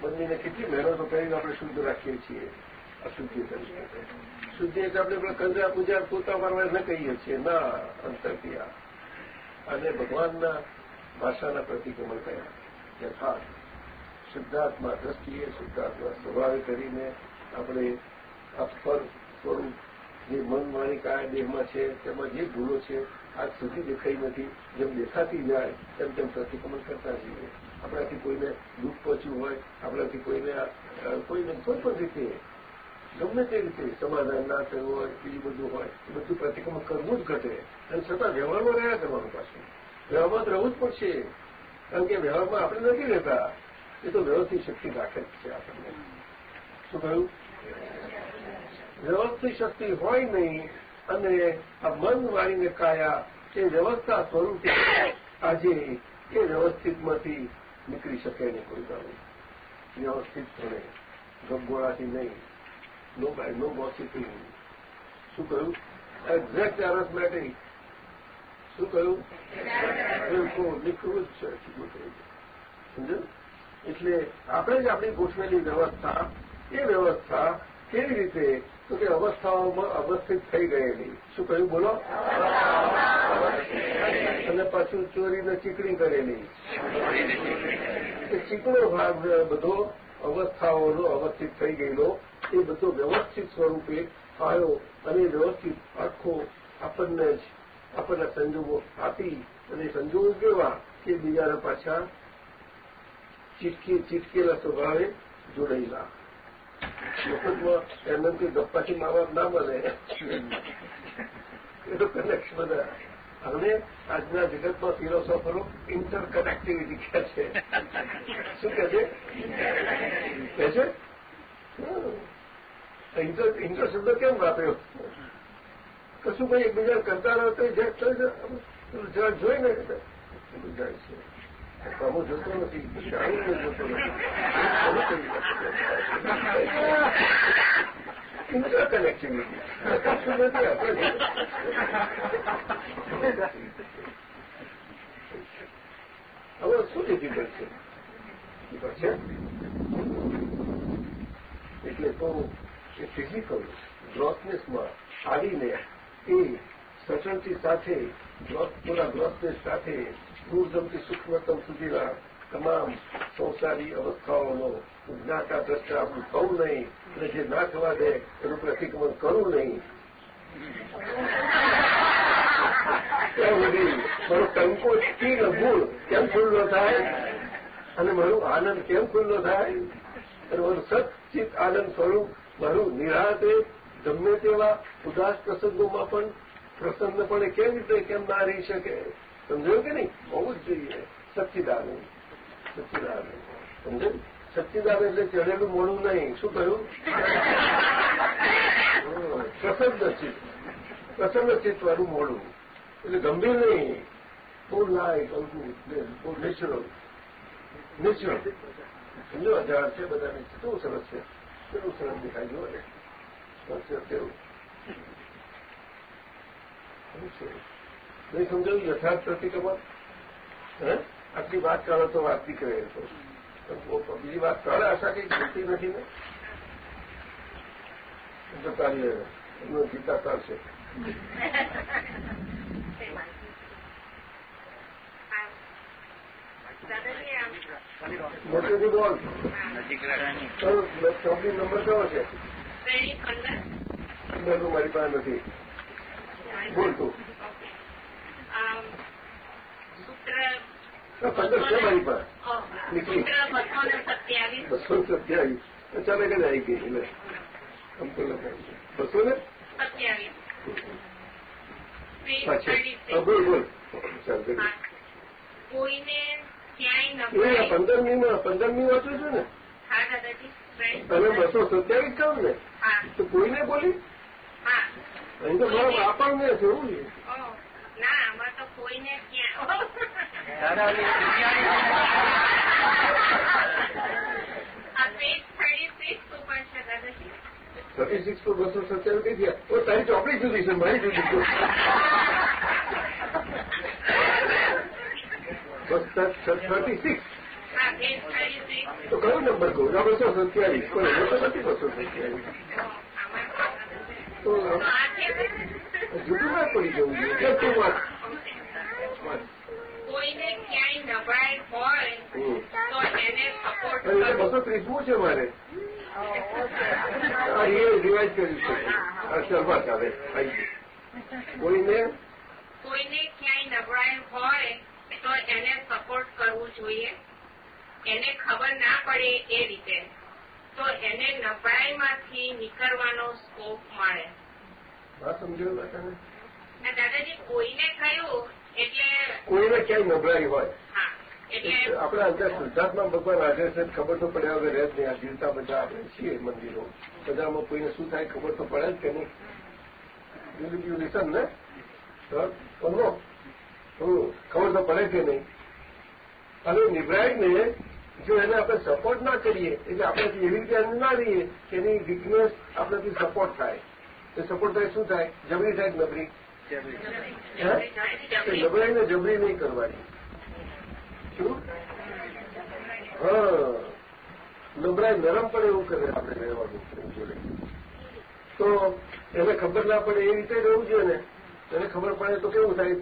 Speaker 2: મંદિરને કેટલી મહેનતો કરીને આપણે શુદ્ધ રાખીએ છીએ. અશુદ્ધિ તરીકે શુદ્ધિ. એટલે આપણે પેલા કંદરા પૂજા પોતા મારવા ન કહીએ છીએ. ના, અંતરક્રિયા. અને ભગવાનના ભાષાના પ્રતિક્રમણ કયા યથાર્થ. શુદ્ધાત્મા દ્રષ્ટિએ શુદ્ધાત્મા સ્વભાવે કરીને આપણે અસ્પર સ્વરૂપ જે મન મારી કાયા દેહમાં છે, તેમાં જે ભૂલો છે, આજ સુધી દેખાઈ નથી. જેમ દેખાતી જાય, તેમ તેમ પ્રતિક્રમણ કરતા જઈએ. આપણાથી કોઈને દુઃખ પહોંચ્યું હોય, આપણાથી કોઈને કોઈને કોઈ પણ રીતે ગમે તે રીતે સમાધાન ના થયું હોય, બીજું બધું હોય, એ બધું પ્રતિક્રમણ કરવું જ ઘટે. અને છતાં વ્યવહારમાં રહ્યા કરવાનું પાછું વ્યવહારમાં રહેવું જ પડશે. કારણ કે વ્યવહારમાં આપણે નથી રહેતા. એ તો વ્યવસ્થિત શક્તિ રાખે જ છે આપણને. શું કહ્યું? વ્યવસ્થિત શક્તિ હોય નહીં અને આ મન વાળીને કાયા એ વ્યવસ્થા સ્વરૂપે આજે એ વ્યવસ્થિતમાંથી નીકળી શકે નહીં કોઈ દાડો વ્યવસ્થિતપણે ગપગોળાથી નહીં નો બાય નો ગોસિપિંગ શું કહ્યું? એક્ઝેક્ટ એરોથમેટિક શું કહ્યું? બિલકુલ નીકળવું જ છે સમજો એટલે આપણે જ આપણી ગોઠવેલી વ્યવસ્થા, એ વ્યવસ્થા કેવી રીતે તો કે અવસ્થાઓમાં અવસ્થિત થઈ ગયેલી. શું કહ્યું? બોલો. અને પાછું ચોરીને ચીકણી કરેલી. એ ચીકણો ભાગ બધો અવસ્થાઓનો અવસ્થિત થઈ ગયેલો. એ બધો વ્યવસ્થિત સ્વરૂપે આવ્યો અને વ્યવસ્થિત આખો આપણને જ આપણને સંજોગો આપી અને સંજોગો કેવા કે બીજાના પાછા ચીટકી ચીટકેલા સ્વભાવે જોડાયેલા. એમને ગપ્પાથી મા બાપ ના મળે. એ તો કનેક્શન બધા. હવે આજના જગતમાં ફિલોસોફરો ઇન્ટર કનેક્ટિવિટી કહે છે. શું કહે છે? કહે છે? ઇન્ટર ઇન્ટર શબ્દ કેમ વાપર્યો? કશું કંઈ એકબીજા કરતા રહો તો જરા જોઈને જાય છે અમુ જોતો નથી જાણીને જોતો નથી કનેક્ટિવિટી હવે શું ડિફિકલ્ટ છે એટલે તો એ ફિઝિકલ ગ્રોથનેસમાં આવીને એ સચનથી સાથે પૂરા ગ્રોથનેસ સાથે સ્થૂળતમથી સૂક્ષ્મતમ સુધીના તમામ સંસારી અવસ્થાઓનો જ્ઞાતા દ્રષ્ટા આપણું થવું નહીં અને જે ના થવા દે એનું પ્રતિક્રમણ કરવું નહીં મારો કંકોચ કી ભૂલ કેમ ખુલ્લો થાય અને મારું આનંદ કેમ ખુલ્લો થાય અને મારું સચિત આનંદ સ્વરૂપ મારું નિરાતે ગમે તેવા ઉદાસ પ્રસંગોમાં પણ પ્રસન્નપણે કેવી રીતે કેમ ના રહી શકે સમજાયું કે નહીં હોવું જ જોઈએ સચ્ચિદાનંદ સચ્ચિદાનંદ સમજાયું સચ્ચિદાન એટલે ચડેલું મોડું નહીં શું કહ્યું પ્રસન્ન ચિત્ત પ્રસન્ન ચિત્ત વાળું મોડું એટલે ગંભીર નહીં બહુ લાઈટ હલકું બહુ નેચરલ નેચરલ સમજો હજાર છે બધાને કેવું સરસ છે કેવું સરસ દેખાય જુઓ સરસ કેવું નહીં સમજાયું? યથાર્થ પ્રતિક્રમણ હે? આટલી વાત કરો તો. વાત નીકળે તો બીજી વાત કરે આશા કંઈ જોતી નથી ને? જતા રહીએ એમનો ગીતા કાઢશે મોટેથી બોલ. ચોકડી નંબર કયો છે? પંદરનું મારી પાસે નથી. બોલ તું
Speaker 8: સૂત્ર
Speaker 2: પંદર છે મારી પાસે નીકળી
Speaker 5: બસો સત્યાવીસ.
Speaker 2: અચાનક જ આવી ગઈ એટલે બસો ને બોલ બોલ. પંદરમી માં પંદરમી વાંચું છું ને?
Speaker 5: હા
Speaker 2: તમે બસો સત્યાવીસ કહો ને?
Speaker 5: હા.
Speaker 2: તો કોઈને બોલી?
Speaker 5: હા.
Speaker 2: અહીં તો મારા આપણને જોવું છે.
Speaker 5: ના આમાં તો કોઈને ક્યાં?
Speaker 9: દાદા ઓલી દુનિયાની
Speaker 5: આ પેજ થર્ટી સિક્સ ઉપર છે દાદાજી.
Speaker 2: થર્ટી સિક્સ તો બસો સત્યાવીસ કઈ થયા તો તારી ચોપડી જુદી છે મારી જુદી છે. બસ થર્ટી સિક્સ તો કયો નંબર કહું? બસો સત્યાવીસ. કોઈ એનો નથી બસો સત્યાવીસ. તો જુદું ના પડી જવું જોઈએ વાત.
Speaker 5: કોઈને ક્યાંય નબળાઈ હોય તો એને સપોર્ટ
Speaker 2: બસો ત્રીસમું છે મારે? રિવાઇઝ કર્યું છે. શરૂઆત આવી ગઈ. કોઈને?
Speaker 5: કોઈને ક્યાંય નબળાઈ હોય તો એને સપોર્ટ કરવું જોઈએ. એને ખબર ના પડે એ રીતે. તો એને નબળાઈમાંથી નીકળવાનો સ્કોપ મળે. દાદાજી કોઈને કહ્યું એટલે
Speaker 2: કોઈને ક્યાંય નબળાઈ હોય. આપણા અંદર શુદ્ધાત્મા ભગવાન હાજર છે ખબર તો પડ્યા વગર રહે નહીં. આ જીવતા બધા આપણે છીએ મંદિરો. બધામાં કોઈને શું થાય ખબર તો પડે જ કે નહીં. યુ લિસન ને? ખબર તો પડે કે નહીં. અને નિબ્રાઇડને જો એને આપણે સપોર્ટ ના કરીએ, એટલે આપણે એવી રીતે એને ના રહીએ કે એની વીકનેસ આપણાથી સપોર્ટ થાય. એ સપોર્ટ થાય શું થાય? જબરી થાય? એ નબળાઈને જબરી નહીં કરવાની. શું? હા. નબળાઈ નરમ પડે એવું કરે આપણે રહેવાનું જોડે તો એને ખબર ના પડે એ રીતે રહેવું જોઈએ ને. એને ખબર પડે તો કેવું થાય?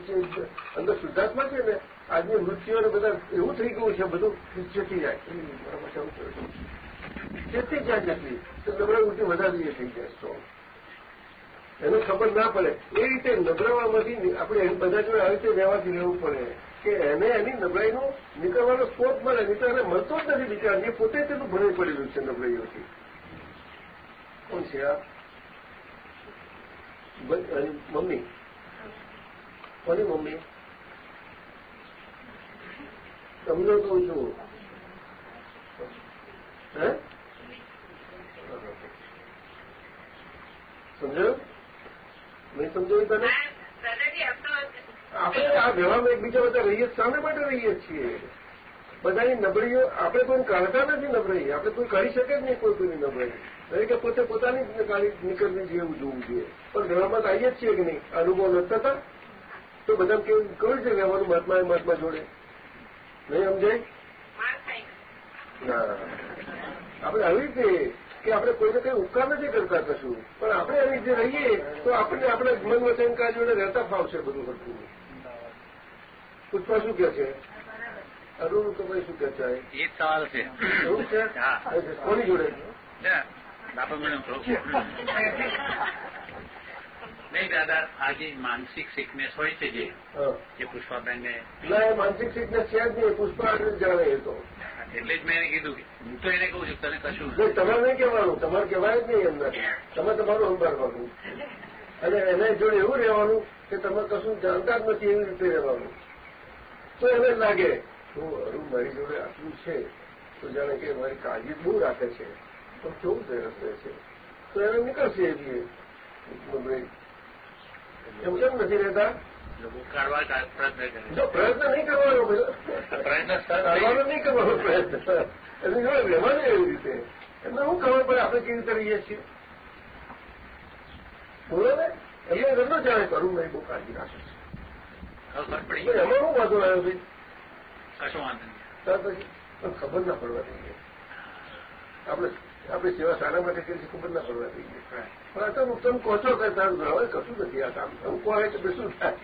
Speaker 2: અંદર શુદ્ધાત્મા છે ને આજની મૃત્યુઓને બધા એવું થઈ ગયું છે, બધું ચેતી જાય. ચેતી જાય જેટલી તો નબળાઈ ઉલટી વધારે થઈ જાય સ્ટ્રોંગ એને ખબર ના પડે. એ રીતે નબળાવામાંથી આપણે બધા જોડે આવી રીતે રહેવાથી રહેવું પડે કે એને એની નબળાઈનો નીકળવાનો સ્કોપ મળે, નહીં મળતો જ નથી બિચાર. એ પોતે તેનું ભરાઈ પડેલું છે નબળાઈઓથી. કોણ છે આ? મમ્મી? કોની મમ્મી? તમને કહું છું. હે? સમજાયું મેં તને? આપણે આ વ્યવહારમાં એકબીજા બધા રહીએ શાને માટે રહીએ છીએ? બધાની નબળીઓ, આપણે કોઈ કાઢતા નથી નબળાઈ. આપણે કોઈ કાઢી શકે જ નહીં કોઈ કોઈની નબળાઈ. દરેકે પોતે પોતાની કાઢી નીકળવી જોઈએ એવું જોવું જોઈએ. પણ વ્યવહારમાં આવીએ જ છીએ કે નહીં? અનુભવ નથી થતા? તો બધા કેવું કહ્યું છે વ્યવહારનું મહાત્મા મહાત્મા જોડે? નહીં સમજાય આપણે આવી રીતે કે આપણે કોઈને કઈ ઉપકાર નથી કરતા કશું. પણ આપણે આવી રીતે રહીએ તો આપણને આપણે મન વચનકાર જોડે રહેતા ફાવશે બધું કરતું પુષ્પા શું કે છે? અરુણ તો ભાઈ શું કે છે?
Speaker 10: એ સવાલ છે.
Speaker 2: એવું છે?
Speaker 10: હા.
Speaker 2: કોની જોડે.
Speaker 10: છે. બાપા મેડમ નહીં દાદા આ જે માનસિક સિકનેસ હોય છે જે એ પુષ્પાબેનને
Speaker 2: માનસિક સિકનેસ છે જ નહીં પુષ્પા જાણે એ તો.
Speaker 10: એટલે જ મેં એને કીધું કે હું તો એને કહું છું તને કશું
Speaker 2: તમારે નહીં કહેવાનું તમારે કહેવાય જ નહીં એમને. તમે તમારું સંભાળવાનું. અને એને જોડે એવું રહેવાનું કે તમે કશું જાણતા જ નથી એવી રીતે રહેવાનું. તો એને લાગે હું અરુણ મારી જોડે આટલું છે? તો જાણે કે મારી કાળજી બહુ રાખે છે. તો કેવું રહે છે? તો એને નીકળશે એ બી એમ કેમ નથી રહેતા?
Speaker 10: પ્રયત્ન
Speaker 2: જો પ્રયત્ન નહીં કરવાનો
Speaker 10: પ્રયત્ન
Speaker 2: કરવાનો નહીં કરવાનો પ્રયત્ન એની જોડે વ્યવહાર એવી રીતે. એમને શું ખબર પડે આપણે કેવી રીતે રહીએ છીએ? બોલો ને. એમને ન જાણે કરું નહીં બહુ કાળજી રાખે. છે
Speaker 10: પડી
Speaker 2: એમાં શું વાંધો આવ્યો ભાઈ?
Speaker 10: કશો વાંધો નહીં.
Speaker 2: ત્યાર પછી પણ ખબર ના પડવા દઈએ. આપણે આપણે સેવા સારા માટે કરી ખબર ના પડવા દઈએ પણ આ તો તમે કહો છો કે તારું હવે કશું નથી આ કામ તમે કહો એટલે શું થાય?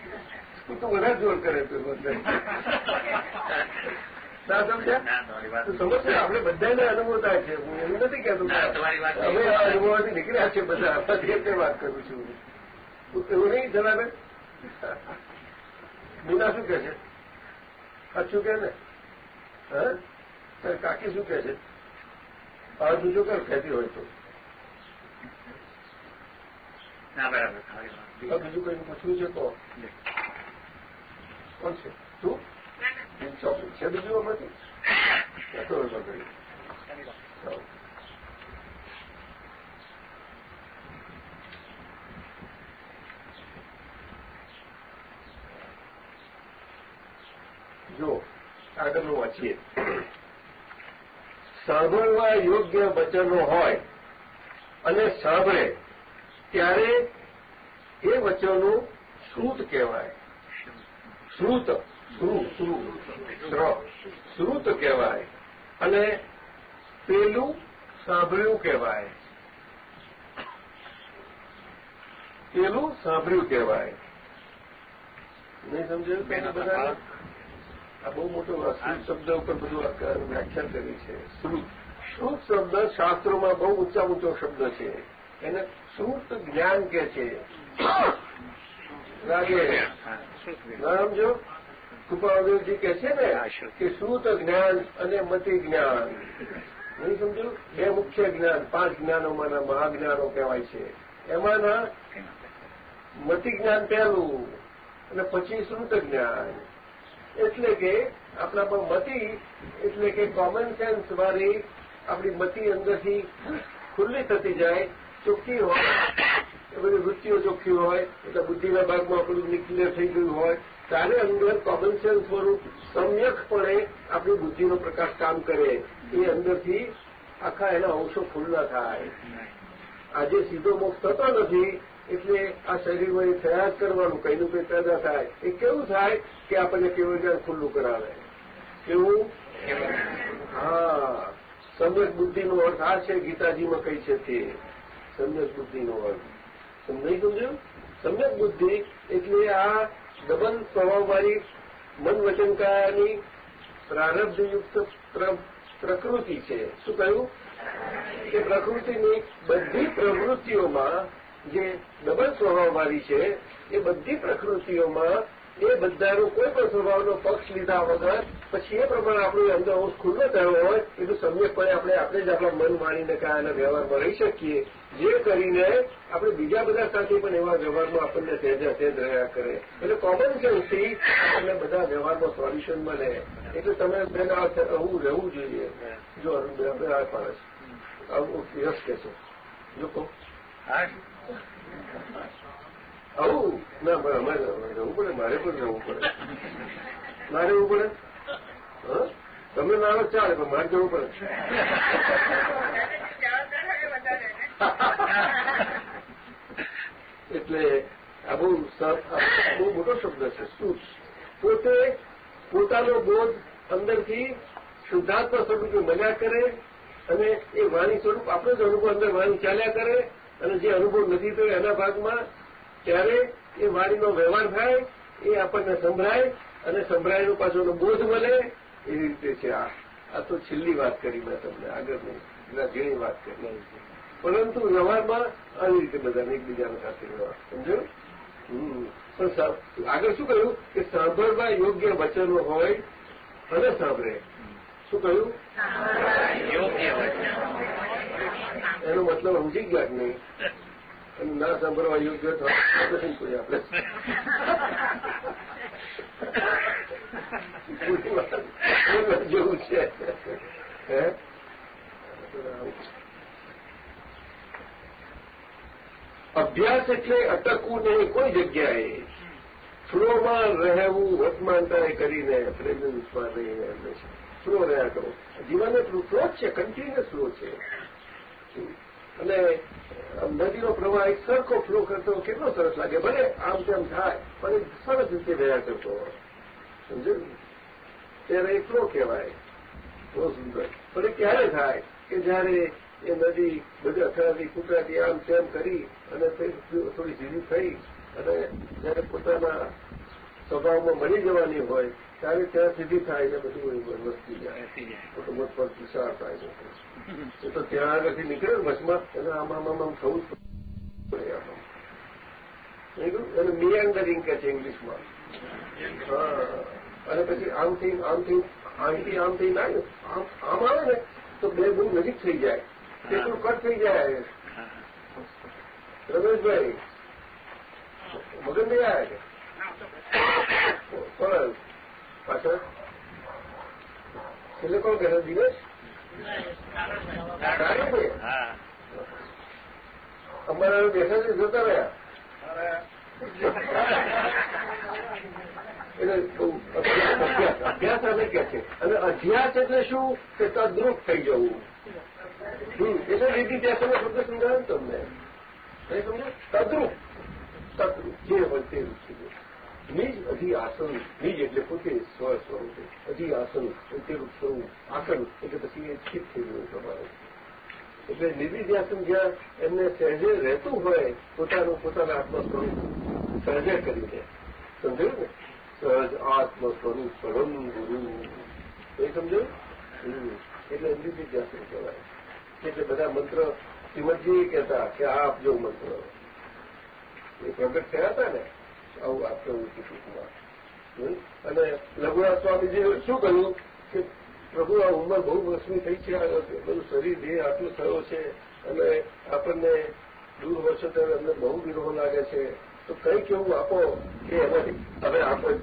Speaker 2: તું તો વધારે જોર કરે તું બધે. ના સમજ્યા આપણે બધાને અનુભવ થાય છે. હું એવું નથી કહેતો અમે આ અનુભવથી નીકળ્યા છે બધા. પછી રીતે વાત કરું છું. એવું નહીં જણાવે? બુના શું કહે છે? સાચું કે ને? હા? કાકી શું કે છે? બીજું કયું કહેતી હોય તો. બીજું કઈ પૂછવું છે તો. કોણ છે? તું? ચોપડી છે બીજું આમાંથી તો જો આગળનું વાંચીએ. સાંભળવા યોગ્ય વચનો હોય અને સાંભળે ત્યારે એ વચનો શ્રુત કહેવાય. શ્રુત શ્રુત કહેવાય અને પેલું સાંભળ્યું કહેવાય. પેલું સાંભળ્યું કહેવાય. નહીં સમજાયું? પેલા બધા? આ બહુ મોટો શબ્દ ઉપર બધું વ્યાખ્યા કરી છે. શ્રુત શ્રુત શબ્દ શાસ્ત્રોમાં બહુ ઊંચા ઊંચો શબ્દ છે? એને શ્રુત જ્ઞાન કે છે? સમજો કૃપાદેવજી કે છે ને કે શ્રુત જ્ઞાન અને મતિ જ્ઞાન. નહીં સમજ્યું બે મુખ્ય જ્ઞાન પાંચ જ્ઞાનોમાંના મહાજ્ઞાનો કહેવાય છે. એમાંના મતિ જ્ઞાન પહેલું અને પછી શ્રુત જ્ઞાન. એટલે કે આપણા પણ મતી, એટલે કે કોમન સેન્સ વાળી આપણી મતી અંદરથી ખુલ્લી થતી જાય, ચોખ્ખી હોય, એ બધી વૃત્તિઓ ચોખ્ખી હોય, એટલે બુદ્ધિના ભાગમાં આપણું ક્લિયર થઈ ગયું હોય ત્યારે અંદર કોમન સેન્સ સ્વરૂપ સમ્યકપણે આપણી બુદ્ધિનો પ્રકાશ કામ કરે. એ અંદરથી આખા એના અંશો ખુલ્લા થાય. આજે સીધો મોક્ષ થતો નથી એટલે આ શરીરમાં એ કરવાનું કંઈનું કંઈ પેદા થાય, એ કેવું થાય કે આપણને કેવું જ્યાં ખુલ્લું કરાવે? કેવું? હા. સમ્યક બુદ્ધિનો અર્થ આ છે, ગીતાજીમાં કઈ છે તે. સમ્યક બુદ્ધિનો અર્થ. સમજાઈ સમજ્યું? સમ્યક બુદ્ધિ એટલે આ દબન સ્વભાવવાળી મન વચનકાયાની પ્રારબ્ધયુક્ત પ્રકૃતિ છે. શું કહ્યું? કે પ્રકૃતિની બધી પ્રવૃત્તિઓમાં જે ડબલ સ્વભાવવાળી છે એ બધી પ્રકૃતિઓમાં એ બધાનો કોઈ પણ સ્વભાવનો પક્ષ લીધા વગર પછી એ પ્રમાણે આપણું અંદર અંશ ખુલ્લો થયો હોય એટલું સમ્યકપણે આપણે આપણે જ આપણા મન માણીને કાયાના વ્યવહારમાં રહી શકીએ. જે કરીને આપણે બીજા બધા સાથે પણ એવા વ્યવહારમાં આપણને તેજ સહેજ રહ્યા કરે. એટલે કોમન સેન્સથી આપણને બધા વ્યવહારમાં સોલ્યુશન મળે. એટલે તમે બેન આવું રહેવું જોઈએ. જો આપણે આ પાડે આવું યસ કહેશો જો કહો. આવું? ના અમારે રહેવું પડે, મારે પણ રહેવું પડે. ના રહેવું પડે? તમે ના ચાલે, પણ મારે જવું પડે. એટલે આ બહુ બહુ મોટો શબ્દ છે શું પોતે પોતાનો બોધ અંદરથી શુદ્ધાત્મા સ્વરૂપે મળ્યા કરે અને એ વાણી સ્વરૂપ આપણો જ અનુભવ અંદર વાણી ચાલ્યા કરે અને જે અનુભવ નથી થયો એના ભાગમાં ત્યારે એ વાણીનો વ્યવહાર થાય એ આપણને સંભળાય અને સંભળાયનો પાછળનો બોધ મળે એવી રીતે છે આ. આ તો છેલ્લી વાત કરી મેં તમને આગળની એના જેની વાત કરી. પરંતુ વ્યવહારમાં આવી રીતે બધાને એકબીજાના સાથે વ્યવહાર સમજો? પણ આગળ શું કહ્યું? કે સાંભળવા યોગ્ય વચનો હોય અને સાંભળે. શું કહ્યું? એનો મતલબ સમજી ગયા જ નહીં. અને ના સાંભળવા યોગ્ય કોઈ આપણે. જેવું છે. અભ્યાસ એટલે અટકવું નહીં કોઈ જગ્યાએ. ફ્લોમાં રહેવું વર્તમાનતાએ કરીને પ્રેઝન્સમાં રહીને હંમેશા ફ્લો રહ્યા કરો જીવન ફ્લો જ છે કન્ટિન્યુઅસ ફ્લો છે. અને નદીનો પ્રવાહ એક સરખો ફ્લો કરતો કેટલો સરસ લાગે ભલે આમ તેમ થાય પણ સરસ રીતે રહ્યા કરતો સમજે ત્યારે એ ફ્લો કહેવાય. બહુ સુંદર. પણ એ ક્યારે થાય? કે જ્યારે એ નદી બધી અથડાતી કૂતરાતી આમ તેમ કરી અને થોડી સીધી થઈ અને જયારે પોતાના સ્વભાવમાં મળી જવાની હોય ત્યારે ત્યાં સીધી થાય ને બધું વસ્તી જાય. મોટો મોટ પર વિશાળ થાય તો ત્યાં આગળથી નીકળે ને બસમાં એને આમ આમ થવું જ પડે આમાં. એને મિયાન્ડરિંગ કે છે ઇંગ્લિશમાં. અને પછી આમ થઈ આમ થઈ આમ ના આમ આમ આવે ને તો બે બહુ નજીક થઈ જાય. એટલું કટ થઈ જાય. રમેશભાઈ, મગન નહીં આવ્યા છે કોણ પાછળ એટલે કોણ કહે દિનેશ? ભાઈ અમારા છે જોતા રહ્યા. અભ્યાસ અમે કે છે. અને અભ્યાસ એટલે શું? કે તદ્રુપ થઈ જવું. એટલે રીતિ ત્યાં શબ્દ સમજાવે તમને? સમજો તદ્રુપ. તદ્રુપ. જે હોય તે રૂપ નિજ અધિઆસન નિજ એટલે પોતે સ્વ સ્વરૂપે. અધિઆસન આસન રૂપ સ્વરૂપ, આસન, એટલે પછી એ સ્થિત થઈ ગયું તમારે એટલે નિધિધ્યાસન જ્યાં એમને સહેજે રહેતું હોય, પોતાનું પોતાના આત્મ સ્વરૂપ સહેજે કરીને સમજાયું ને? સહજ આત્મ સ્વરૂપ પરમ ગુરુ. એ સમજાયું? એટલે નિધિધ્યાસન કહેવાય. એટલે બધા મંત્ર શ્રીમદજી કહેતા કે આ આપજો મંત્ર. એ પ્રગટ થયા હતા ને? આવું આપવું ટૂંકમાં અને લઘુનાથ સ્વામીજીએ શું કહ્યું? કે પ્રભુ આ ઉંમર બહુ વર્ષની થઈ છે બધું શરીર દેહ આટલું થયો છે, અને આપણને દૂર વર્ષો ત્યારે અમને બહુ વિરોહ લાગે છે. તો કંઈક એવું આપો કે એમાંથી હવે આપણે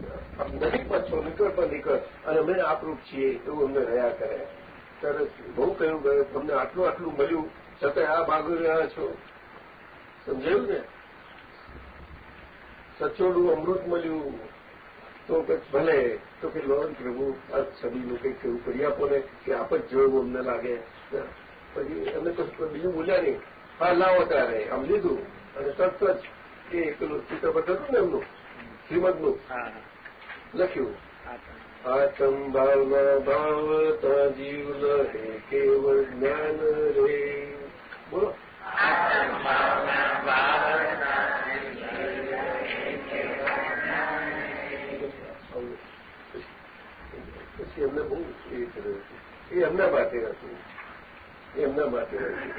Speaker 2: નજીકમાં છો, નીકળ પર નીકળ, અને અમે આપરૂપ છીએ એવું અમને રહ્યા કરે. ત્યારે બહુ કહ્યું, કે તમને આટલું આટલું મળ્યું, છતાં આ ભાગી રહ્યા છો. સમજાયું ને? સચોડું અમૃત મળ્યું. તો ભલે તો કે લોન પ્રભુ આ છબીનું કંઈક એવું કરી આપો ને કે આપ જ જોયું અમને લાગે. પછી અમે તો બીજું બોલ્યા નહીં. હા લાવો ત્યારે. આમ લીધું. અને તરત જ એ પેલું ચિત્રપટ હતું ને એમનું શ્રીમદનું લખ્યું. આતમ ભાવના ભાવતા જીવ રહે કેવળ જ્ઞાન રે. બોલો. પછી અમને બહુ એ કર્યું એ એમના માટે હતું એ એમના માટે હતું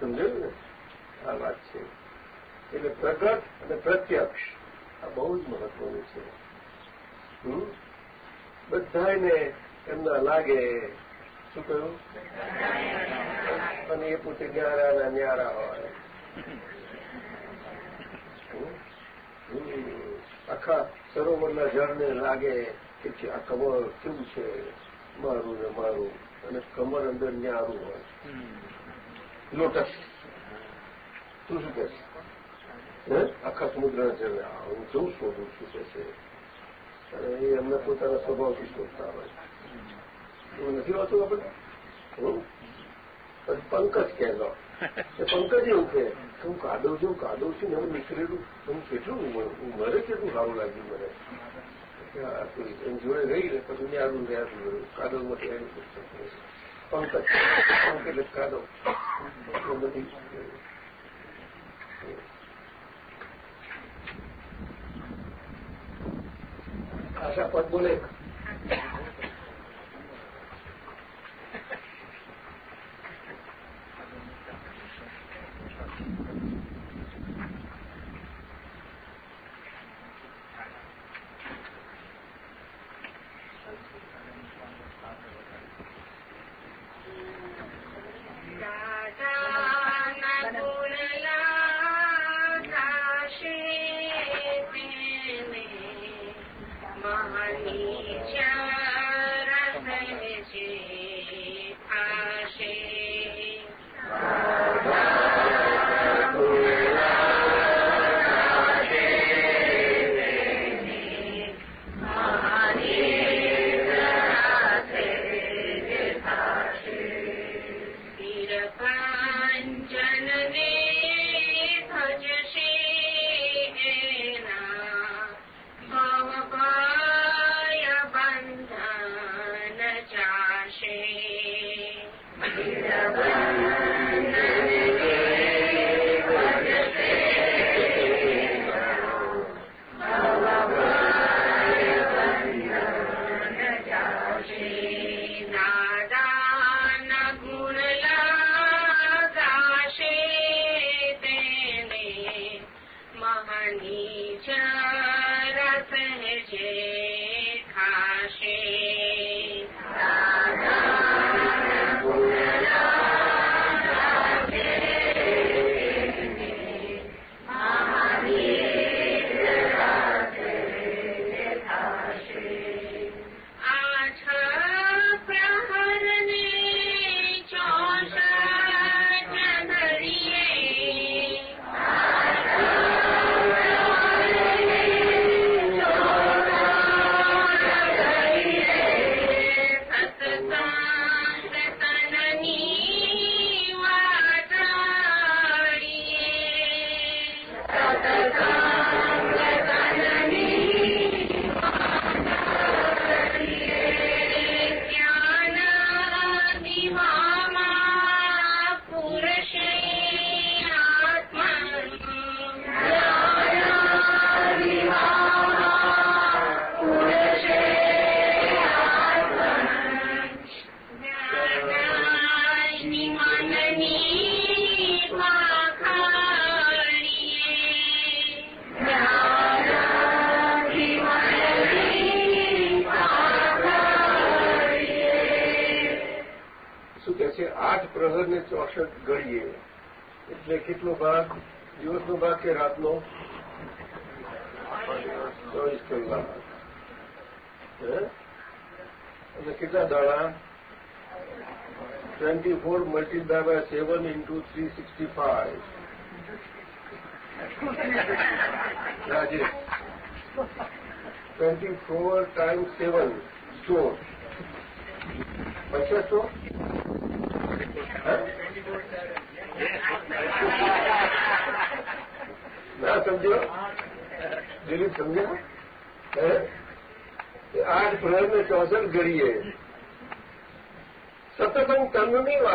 Speaker 2: સમજાયું ને? આ વાત છે. એટલે પ્રગટ અને પ્રત્યક્ષ આ બહુ જ મહત્વનું છે. બધાને એમના લાગે. શું કહ્યું? અને એ પોતે ન્યારાના ન્યારા હોય. આખા સરોવરના જળને લાગે. કે આ કમર કેવું છે? મારું ને મારું. અને કમર અંદર ન્યારું હોય. લોટસ. તું શું કહે છે? આખા સમુદ્ર જળને હું જવું શોધું છું કે છે? અને એ એમને પોતાના સ્વભાવથી શોધતા હોય. એવું નથી હોતું આપણે પંકજ કહેલો. એ પંકજ એવું કે હું કાદવ છું કાદવ છું ને હું નીકળેલું. હું કેટલું મરે કેટલું સારું લાગ્યું મને. જોડે રહી ને પછી ન્યારું ન્યારું કાદવમાંથી એનું પંકજ પંકજ એટલે કાદવ બધી આશા પદ બોલે.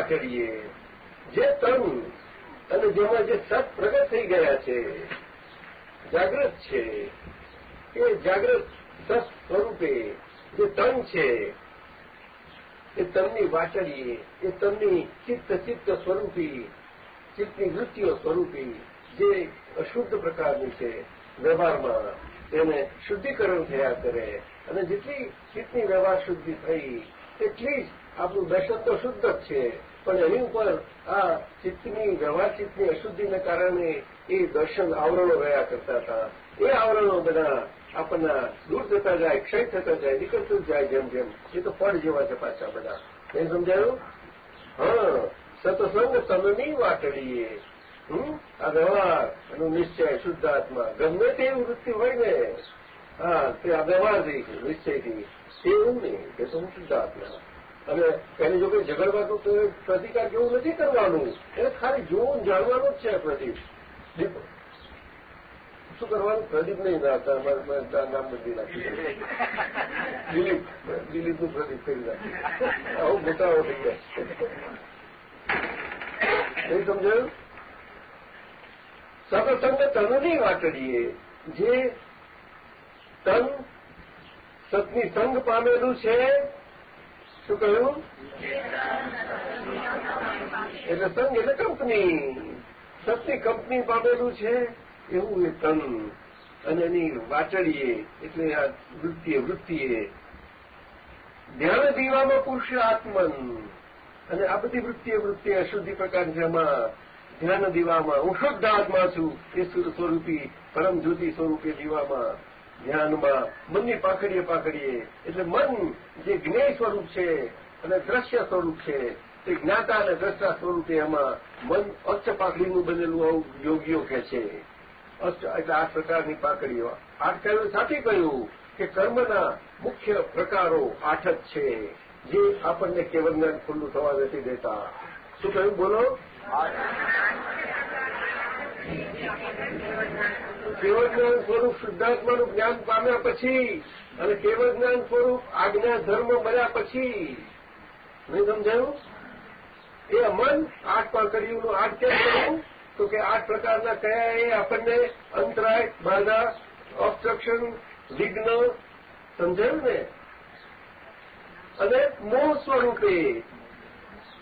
Speaker 2: વાકડીએ જે તન અને જેમાં જે સત પ્રગટ થઈ ગયા છે, જાગૃત છે, એ જાગૃત સત સ્વરૂપે જે તન છે, એ તનની વાચડીએ એ તનની ચિત્ત ચિત્ત સ્વરૂપી, ચિત્તની વૃત્તિઓ સ્વરૂપી, જે અશુદ્ધ પ્રકારની છે, વ્યવહારમાં તેને શુદ્ધિકરણ થયા કરે. અને જેટલી ચિત્તની વ્યવહાર શુદ્ધિ થઈ, એટલી જ આપણું દર્શન તો શુદ્ધ જ છે. પણ એની ઉપર આ ચિત્તની, વ્યવહાર ચિત્તની અશુદ્ધિને કારણે એ દર્શન આવરણો રહ્યા કરતા હતા. એ આવરણો બધા આપણને દૂર થતા જાય, ક્ષય થતા જાય, નીકળતું જાય જેમ જેમ. એ તો પડ જેવા છે પાછા બધા. એ સમજાયું? હા, સતસંગ તનની વાટડીએ. હમ? આ વ્યવહાર, એનો નિશ્ચય, શુદ્ધ આત્મા. ગમે તેવી વૃત્તિ હોય ને, હા, તે આ વ્યવહારથી, નિશ્ચયથી. તેવું નહીં કે તો હું શુદ્ધાત્મા અને એને જો કંઈ ઝઘડવાનું તો પ્રતિકાર કેવું નથી કરવાનું. એને ખાલી જોવું જાણવાનું જ છે પ્રદીપ. શું કરવાનું? પ્રદીપ નહીં નામ બદલી નાખી દિલીપ, દિલીપનું પ્રદીપ કરી નાખ્યું આવું મોટાઓ થઈ ગયા નહીં સમજાયું? સતસંગ તનની વાટડીએ, જે તન સતની સંગ પામેલું છે શું કહ્યું? એટલે સંઘ એટલે કંપની સતની કંપની પામેલું છે, એવું એ તન અને એની વાચડીએ, એટલે આ વૃત્તિએ વૃત્તિએ ધ્યાન દીવામાં પુરુષ આત્મન. અને આ બધી વૃત્તિએ વૃત્તિ અશુદ્ધિ પ્રકાર એમાં ધ્યાન દીવામાં. હું શુદ્ધ આત્મા છું. એ સ્વરૂપી, પરમ જ્યોતિ સ્વરૂપે દીવામાં. ધ્યાનમાં મનની પાખડીએ પાખડીએ. એટલે મન જે જ્ઞેય સ્વરૂપ છે અને દ્રશ્ય સ્વરૂપ છે, તે જ્ઞાતા અને દ્રષ્ટા સ્વરૂપે એમાં મન અચ્ચ પાખડીનું બનેલું આવું યોગીઓ કે છે. અષ્ટ એટલે આ પ્રકારની પાકડીઓ આઠ સાથી કહ્યું કે કર્મના મુખ્ય પ્રકારો આઠ જ છે, જે આપણને કેવળ જ્ઞાન ખુલ્લું થવા નથી દેતા. શું કહ્યું? બોલો. કેવળ સ્વરૂપ શુદ્ધાત્માનું જ્ઞાન પામ્યા પછી અને કેવળ જ્ઞાન સ્વરૂપ આજ્ઞા ધર્મ બન્યા પછી. નહીં સમજાયું? એ અમન આઠ પાકડીઓનું આઠ કેમ કરવું? તો કે આઠ પ્રકારના કયા એ આપણને અંતરાય, બાધા ઓબ્સ્ટ્રક્શન વિઘ્ન, સમજાયું ને? અને મોહ સ્વરૂપે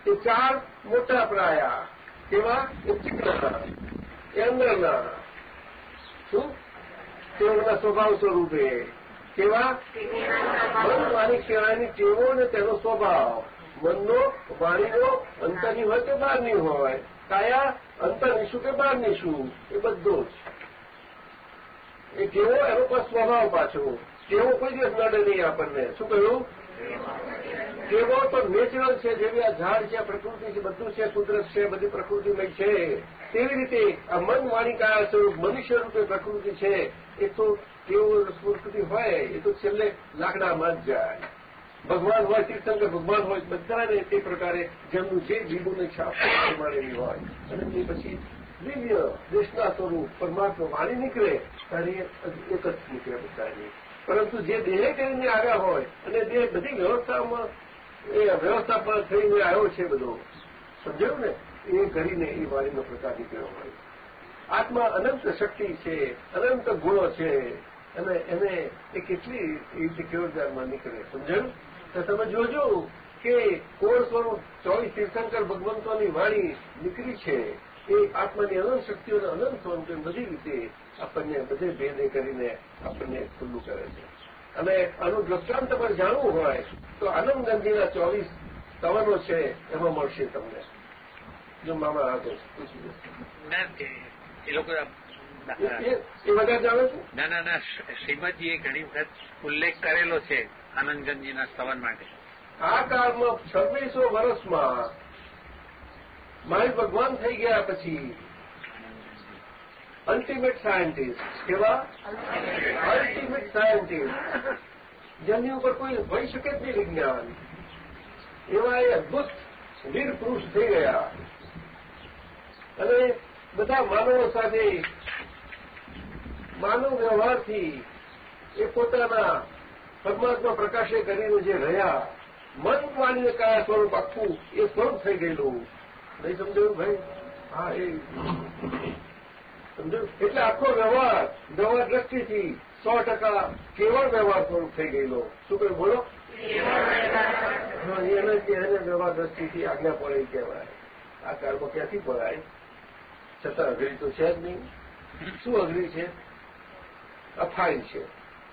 Speaker 2: એ ચાર મોટા પ્રાયા કેવા? એ એ અંદરના શું? તેઓના સ્વભાવ સ્વરૂપે. કેવા? મન વાણી કહેવાની ટેવો અને તેનો સ્વભાવ. મનનો વાણીનો અંતરની હોય કે બહારની હોય. કાયા અંતરની શું કે બહારની શું એ બધો જ. એ કેવો એનો પણ સ્વભાવ પાછો. કેવો કોઈ દિવસ નડે નહીં આપણને. શું કહ્યું? કેવો તો નેચરલ છે, જેવી આ ઝાડ છે પ્રકૃતિ છે, બધું છે, કુદરત છે, બધી પ્રકૃતિમય છે, તેવી રીતે આ મન વાણી કાયા સ્વરૂપ મનુષ્ય રૂપે પ્રકૃતિ છે, એ તો કેવો પ્રકૃતિ હોય, એ તો છેલ્લે લાકડામાં જ જાય. ભગવાન હોય, તીર્થંકર ભગવાન હોય, બધાને તે પ્રકારે જેમનું જે જીવોની છાપ પ્રમાણેની હોય. અને તે પછી દિવ્ય દેશના સ્વરૂપ, પરમાત્મા વાણી નીકળે, ત્યારે એક જ નીકળે બધાની. પરંતુ જે દેહ કરીને આવ્યા હોય, અને દેહ બધી વ્યવસ્થામાં એ વ્યવસ્થાપન થઈને આવ્યો છે બધો. સમજાયું ને? એ કરીને એ વાણીનો પ્રકાર નીકળ્યો હોય. આત્મા અનંત શક્તિ છે, અનંત ગુણો છે, અને એને એ કેટલી રીતે કેવળદારમાં નીકળે. સમજાયું તો તમે જોજો કે કોળ સ્વરૂપ ચોવીસ તીર્થંકર ભગવંતોની વાણી નીકળી છે, એ આત્માની અનંત શક્તિઓને અનંત સ્વરૂપે બધી રીતે આપણને બધે ભેદે કરીને આપણને ખુલ્લું કરે છે. અને આનું દ્રષ્ટાંત પર જાણવું હોય તો આનંદ ગાંધીના ચોવીસ સવનો છે એમાં મળશે તમને. જો મામા
Speaker 6: ના એ લોકો
Speaker 2: એ બધા જાણે છે?
Speaker 6: ના ના ના શ્રીમદજીએ ઘણી વખત ઉલ્લેખ કરેલો છે આનંદગંજીના સ્તવન માટે.
Speaker 2: આ કાળમાં છવ્વીસો વર્ષમાં મારી ભગવાન થઈ ગયા પછી અલ્ટિમેટ સાયન્ટિસ્ટ કેવા? અલ્ટિમેટ સાયન્ટિસ્ટ જેમની ઉપર કોઈ હોઈ શકે જ નહીં વિજ્ઞાન. એવા એ અદભુત વીર પુરુષ થઈ ગયા. અને બધા માનવો સાથે માનવ વ્યવહારથી એ પોતાના પરમાત્મા પ્રકાશે કરીને જે રહ્યા, મન માનીને કયા સ્વરૂપ આખું એ સ્વરૂપ થઈ ગયેલું. નહીં સમજાયું ભાઈ? હા, એ. સમજાયું એટલે આખો વ્યવહાર વ્યવહાર દ્રષ્ટિથી સો ટકા કેવળ વ્યવહાર સ્વરૂપ થઈ ગયેલો. શું કહ્યું? બોલો. એને એને વ્યવહાર દ્રષ્ટિથી આજ્ઞા પડે કહેવાય. આ કર્મ ક્યાંથી પડાય? છતાં અઘરી તો છે જ નહીં. શું અઘરી છે? આ ફાઇલ છે.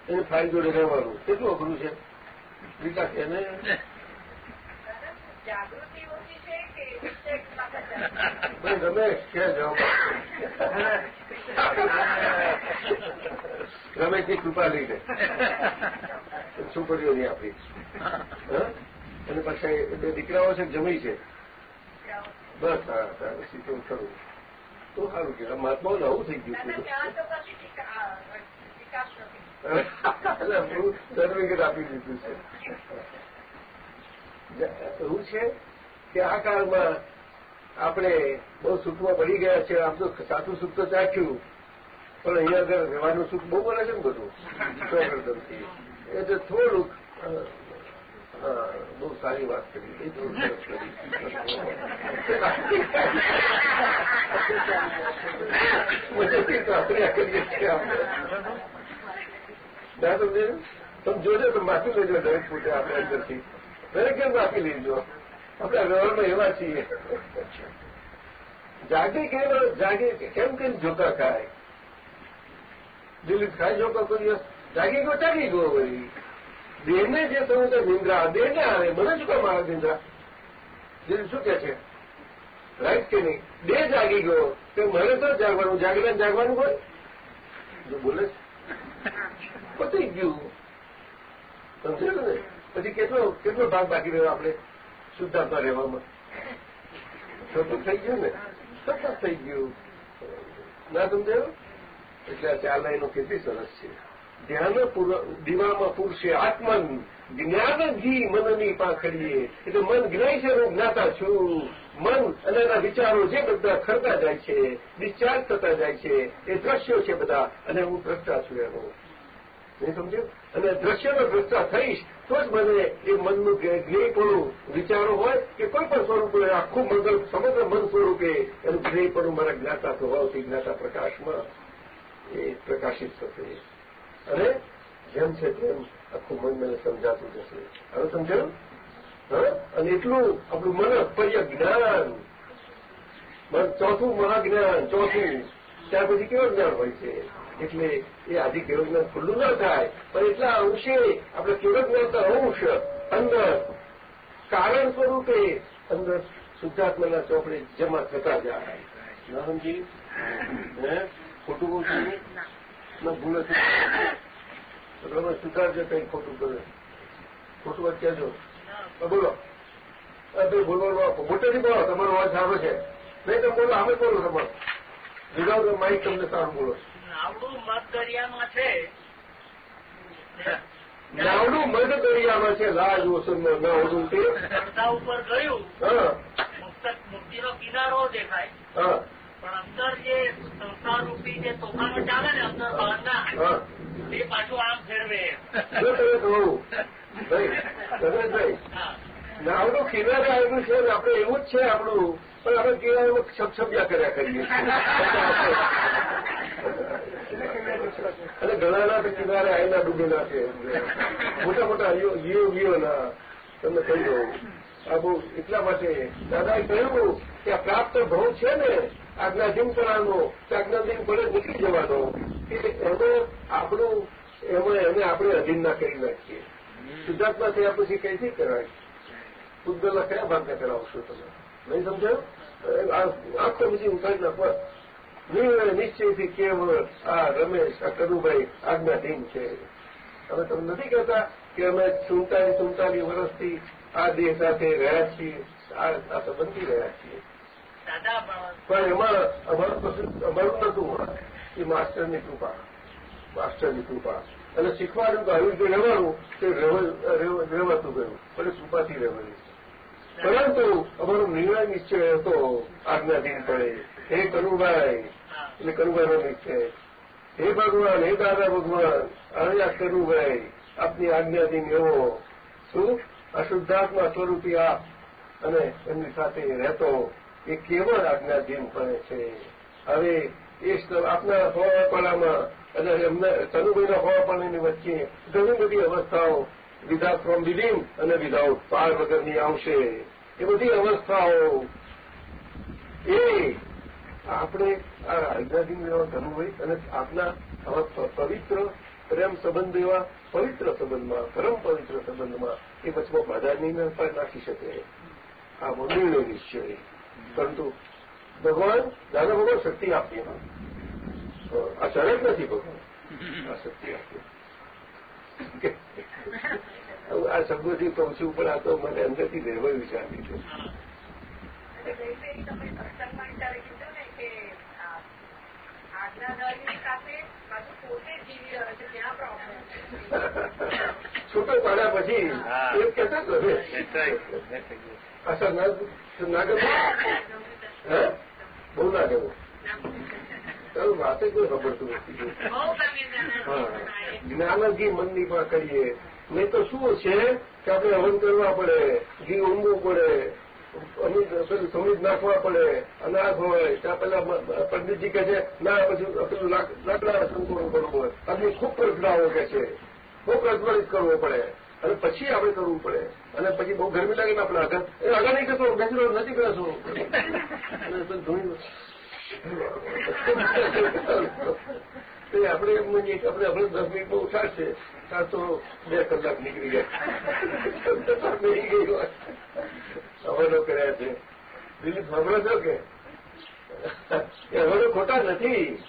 Speaker 2: એને ફાઇલ જોડે રહેવાનું. કેટલું અઘરું છે? વિકાસ એને?
Speaker 8: જાગૃતિ ઓછી છે
Speaker 2: રમેશ કે જવાબ રમેશની કૃપા લઈને છોકરીઓની આપી હા? અને પછી બે દીકરાઓ છે, જમી છે. બસ, હા તો ખરું. તો સારું કે મહાત્માઓ આવું થઈ ગયું
Speaker 8: તો
Speaker 2: એટલે હું સર્ટિફિકેટ આપી દીધું છે. એવું છે કે આ કાળમાં આપણે બહુ સુખમાં પડી ગયા છે, આમ તો સાચું સુખ તો ચાખ્યું. પણ અહીંયા આગળ રહેવાનું સુખ બહુ મળે છે ને બધું? ચોકડદમથી એટલે થોડુંક બહુ સારી વાત કરી. એ બહુ સરસ આપણે તમે જોજો તો માફી લેજો, દરેક પોતે આપણે અંદરથી. દરેક જણ માફી લેજો. આપણે વ્યવહારમાં એવા છીએ. જાગે કેમ જાગે કેમ કેમ જોકા ખાય. દિલીપ ખાય જોકા કોઈ જાગી ગયો જાગી ગયો વળી. દેહને જે થયું તો નિંદ્રા દેહને આવે મને શું કામ આવે નિંદ્રા? દિલીપ શું કે છે? રાઈટ કે નહીં? દેહ જાગી ગયો, તો મને તો જાગવાનું, જાગીને જાગવાનું હોય? જો બોલે. પતી ગયું. સમજે ને? પછી કેટલો કેટલો ભાગ બાકી રહ્યો આપણે? શુદ્ધાત્મા રહેવામાં. સતત થઈ ગયું ને? સતત થઈ ગયું. ના સમજાયું? એટલે આ ચાર લાઈનો કેટલી સરસ છે. ધ્યાન દીવામાં પુરુષે આત્મન. જ્ઞાન ઘી મનની પાખડીએ. એટલે મન જ્ઞાય છે હું જ્ઞાતા છું. મન અને એના વિચારો જે બધા ખરતા જાય છે, ડિસ્ચાર્જ થતા જાય છે, એ દ્રશ્યો છે બધા, અને હું દ્રષ્ટા છું એનો. નહીં સમજ્યું? અને દ્રશ્યનો દ્રષ્ટા થઈશ, તો જ મને એ મનનું ધ્યેયપણું વિચારો હોય કે કોઈ પણ સ્વરૂપે આખું મંગલ, સમગ્ર મન સ્વરૂપે એનું ધ્યેયપણું મારા જ્ઞાતા સ્વભાવથી, જ્ઞાતા પ્રકાશમાં એ પ્રકાશિત થશે. અને જેમ છે તેમ આખું મન મને સમજાતું જશે. હવે સમજાયું? અને એટલું આપણું મન પર્ય જ્ઞાન. મન ચોથું મહાજ્ઞાન, ચોથું. ત્યાર પછી કેવું જ્ઞાન હોય છે? એટલે એ આદિ કેવું ખુલ્લું ન થાય. પણ એટલા અંશે આપણે કેવું જ્ઞાનતા અંશ અંદર કારણ સ્વરૂપે અંદર શુદ્ધાત્માના ચોપડે જમા થતા જાય. સમજી ખોટું કહું છું ના ભૂલ છે તમે સુધારજો કંઈ ખોટું કરે ખોટું વાત બોલો. હા, બોલવાનું આપો મોટેથી બોલો તમારો અવાજ સારો છે. નહીં તમે બોલો અમે બોલો તમારો. વિધાઉટ માઇક તમને સારું બોલો.
Speaker 3: દરિયામાં છે.
Speaker 2: નાવડું મધ દરિયામાં છે લાજ ઓસનમાં નાવડું તે
Speaker 3: પડદા ઉપર ગયું. મુક્તિનો કિનારો દેખાય. પણ અંદર જે સંસાર રૂપી જે તોફાનો ચાલે ને અંદર બહારના એ પાછું આમ ફેરવે.
Speaker 2: ભાઈ નાવડું કિનારે આવ્યું છે ને આપણે એવું જ છે આપણું. પણ આપણે કિનારે છપછપિયા કર્યા કરીએ અને ઘણાના તો કિનારે આઈના ડૂબી છે મોટા મોટા જીવ જીવોના તમને કહી દઉં. આ બહુ એટલા માટે દાદાએ કહ્યું કે આ પ્રાપ્ત ભાવ છે ને આજ્ઞાધીન કરવાનો કે આજના દિન ભલે નીકળી જવાનો કે એનો આપણું, એમાં એને આપણે અધીન ના કરી નાખીએ. સિદ્ધાર્થમાં થયા પછી કઈથી કરાય? પૂતગલના કયા ભાગને કરાવશો તમે? નહીં સમજાયું? આખો બીજી ઉતારી નાખવા નિર્ણય નિશ્ચયથી કેવળ આ રમેશ આ કનુભાઈ આજ્ઞાધીન છે. અમે તમને નથી કહેતા કે અમે સુડતાલીસ સુડતાલીસ વર્ષથી આ દેહ સાથે રહ્યા છીએ આ સંબંધી રહ્યા છીએ. પણ એમાં અમારું અમારું નતું એ માસ્ટરની કૃપા માસ્ટરની કૃપા. અને શીખવાનું તો આવી રીતે રહેવાનું તે રહેવાતું ગયું પણ કૃપાથી રહેવાનું. પરંતુ અમારો નિર્ણય નિશ્ચય હતો આજ્ઞાધીન પડે હે કનુભાઈ એટલે કનુભાઈનો છે. હે ભગવાન, હે દાદા ભગવાન હવે આ કનુભાઈ આપની આજ્ઞાધીન એવો શું અશુદ્ધાત્મા સ્વરૂપી આપ અને એમની સાથે રહેતો એ કેવળ આજ્ઞાધીન પડે છે. હવે એ આપના હોવાપણામાં અને એમને કનુભાઈના હોવાપણાની વચ્ચે ઘણી બધી અવસ્થાઓ વિધા ફ્રોમ વિધિન અને વિધાઉટ પાર વગરની આવશે. એ બધી અવસ્થાઓ એ આપણે આ આજ્ઞાધીન એવા ધનુભાઈ અને આપના આવા પવિત્ર પ્રેમ સંબંધ એવા પવિત્ર સંબંધમાં, પરમ પવિત્ર સંબંધમાં એ વચમાં બાધા નહીં નાખી શકે. આ નિર્ણય નિશ્ચય પરંતુ ભગવાન, દાદા ભગવાન શક્તિ આપી. આ શરત નથી ભગવાન. આ શક્તિ આપી. આ શબ્દોથી કહું છું પણ આ તો મને અંદરથી રહેવા વિચારી છે છૂટો પાડ્યા પછી અસર ના કરવું હે? બહુ ના કરવું તારું વાતે કોઈ ખબરતું નથી. જ્ઞાનથી મનની પણ કરીએ. નહીં તો શું છે કે આપણે હવન કરવા પડે ઘી ઊંઘવું પડે અમુક નાખવા પડે અનાજ હોય ત્યાં પેલા પંડિતજી કહે છે, ના, પછી પેલું લાકડા સંકોડું કરવું હોય અગ્નિ ખૂબ પ્રજ્ઞાઓ કે છે. બહુ પ્રજ્વલિત કરવો પડે. અને પછી આપણે કરવું પડે. અને પછી બહુ ગરમી લાગે ને આપણે આગળ એ આગળ નહીં કરતો બેસરો નથી કરશો. આપણે એમ આપણે આપણે દસ મિનિટમાં ઉઠાડશે. ત્યાં તો બે કલાક નીકળી ગયા. ગઈ હોય. સવાલો કર્યા છે. દિલીપ, સાંભળો છો કે? હવાનો ખોટા નથી.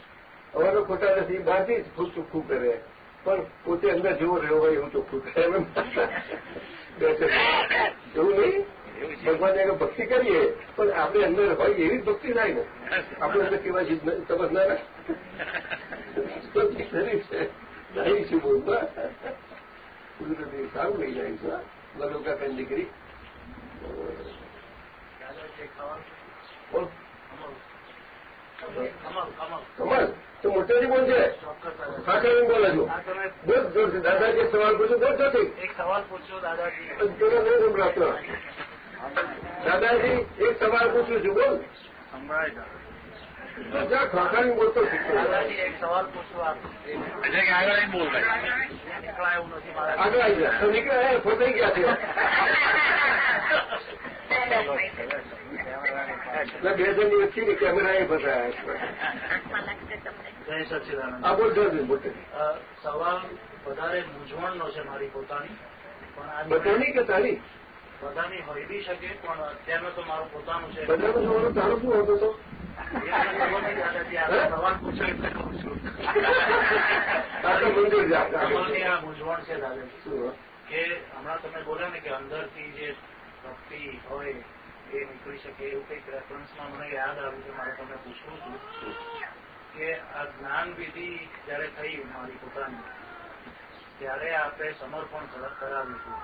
Speaker 2: હવાનો ખોટા નથી. બહારથી જ ખૂબ ચોખ્ખું કરે. પણ પોતે અંદર જેવો રહ્યો હોય એવું ચોખ્ખું કરે. એમ એવું નહીં? ભગવાનની આગળ ભક્તિ કરીએ. પણ આપણે અંદર હોય એવી ભક્તિ થાય ને. આપણે અંદર કેવા તપસ ના શરીર છે નહીં છું બોલતા કુદરતી સારું લઈ જાય છે મલોકા કઈ દીકરી કમલ તો મોટેથી બોલ છે હા બોલે છો બોલ જોરથી દાદાજી એક સવાલ પૂછ્યો બોલ જોરથી
Speaker 3: એક સવાલ પૂછ્યો દાદાજી
Speaker 2: પેલો નહીં સંભળાતો દાદાજી એક સવાલ પૂછું છું બોલ જ્યાં ખાખાની બોલતો
Speaker 3: એક સવાલ પૂછું
Speaker 6: એટલે કે આગળ નહીં બોલ
Speaker 3: નીકળાય એવું નથી મારા
Speaker 2: આગળ આવી ગયા. તો નીકળ્યા ફસાઈ ગયા છે. બે જણની વચ્ચે ને કેમેરા એ ફસાયા આ બોલ મોટે
Speaker 3: સવાલ વધારે મૂંઝવણનો છે મારી પોતાની પણ આ
Speaker 2: બધાની કે તારી?
Speaker 3: બધાની હોય બી શકે પણ અત્યારનો તો મારું પોતાનું છે.
Speaker 2: બધાનો સવાલ તારો શું હતો તો?
Speaker 3: સવાલ એટલે
Speaker 2: આ
Speaker 3: મૂંઝવણ છે દાદાજી કે હમણાં તમે બોલ્યા ને કે અંદરથી જે ભક્તિ હોય એ નીકળી શકે એવું કંઈક રેફરન્સમાં મને યાદ આવ્યું કે મારે તમને પૂછવું છું કે આ જ્ઞાન વિધિ જયારે થઈ મારી પોતાની ત્યારે આપણે સમર્પણ કર- કરાવ્યું હતું.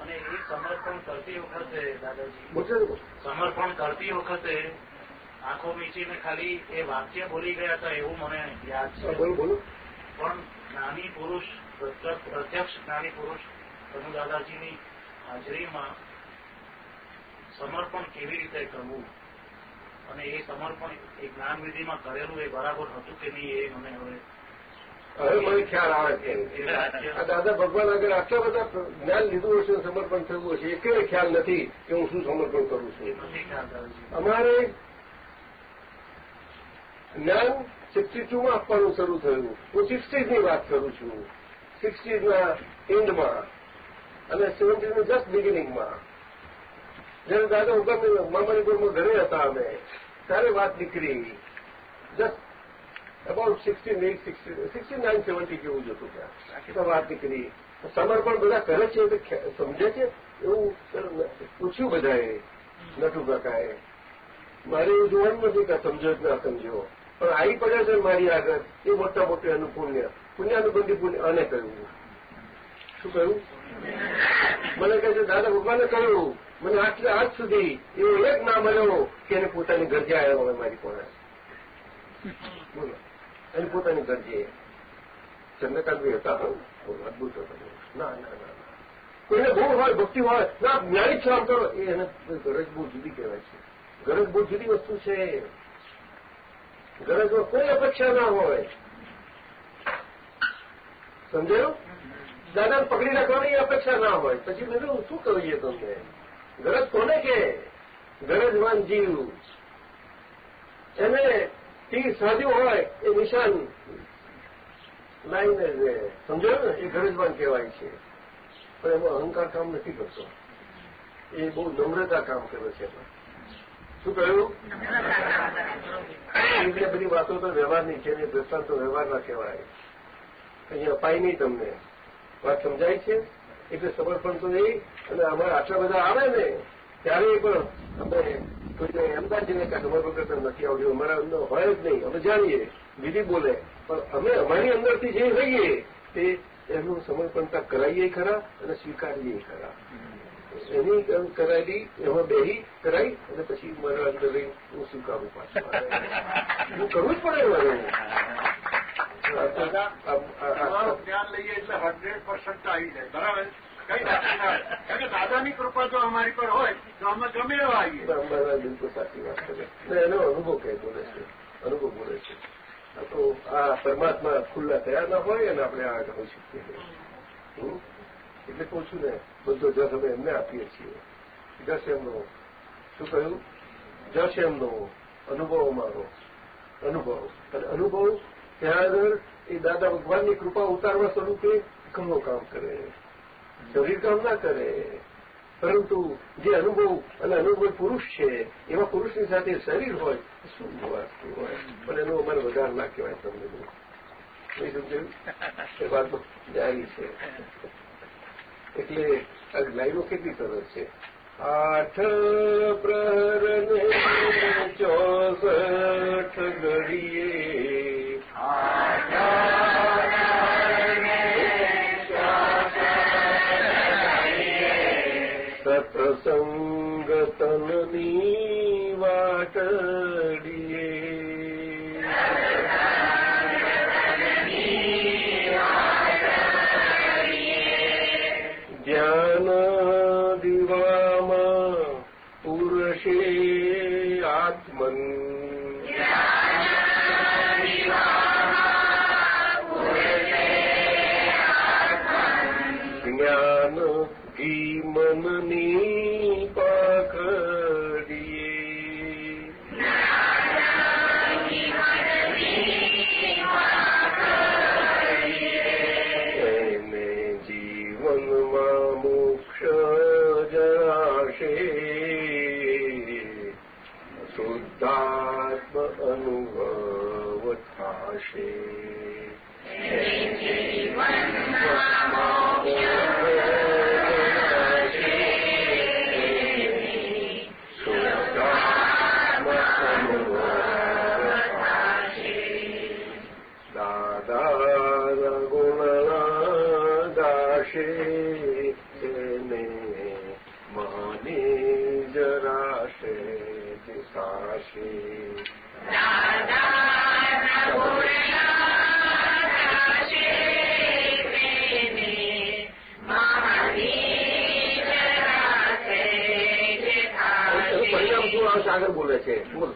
Speaker 3: અને એ સમર્પણ કરતી વખતે દાદાજી. સમર્પણ કરતી વખતે આંખો મીચીને ખાલી એ વાક્ય બોલી ગયા હતા એવું મને યાદ છે. પણ જ્ઞાની પુરુષ પ્રત્યક્ષ પ્રત્યક્ષ જ્ઞાની પુરુષ પ્રભુ દાદાજીની હાજરીમાં સમર્પણ કેવી રીતે કરવું? અને એ સમર્પણ એ જ્ઞાન વિધિમાં કરેલું એ બરાબર હતું કે નહીં એ મને હવે
Speaker 2: હવે મને ખ્યાલ આવે છે. આ દાદા ભગવાન આગળ આટલા બધા જ્ઞાન લીધું હશે, સમર્પણ થયું હશે એકે ખ્યાલ નથી કે હું શું સમર્પણ કરું છું. અમારે જ્ઞાન સિક્સટી ટુમાં આપવાનું શરૂ થયું. હું સિક્સટીઝની વાત કરું છું. સિક્સટીઝના એન્ડમાં અને સેવન્ટીઝની જસ્ટ બિગિનિંગમાં જયારે દાદા ઉગમ મામાનીપુરમાં ઘરે હતા અમે, ત્યારે વાત નીકળી. Just about sixteen eight sixty nine seventy જેવું જ ત્યાં. વાત નીકળી સમર્પણ બધા કરે છે સમજે છે? એવું પૂછ્યું બધાએ. નટુ કાકાએ. મારે એવું જોવાનું નથી કે સમજો ના સમજો પણ આવી પડ્યા છે મારી આગળ. એ મોટા મોટી અનુપુણ્ય. પુણ્યાનુબંધી પુણ્ય. અને કહ્યું. શું કહ્યું? મને કહે છે, દાદા, ભગવાને કહ્યું. મને આટલે આજ સુધી એવો એક ના મળ્યો કે એને પોતાની ગરજા આવ્યો હવે મારી પાસે. બોલો. એને પોતાની ગરજે ચંદ્રકાંતભાઈ હતા અદભુત હતો. ના ના કોઈને ગુણ હોય, ભક્તિ હોય, ના, જ્ઞાની છે આમ કરો. એને ગરજ બહુ જુદી કહેવાય છે. ગરજ બહુ જુદી વસ્તુ છે. ગરજમાં કોઈ અપેક્ષા ના હોય. સમજાયું? દાદાને પકડી રાખવાની અપેક્ષા ના હોય. પછી મેં શું કરીએ તમને? ગરજ કોને કે? ગરજવાન જીવ. એને તીર સાધ્યું હોય એ નિશાન. લાઈને જે સમજાયું ને? એ ગરજવાન કહેવાય છે. પણ એમાં અહંકાર કામ નથી કરતો. એ બહુ નમ્રતા કામ કરે છે એમાં. શું કહ્યું? એટલે બધી વાતો તો વ્યવહારની છે ને દ્રષ્ટાંતો વ્યવહારના કહેવાય. અહીંયા અપાય નહીં તમને. વાત સમજાય છે? એટલે સમર્પણ તો નહીં. અને અમારે આટલા બધા આવે ને ત્યારે પણ અમે કોઈને એમ ના જઈને કે અમારા વગર નથી આવડ્યું અમારા અંદર હોય જ નહીં. અમે જાણીએ વિધિ બોલે. પણ અમે અમારી અંદરથી જે રહીએ તે એનું સમર્પણતા કરાવીએ ખરા અને સ્વીકારીએ ખરા. એની કરાવી એમાં બેહી કરાઈ અને પછી મારા અંદર રહી હું સ્વીકારું પાછું. હું કરવું જ પડે મારે.
Speaker 3: જ્ઞાન લઈએ એટલે હંડ્રેડ પર્સન્ટ આવી જાય. બરાબર? કઈ દાદાની કૃપા જો અમારી પર હોય, તો અમે ગમે એવા આવીએ.
Speaker 2: બરાબર બિલકુલ સાચી વાત કરે એનો અનુભવ કઈ બોલે છે? અનુભવ બોલે છે. તો આ પરમાત્મા ખુલ્લા થયા ના હોય અને આપણે આગળ હોઈ શકીએ. એટલે કહું છું ને, બધો જસ અમે એમને આપીએ છીએ. જશ એમનો, શું કહ્યું? જશ એમનો અનુભવ અમારો. અનુભવ. અને અનુભવ ત્યાં આગળ એ દાદા ભગવાનની કૃપા ઉતારવા સ્વરૂપે ઘણો કામ કરે. શરીર કામ ના કરે. પરંતુ જે અનુભવ અને અનુભવ પુરુષ છે, એવા પુરુષની સાથે શરીર હોય શું હોય. પણ એનો અમારે વધારે ના કહેવાય તમને એ વાત જારી છે. એટલે આ લાઈનો કેટલી સરસ છે. આઠ પ્રહરને ચોસઠ ઘડીએ. સત્સંગ એનું પરિણામ શું આવશે આગળ બોલે છે? બોલ.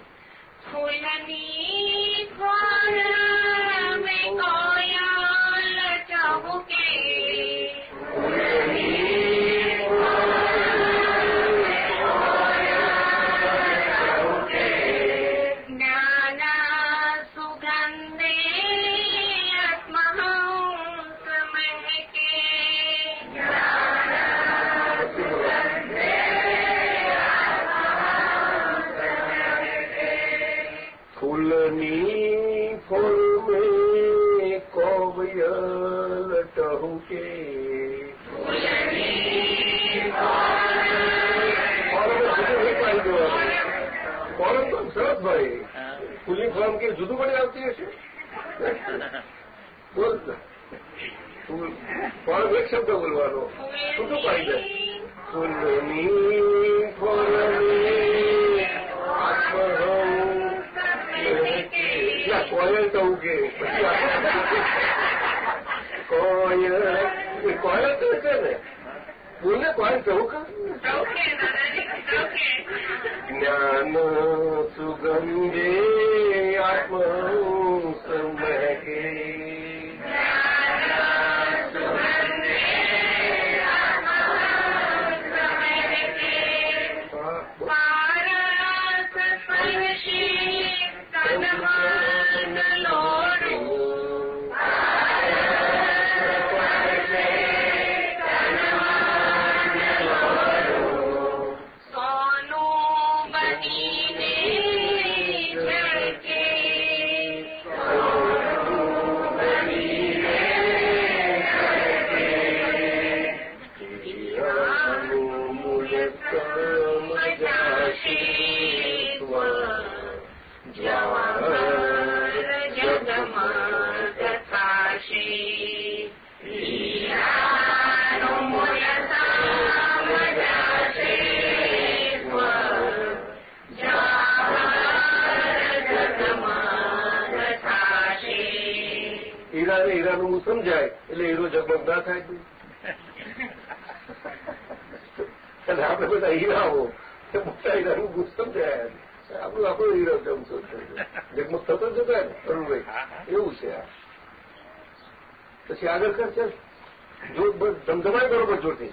Speaker 2: તો સરસ ભાઈ ફૂલની ફોર્મ કે જુદું પડી આવતી હશે? બોલ ફોર્મ એક શબ્દ બોલવાનો. છૂટું પડી જાય ફૂલની ફોરમી આત્મહમ કોયલ કહું કે પછી કોયલ. કોયલ તો છે ને. ફૂલને કોયલ કહું? કા
Speaker 8: ज्ञान सुगंधे
Speaker 2: आत्म समगे સમજાય. એટલે હીરો જગમગ ના થાય? અને આપણે બધા હીરાઓ. એ મોટા હીરાનું ગુણ સમજાય. આપણું આપણો હીરો જમશો જગમગ થતો જ હતો ને અરુણભાઈ. એવું છે આ. પછી આગળ કર ચાલ જો ધમધમાય બરોબર જોરથી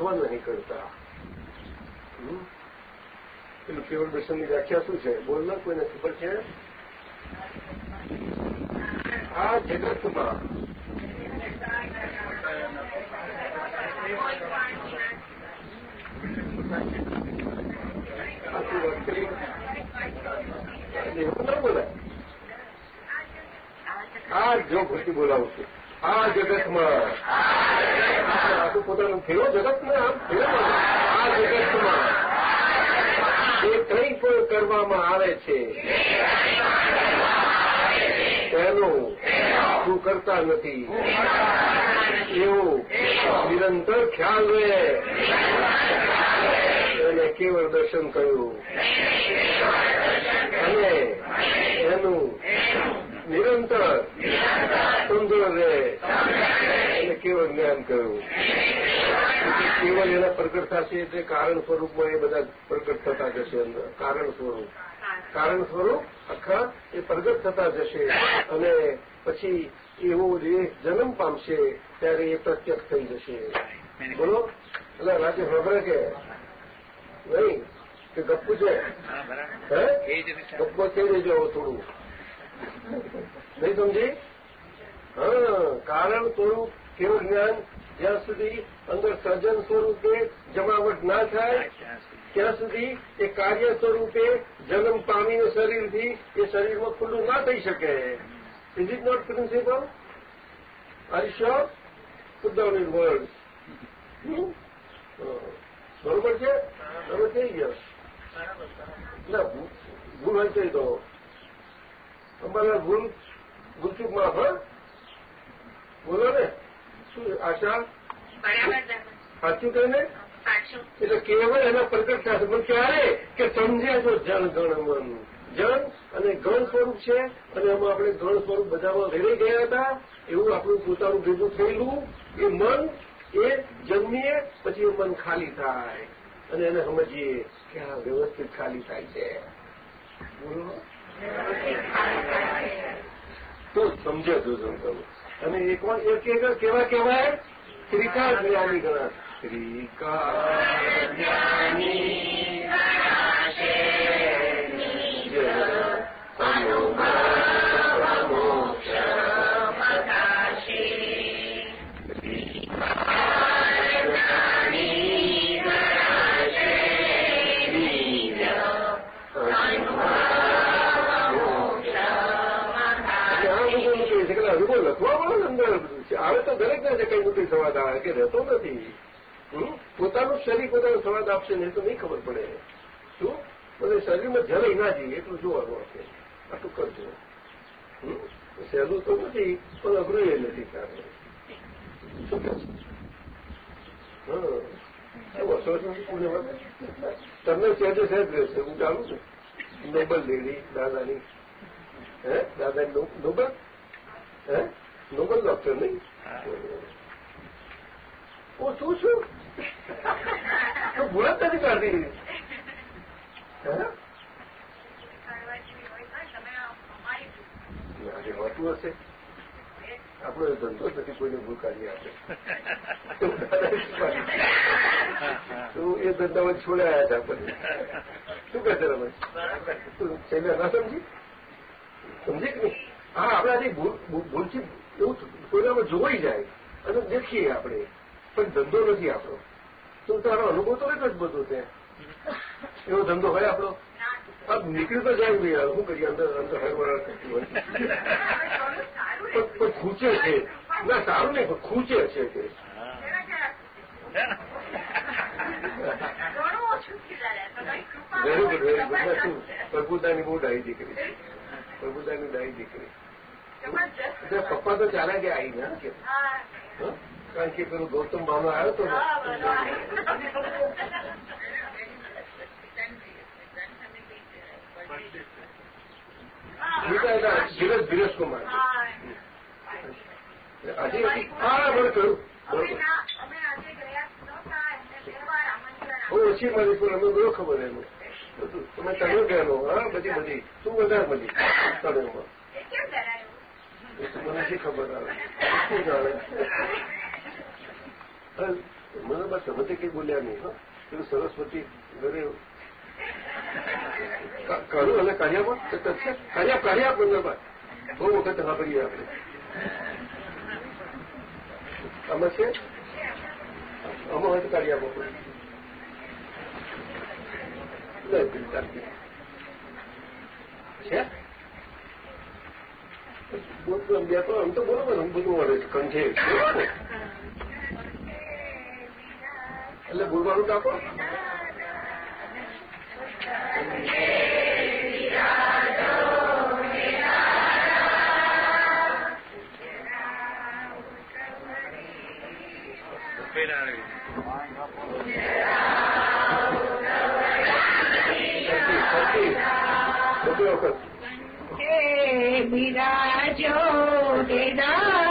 Speaker 2: સ્વ નહીં કરતા? પેલું કેવળ દર્શનની વ્યાખ્યા શું છે? બોલના કોઈને ખબર છે? આ જગતમાં એવું ના બોલાય? આ જો ભૂલથી બોલાવું છું. આ જગતમાં. આખું પોતાનું ફેરો જગતમાં આમ ફેરવવાનું આ જગતમાં. જે કંઈ પણ કરવામાં આવે છે. તેનું તું કરતા નથી. એવું નિરંતર ખ્યાલ રહે. એને કેવળ દર્શન કર્યું. અને એનું નિરંતર સમજો રહે અને કેવળ જ્ઞાન કહ્યું કેવળ એના પ્રગટ થશે એટલે કારણ સ્વરૂપમાં એ બધા પ્રગટ થતા જશે અંદર. કારણ સ્વરૂપ. કારણ સ્વરૂપ આખા એ પ્રગટ થતા જશે અને પછી એવો જે જન્મ પામશે ત્યારે એ પ્રત્યક્ષ થઈ જશે. બોલો? એટલે રાજ્ય ખબર કે નહીં? કે ગપ્પુ છે? હે ગપ્પો થઈ દેજો થોડું. નહીં સમજી? હા કારણ થોડું કેવું જ્ઞાન જ્યાં સુધી અંદર સર્જન સ્વરૂપે જમાવટ ના થાય ત્યાં સુધી. એ કાર્ય સ્વરૂપે જન્મ પામીને શરીરથી એ શરીરમાં ખુલ્લું ના થઈ શકે. Is it not principle are sure put down in word બરોબર છે? બરોબર થઈ ગયો ના ભૂલ હશે તો તો અમારા ભૂલ ભૂલચૂક માફ બોલો ને. શું આશા? સાચું કહીને એટલે કેવળ એના પ્રગટ થશે પણ ક્યારે કે સમજ્યા છો જન ગણ મન જન અને ગણ સ્વરૂપ છે અને એમાં આપણે ગણ સ્વરૂપ બધામાં વેરાઈ ગયા હતા. એવું આપણું પોતાનું ભેગું થયેલું. એ મન એ જન્મીએ પછી એ મન ખાલી થાય. અને એને સમજીએ કે આ વ્યવસ્થિત ખાલી થાય છે. બોલો. તો સમજાતું કરું અને એક એક કેવા કહેવાય? ત્રિકા જ્ઞાની ગણા ત્રિકા હજુ છે આવે તો દરેક ને કઈ મોટી સ્વાદ આવે કે રહેતો નથી પોતાનું શરીર, પોતાનો સ્વાદ આપશે નહીં તો નહીં ખબર પડે. શું? મને શરીરમાં જરાય ના જઈએ, એટલું જોવાનું આપણે આટલું કરજો. સહેલું તો નથી, પણ અઘરું એ નથી કારણ. શું કહે હા. વર્ષો તમને સહેજે સહેજ રહેશે હું ચાલું છું. નોબલ લેડી, દાદાની. હે? દાદાની નોબલ? હે? નોબલ ડોક્ટર નહીં હું શું છું તો ભૂલ જ નથી કાઢતી આજે હોતું હશે આપણો ધંધો નથી કોઈને ભૂલ કાઢી આપે તો એ ધંધામાં છોડાયા હતા આપણને શું કહે છે રમેશ છેલ્લે ના સમજી સમજી કે નહીં હા આપણે આજે ભૂલથી એવું કોઈનામાં જોવાઈ જાય અને દેખીએ આપણે. પણ ધંધો નથી આપણો. તો તારો અનુભવ તો એક જ બધો છે. એવો ધંધો હોય આપણો? આમ નીકળી તો જાય ભાઈ શું કરીએ? અંદર અંદર હરવરાળ થતી હોય. પણ ખૂચે છે. ના સારું નહીં પણ ખૂચે છે તે. વેરી ગુડ વેરી ગુડ શું પ્રભુતાની બહુ ડાઈ દીકરી. પ્રભુતાની ડાઈ દીકરી. પપ્પા તો ચાલે ગયા આવી ગયા કે કારણ કે પેલો ગૌતમ મામો આવ્યો તો ધીરજ ધીરજ કુમાર. હજી હા બરોબર. કહ્યું બહુ ઓછી મળી, પણ અમે બહુ ખબર એનું બધું. તમે તણ્યો ગયેલો હા? બધી બધી. શું વધારે મને ખબર આવે. શું જાણે મને બસ સમજે કઈ બોલ્યા નહીં, હા. પેલું સરસ્વતી ઘરે કરું અને કાર્યા પણ કાર્યા કાર્યા પણ બહુ વખત સાંભળીએ આપણે. આમાં છે? આમાં હોય તો કાર્યા પણ. છે? બોલતું બે તો આમ તો બરોબર આમ બધું એટલે બોલવાનું તો આપો Thank વખત
Speaker 5: બિરાજો દેદા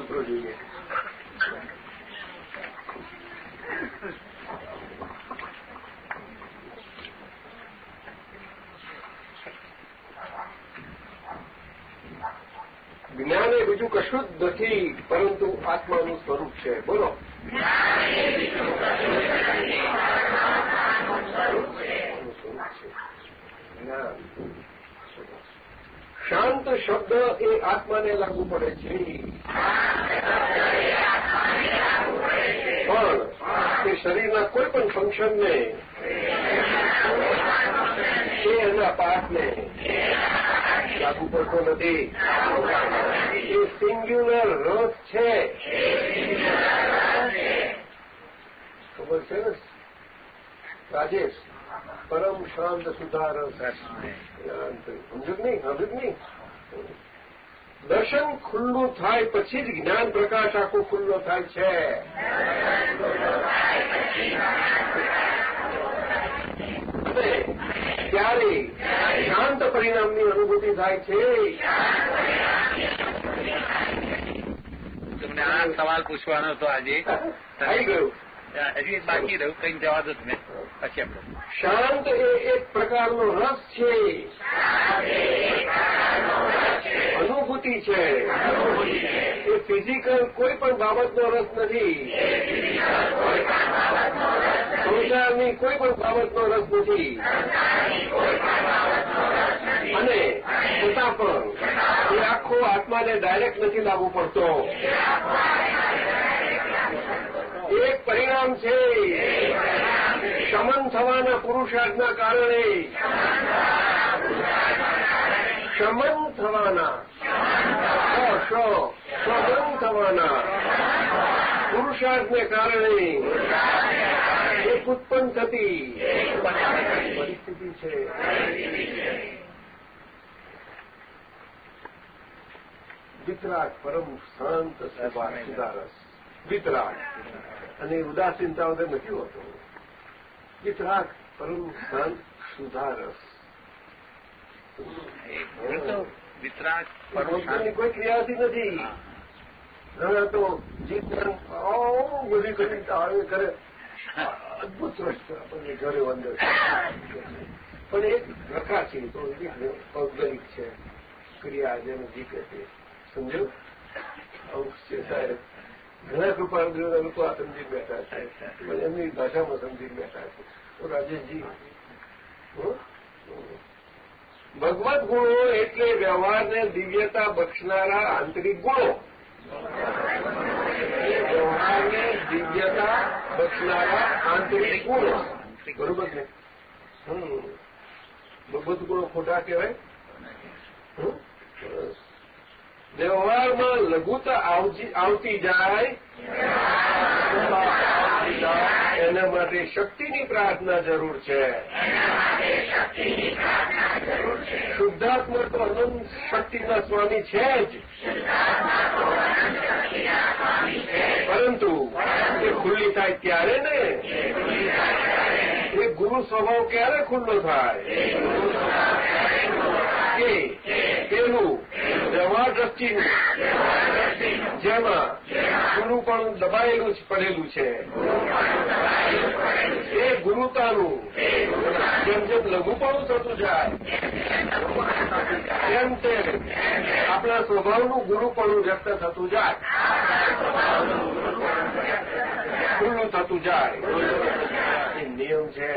Speaker 2: સૂત્રો જોઈએ જ્ઞાન એ બીજું કશું જ નથી પરંતુ આત્માનું સ્વરૂપ છે. બોલો. જ્ઞાન. શાંત શબ્દ એ આત્માને લાગુ પડે છે પણ તે શરીરના કોઈ પણ ફંક્શનને કે એના પાઠને લાગુ પડતો નથી એ સિંગ્યુલર રસ છે ખબર છે ને રાજેશ પરમ શાંત સુધારસ સમજુ નહીં સમજુ નહીં દર્શન ખુલ્લું થાય પછી જ જ્ઞાન પ્રકાશ આખો ખુલ્લો થાય છે અને ત્યારે શાંત પરિણામની અનુભૂતિ થાય છે
Speaker 6: તમને આ સવાલ પૂછવાનો હતો આજે
Speaker 2: થઈ ગયું
Speaker 6: હજી બાકી રહ્યું, કઈ જવા દો તમે પછી આપણે
Speaker 2: શાંત એ એક પ્રકારનો રસ છે. અનુભૂતિ છે. એ ફિઝિકલ કોઈ પણ બાબતનો રસ નથી. સંસારની કોઈ પણ બાબતનો રસ નથી. અને છતાં પણ એ આખો આત્માને ડાયરેક્ટ નથી લાગુ પડતો. એક પરિણામ છે. શમન થવાના પુરુષાર્થના કારણે. શમન થવાના. શમન થવાના. પુરુષાર્થને કારણે. એક ઉત્પન્ન થતી. પરિસ્થિતિ છે. વિતરાગ પરમ શાંત સુધારસ વિતરાગ. અને ઉદાસીનતા વગર નથી હોતો. વિતરાગ પરમ શાંત સુધારસ.
Speaker 6: વિતરાગ
Speaker 2: ભગવાનની કોઈ ક્રિયાથી નથી. હવે તો જીતન બધી કરી આવે કરે. અદભુત રસ્તો આપણને ઘરે અંદર. પણ એક છે તો ઔદ્યોગિક છે. ક્રિયા જેને જીતે છે. સમજો? આવું છે સાહેબ. ઘણા કૃપાળુઓના લોકો આ સમજી બેઠા છે. એમની ભાષામાં સમજી બેઠા છે. તો રાજેશજી ભગવત ગુણો એટલે વ્યવહારને દિવ્યતા બક્ષનારા આંતરિક ગુણો. વ્યવહારને દિવ્યતા બક્ષનારા આંતરિક ગુણો. બરોબર હમ. ભગવત ગુણો ખોટા કહેવાય. વ્યવહારમાં લઘુતા આવતી જાય, એના માટે શક્તિની પ્રાર્થના જરૂર છે. શુદ્ધાત્મા તો અનંત શક્તિના સ્વામી છે જ. પરંતુ એ ખુલ્લી થાય ત્યારે ને? એ ગુરુ સ્વભાવ ક્યારે ખુલ્લો થાય? કે પેલું વ્યવહાર જેમાં ગુરુ પણ દબાયેલું જ પડેલું છે. એ ગુરુતાનું જેમ જેમ લઘુપણું થતું જાય, તેમ તેમ આપણા સ્વભાવનું ગુરુપણું વ્યક્ત થતું જાય. ખુલ્લું થતું જાય. એ નિયમ છે.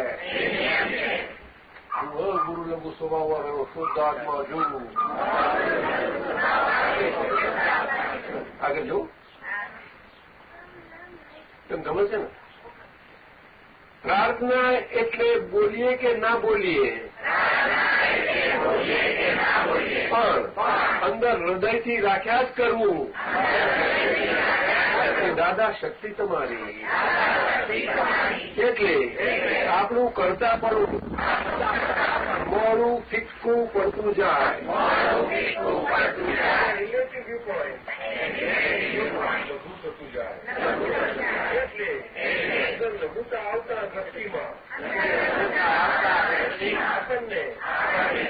Speaker 2: ગુરુ લઘુ સ્વભાવ વાળો શુદ્ધ આત્મા જોવું આગળ જવું તેમ ગમે છે ને પ્રાર્થના એટલે બોલીએ કે ના બોલીએ પણ અંદર હૃદયથી રાખ્યા જ કરવું દાદા શક્તિ તમારી. એટલે આપણું કરતા પણ મોડું ફિક્કું પડતું જાય. રિલેટિવ વ્યૂ પોઈન્ટ થતું જાય. એટલે લઘુતા આવતા દ્રષ્ટિમાં આપણને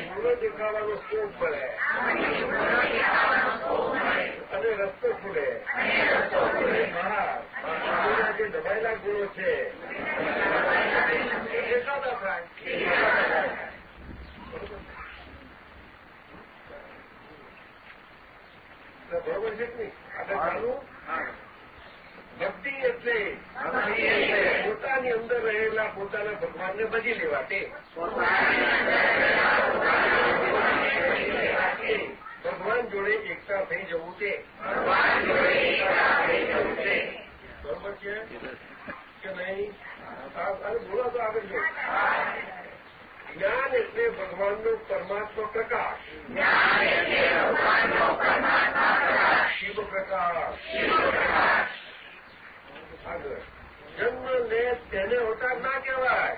Speaker 2: પૂર્વ દેખાવાનો સ્કોપ મળે અને રસ્તો ખુલે. મહારાજ, જે દબાયેલા ગુણો છે. બરોબર છે ભક્તિ એટલે પોતાની અંદર રહેલા પોતાના ભગવાનને ભજી લેવા તે ભગવાન જોડે એકતા થઈ જવું તે બરોબર છે? કે નહીં? બોલો તો આગળ જો. જ્ઞાન એટલે ભગવાનનો પરમાત્મા પ્રકાશ. શિવ પ્રકાશ. આગળ. જન્મ લે તેને અવતાર ના કહેવાય.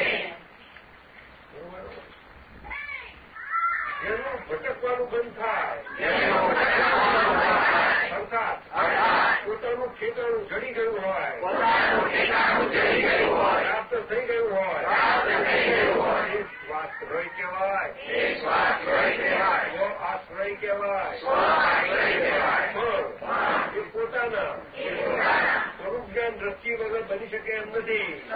Speaker 2: ભટકવાનું બંધ થાય. અર્થાત પોતાનું ઠેકાણું જડી ગયું હોય. પ્રાપ્ત થઈ ગયું હોય. સ્વાશ્રય કહેવાય. સ્વ આશ્રય કહેવાય. એ પોતાના. સ્વરૂપ જ્ઞાન દ્રષ્ટિ વગર બની શકે એમ નથી.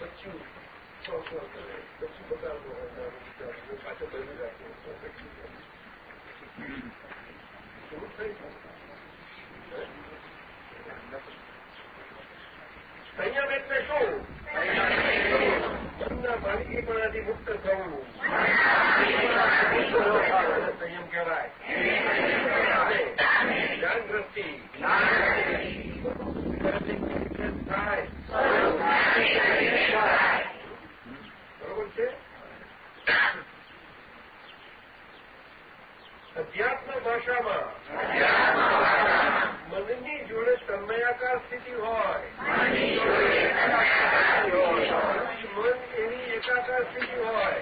Speaker 2: પછી પછી બતાવતો હોય પાછો બની રાખો શું થઈ સંયમ એટલે શું મનના માલિકીપણાથી મુક્ત થવું સંયમ કહેવાય બરોબર છે અધ્યાત્મ ભાષામાં તન્મયાકાર સ્થિતિ હોય. મન એની એકાકાર સ્થિતિ હોય.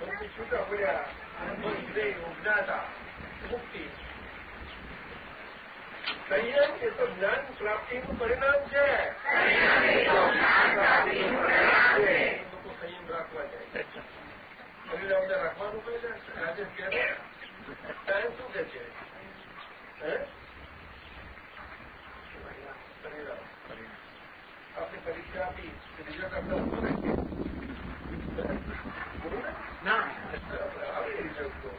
Speaker 2: મનથી છૂટા પડ્યા મન ઉજ્ઞાતા મુક્તિ. સંયમ એ તો જ્ઞાન પ્રાપ્તિનું પરિણામ છે લોકો સંયમ રાખવા જાય પરિણામને રાખવાનું કહે છે રાજેશ કહે છે શું કે છે? આપણે પરીક્ષા આપી રિઝલ્ટ આપણે આપવું રાખીએ
Speaker 6: ના.
Speaker 2: આવે રિઝલ્ટ તો.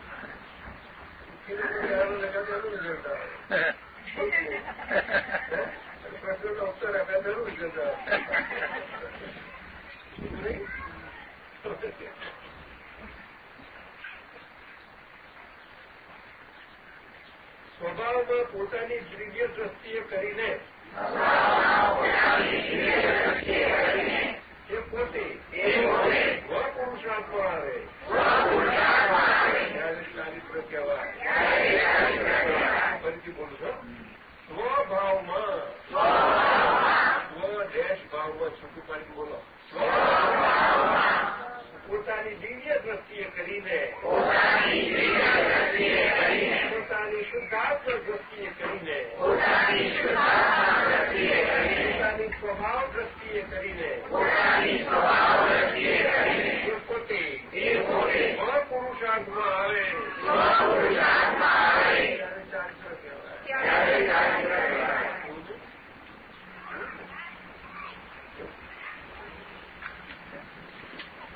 Speaker 2: રિઝલ્ટ આવે. પ્રશ્નનો આપ્યા તેનું રિઝલ્ટ આવે. સ્વભાવમાં પોતાની દિવ્ય દ્રષ્ટિએ કરીને એ પોતે સ્વપુરુષાર્થમાં આવે. ચારિત્ર કહેવાય ફરીથી બોલું છો સ્વભાવમાં. સ્વ ભાવમાં છૂટું પાડી બોલો. પોતાની દિવ્ય દ્રષ્ટિએ કરીને પોતાની શુદ્ધાત્મ કરીને પોતાની સ્વભાવ કરીને પોતે પુરુષાર્થમાં આવે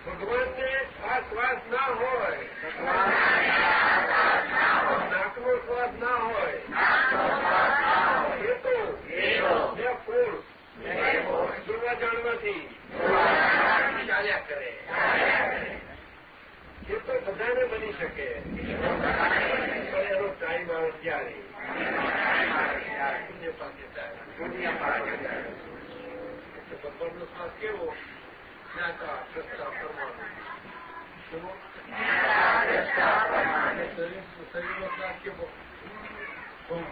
Speaker 2: ભગવાનને આ શ્વાસ ના હોય. નાકનો ના હોય. હેતુ. બે ફોર્સ જોવા જાણવાથી. ચાલ્યા કરે. એ તો બધાને બની શકે. પણ એનો ટાઈમ આવે ત્યારે. પાસે ભગવાનનો શ્વાસ કેવો? જ્ઞાતા દ્રષ્ટા પરમાણુ? શરીર શરીરનો શ્વાસ કેવો? બુમ.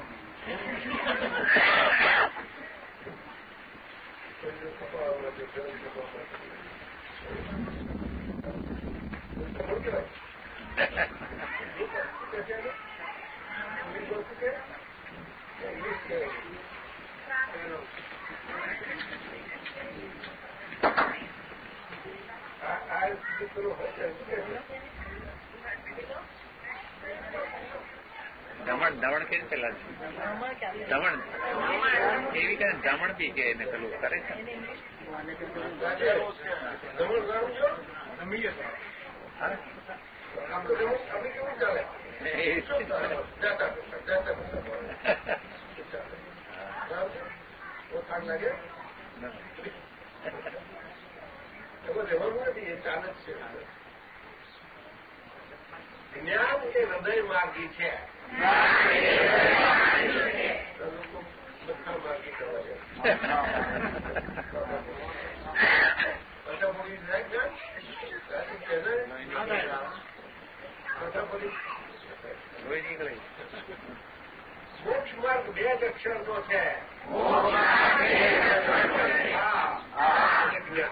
Speaker 2: શરીર દમણ
Speaker 10: ધમણ કેવી રીતે લાગે? એવી કઈ દમણ બી કે એને પેલું કરે છે?
Speaker 2: ચાલે
Speaker 10: એ
Speaker 2: શું ચાલે જાતા કરતા, જાતા કરતા. બહુ થાક લાગે એમાં રહેવાનું નથી એ ચાલે જ છે જ્ઞાન એ હૃદય માર્ગી છે. છે છે ને મોક્ષ માર્ગ બે જ અક્ષરનો છે. હા. જ્ઞાન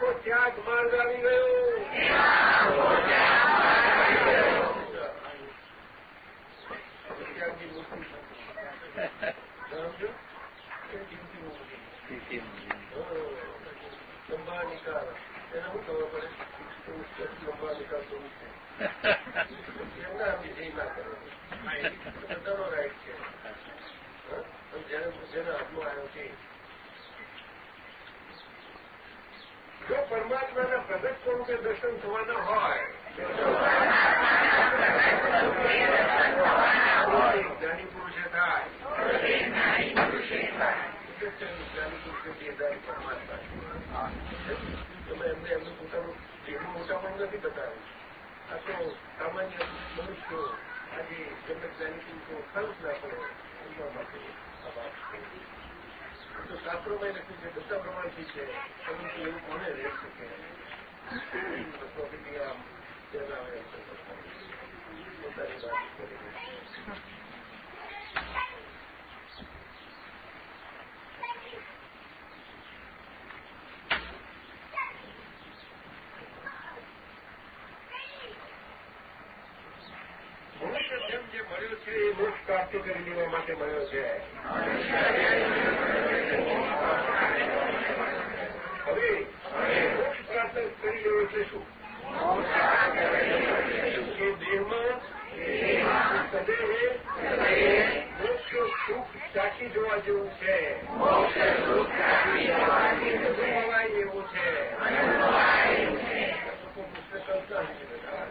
Speaker 2: ત્યાગ માર્ગ આવી ગયો. લંબા નિકાલ એને શું ખબર પડે લંબા નિકાલ તો એમના વિજય ના કરે બધાનો રાઈટ છે જેને જેના હાથમાં આવ્યો છે જો પરમાત્માના પ્રગટ સ્વરૂપે દર્શન થવાના હોય જ્ઞાની પુરુષે થાય. પરમાત્મા તમે એમને એમનું પોતાનું મોટા મોટાપણ નથી બતાવ્યું. આ તો સામાન્ય મનુષ્યો આજે જેમને જ્ઞાની પુરુષો ખર્ચ ના પડે, એમના માટે આ વાત છે. તો શાસ્ત્રોમાં લખ્યું છે બધા પ્રમાણથી છે એવું કોને રહી શકે તત્વવિધિ જણાવે જે મળ્યો છે, એ મોક્ષ પ્રાપ્ત કરી લેવા માટે મળ્યો છે. હવે મોક્ષ પ્રાપ્ત કરી લેવો એટલે શું કે દેહમાં સદેહે મોક્ષ સુખ ચાખી જોવા જેવું છે અનુભવાય એવું છે લોકો પુસ્તક કરતા નથી બધા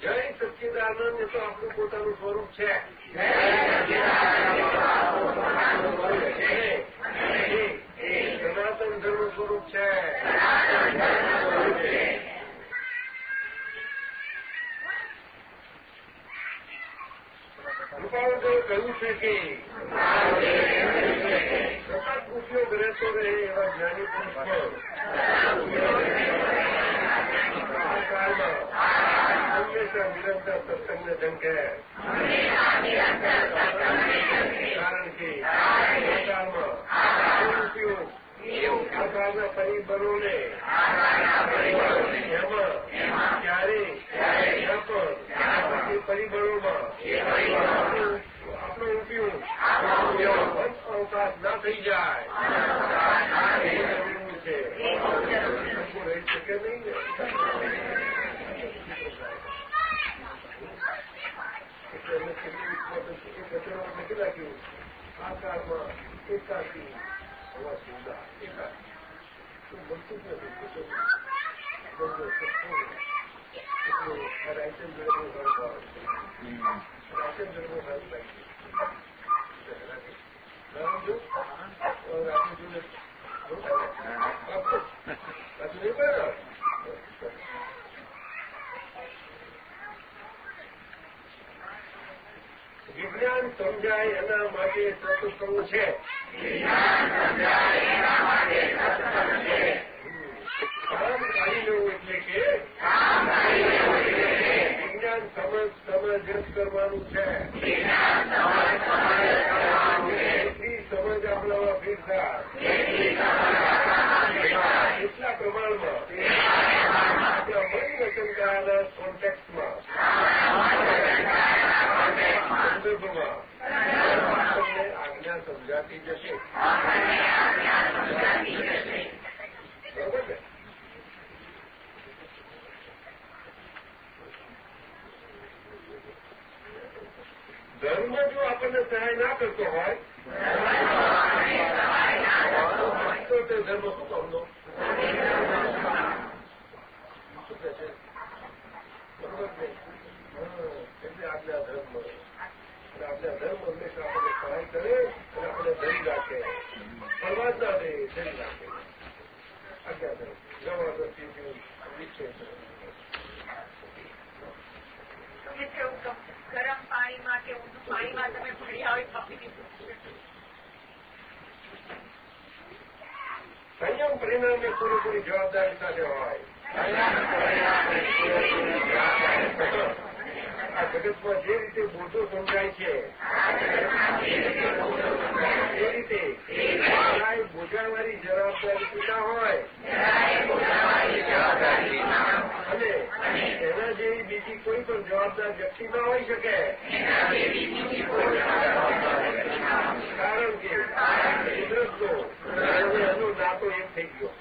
Speaker 2: જય સચ્ચિદાનંદ તો આપણું પોતાનું સ્વરૂપ છે. સનાતન ધર્મ સ્વરૂપ છે કૃપાળુદેવે કહ્યું છે કે સતત ઉપયોગ રહેતો રહે એવા જ્ઞાની પુરુષ કાળમાં હંમેશા નિરંતર સત્સંગને ઝંકે કારણ કે કાળના પરિબળોને ક્યારે પરિબળોમાં આપણો ઉપયોગ અવકાશ ના થઈ જાય છે શકે નહીં અમે કેટલી કચરો નથી રાખ્યું આ કાળમાં એકાકી હવા સુવિધા એકાકી શું બનતું જ નથી લાગ્યું રાત્રે જોડે નહીં બરાબર વિજ્ઞાન સમજાય એના માટે સત્સંગ છે. કામ કાઢી લેવું એટલે કે વિજ્ઞાન સમજ સમજ કરવાનું છે. એટલી સમજ આપણામાં ફેરફાર એટલા પ્રમાણમાં આપણા મન વચનકારના કોન્ટેક્ટમાં સમજાતી જશે ધર્મ જો આપણને સહાય ના કરતો હોય, તો તે ધર્મ શું કામનો શું કહે છે? બરોબર ને એટલે આજ્ઞા ધર્મ. આજ્ઞા ધર્મ હંમેશા આપણને સહાય કરે અને આપણે ધરી રાખે. ફરવા જ ના દે ધરી રાખે આજ્ઞા જબરદસ્તી વિશે
Speaker 8: તમે ગરમ પાણીમાં કે ઊંધું પાણીમાં તમે ભર્યા હોય કાપી દીધું
Speaker 2: સંયમ પરિણામે પૂરેપૂરી જવાબદારી સાથે હોય. આ જગતમાં જે રીતે બોધો સમજાય છે એ રીતે જરાય બોજાવાળી જવાબદારી ના હોય, અને એના જેવી બીજી કોઈ પણ જવાબદાર વ્યક્તિ ના હોઈ શકે. કારણ કે કુદરતનો એનો નાતો એક થઈ ગયો.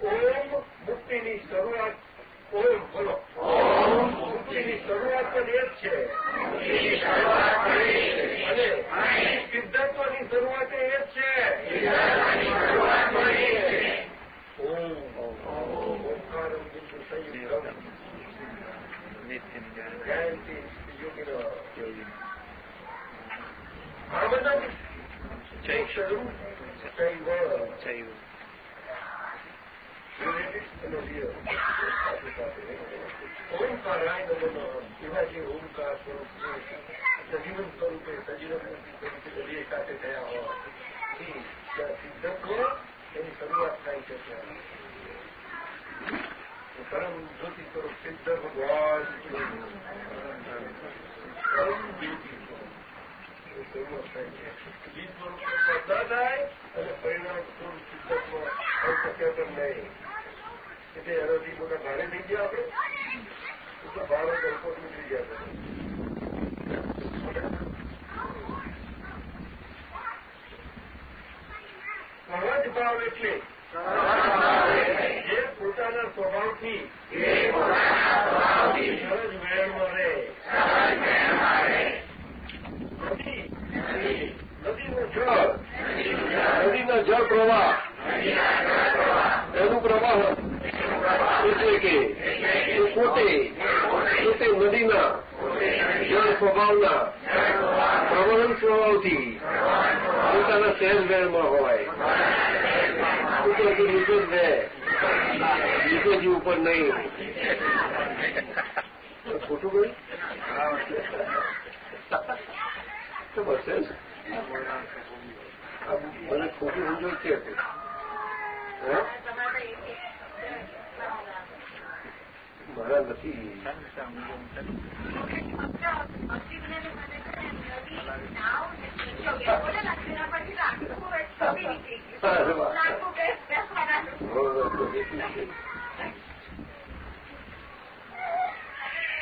Speaker 2: ઓમ મુક્તિની શરૂઆત ઓમ બોલો મુક્તિની શરૂઆત પણ એ જ છે અને સિદ્ધત્વની શરૂઆત એ જ છે. ઓમ ઓમકારમ બિંદુ સંયુક્તમ. જયંતિ યોગિનો આ બધા જય શરૂ જય
Speaker 6: ચૈવ
Speaker 2: ઓમકારાય નમઃ એવા જે ઓમકાર સ્વરૂપ સજીવન સ્વરૂપે સજીવન સ્વરૂપે સાથે થયા અને પરિણામ સ્વરૂપ થઈ નહીં એટલે એનાથી બધા ભારે થઈ ગયા આપણે? ભારે ગલ્પો નીકળી ગયા સહજ ભાવ એટલે જે પોતાના સ્વભાવથી સહજ વેણમાં રહે નદી. નદીનું જળ. નદીના જળ પ્રવાહ. એનું પ્રવાહ. એટલે કે એ પોતે પોતે નદીના જળ સ્વભાવના પ્રવહન સ્વભાવથી પોતાના શહેર વેણમાં હોય કુદરતી રીતે જ રહે કેજી ઉપર નહીં. ખોટું કહ્યું તો બસ મને ખોટું સમજો છે. મારા નથી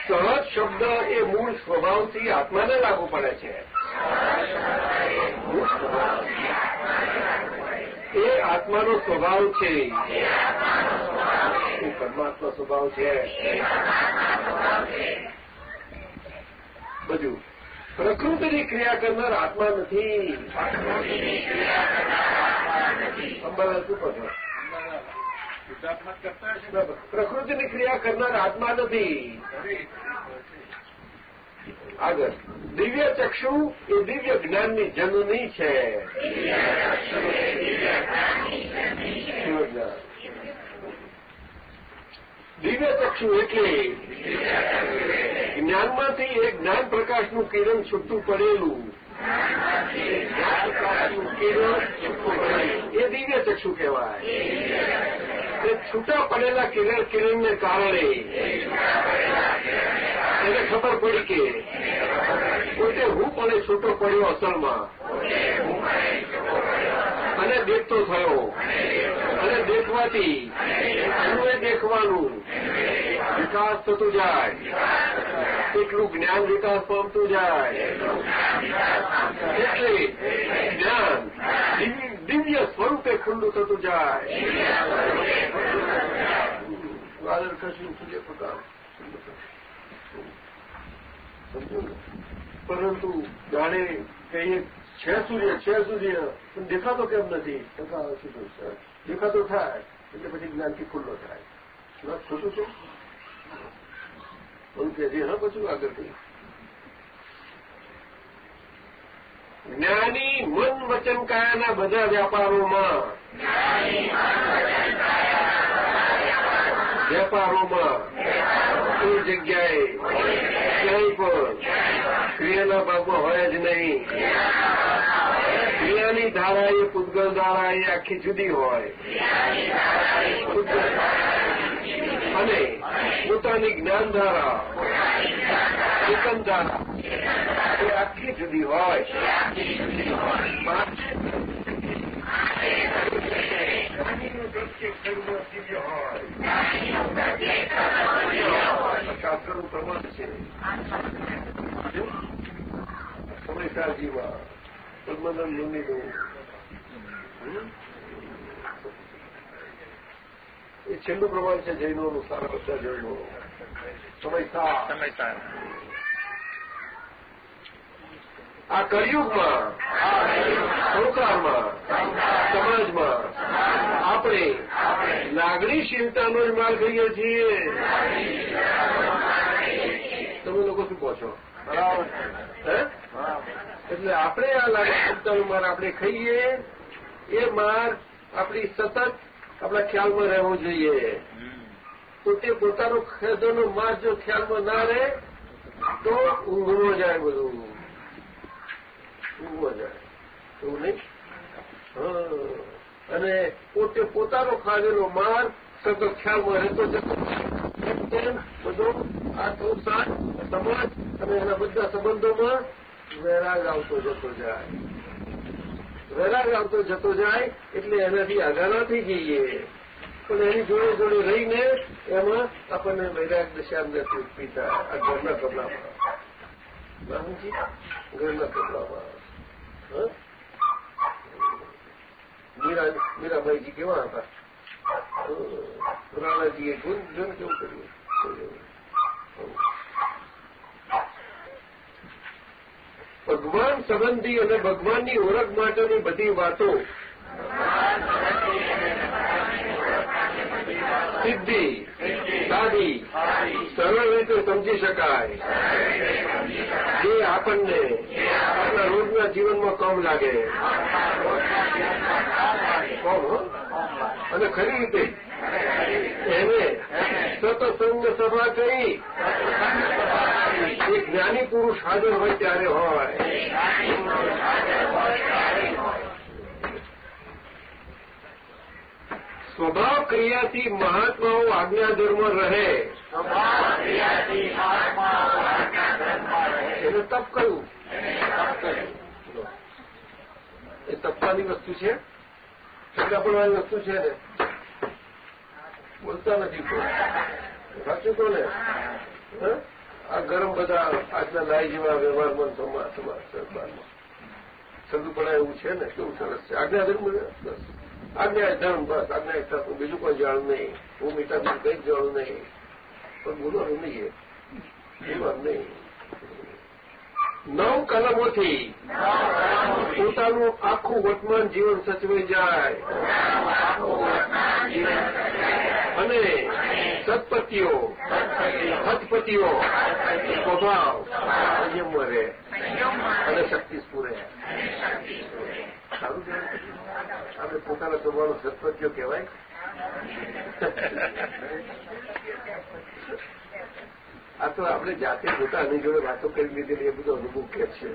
Speaker 2: સહજ શબ્દ એ મૂળ સ્વભાવથી આત્માને લાગુ પડે છે. એ આત્માનો સ્વભાવ છે. એ પરમાત્મા સ્વભાવ છે. બધું. પ્રકૃતિની ક્રિયા કરનાર આત્મા નથી. પ્રકૃતિની ક્રિયા કરનાર આત્મા નથી. આગળ. દિવ્ય ચક્ષુ એ દિવ્ય જ્ઞાનની જનની છે. દિવ્ય ચક્ષુ એટલે જ્ઞાનમાંથી એક જ્ઞાન પ્રકાશનું કિરણ છૂટું પડેલું. એ દિવ્ય ચક્ષુ કહેવાય? છૂટા પડેલા કિરણ, કિરણને કારણે એને ખબર પડી કે પોતે હું પણ છૂટો પડ્યો અસલમાં. અને દેખતો થયો. અને દેખવાથી હું એ દેખવાનું. વિકાસ થતું જાય. એટલું જ્ઞાન વિકાસ પામતું જાય. એટલે જ્ઞાન દિવ્ય સ્વરૂપે ખુલ્લું થતું જાય વાદળ કશું સૂર્યપ્રકાશ સમજો પરંતુ જાણે કહીએ છે સૂર્ય છે સૂર્ય પણ દેખાતો કેમ નથી દેખાતો થાય એટલે પછી જ્ઞાનથી ખુલ્લો થાય વાત ખોટું છું પણ કે હા પછી આગળ કઈ જ્ઞાની મન વચન બધા વ્યાપારોમાં. વેપારોમાં કોઈ જગ્યાએ ક્યાંય પણ ક્રિયાના ભાગમાં હોય જ નહીં. ક્રિયાની ધારા એ પૂતગલ ધારા એ આખી જુદી હોય. અને પોતાની જ્ઞાન ધારા ચેતન ધારા એ આખી જુદી હોય શાસ્ત્રનું પ્રમાણ છે. સમયસાજીમાં પદ્મનંદ મુનિનું. એ છેલ્લું પ્રમાણ છે જૈનોનું સારા બધા જૈનો સમયતા
Speaker 6: સમયતા
Speaker 2: આ કળિયુગમાં સંસારમાં સમાજમાં આપણે લાગણીશીલતાનો જ માલ કરીએ છીએ. તમે લોકો શું કહો છો? હે? એટલે આપણે આ લાગણીશીલતાનો માર આપણે ખાઈએ એ માર આપણી સતત આપણા ખ્યાલમાં રહેવું જોઈએ. પોતે પોતાનો ખેદોનો માર જો ખ્યાલમાં ના રહે તો ઊંઘવો જાય બધું. ઊંઘવો જાય. એવું નહીં? અને પોતે પોતાનો ખાધેલો માર સતત ખ્યાલમાં રહેતો જતો બધો આ સંસાર સમાજ અને એના બધા સંબંધોમાં વેરાગ આવતો જતો જાય. વૈરાગ આવતો જતો જાય, એટલે એનાથી આઘાના થઈ જઈએ. પણ એની જોડે જોડે રહીને એમાં આપણને વૈરાગ દશા અંદરથી ઉત્પી થાય આ ઘરના કપડામાં. નામજી ઘરના કપડામાં. મીરા, મીરાબાઈજી કેવા હતા? રાણાજીએ ગુણ જન કેવું કર્યું ભગવાન સંબંધી અને ભગવાનની ઓળખ માટેની બધી વાતો. સિદ્ધિ. સાદી સરળ રીતે સમજી શકાય. જે આપણને આપણા રોજના જીવનમાં કમ લાગે. કમ અને ખરી રીતે. એને સતસંગ સભા કરી એક જ્ઞાની પુરુષ હાજર હોય ત્યારે હોય. સ્વભાવ ક્રિયાથી મહાત્માઓ આજ્ઞાધર્મ રહે. એને તપ કહ્યું એ તપવાની વસ્તુ છે? ઠંડા પડવાની વસ્તુ છે ને બોલતા નથી કોઈ. સાચું તો ને આ ગરમ બધા આજના લાઈ જેવા વ્યવહારમાં સમાજ સમાજ સરકારમાં એવું છે ને, કેવું સરસ છે. આજ્ઞાધર્મ બસ. આજ્ઞા ધર્મ, બસ. આજ્ઞા ધર્મ બીજું કોઈ જાણું નહીં. હું મીઠા બીજું કંઈ જાણું નહીં. પણ બોલવાનું નહીં બોલવાનું નહીં. નવ કલમોથી પોતાનું આખું વર્તમાન જીવન સચવાઈ જાય. અને સત્પતિઓ હતપતિઓ સ્વભાવ સંયમ રહે અને શક્તિ સ્ફુરે સારું આપણે પોતાના સ્વભાવનો સત્પતિઓ કહેવાય? આ તો આપણે જાતે જોતા એની જોડે વાતો કરી લીધેલી, એ બધો અનુભવ કે છે.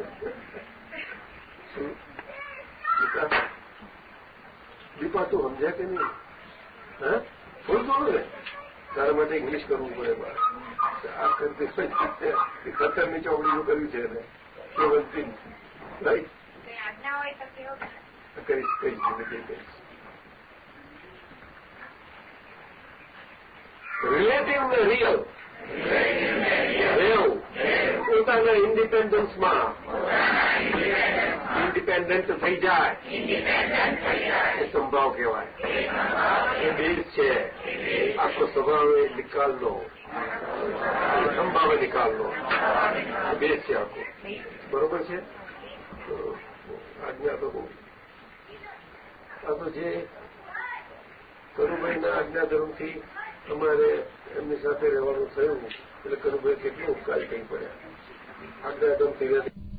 Speaker 2: દીપા? તું સમજ્યા કે નહીં? હા? ને તારા માટે ઇંગ્લિશ કરવું પડે બાર આ કરતી કર્યું છે એને. સેવન્ટીન રાઈટ કહીશ ધીમે કહીશ રિલેટિવ ને રિયલ રહેવું પોતાના ઇન્ડિપેન્ડન્સમાં ઇન્ડિપેન્ડન્ટ થઈ જાય. એ સંભાવ કહેવાય. એ બેઝ છે. આખો સ્વભાવ એ નિકાલનો. સંભાવે નિકાલનો. બેઝ છે આખો. બરોબર છે? આજ્ઞા તો બહુ આ તો જે કરુભાઈના આજ્ઞાધર્મથી અમારે એમની સાથે રહેવાનું થયું એટલે કનુભાઈ કેટલી ઉપકાર થઈ પડ્યા. આગળ થઈ ભાવથી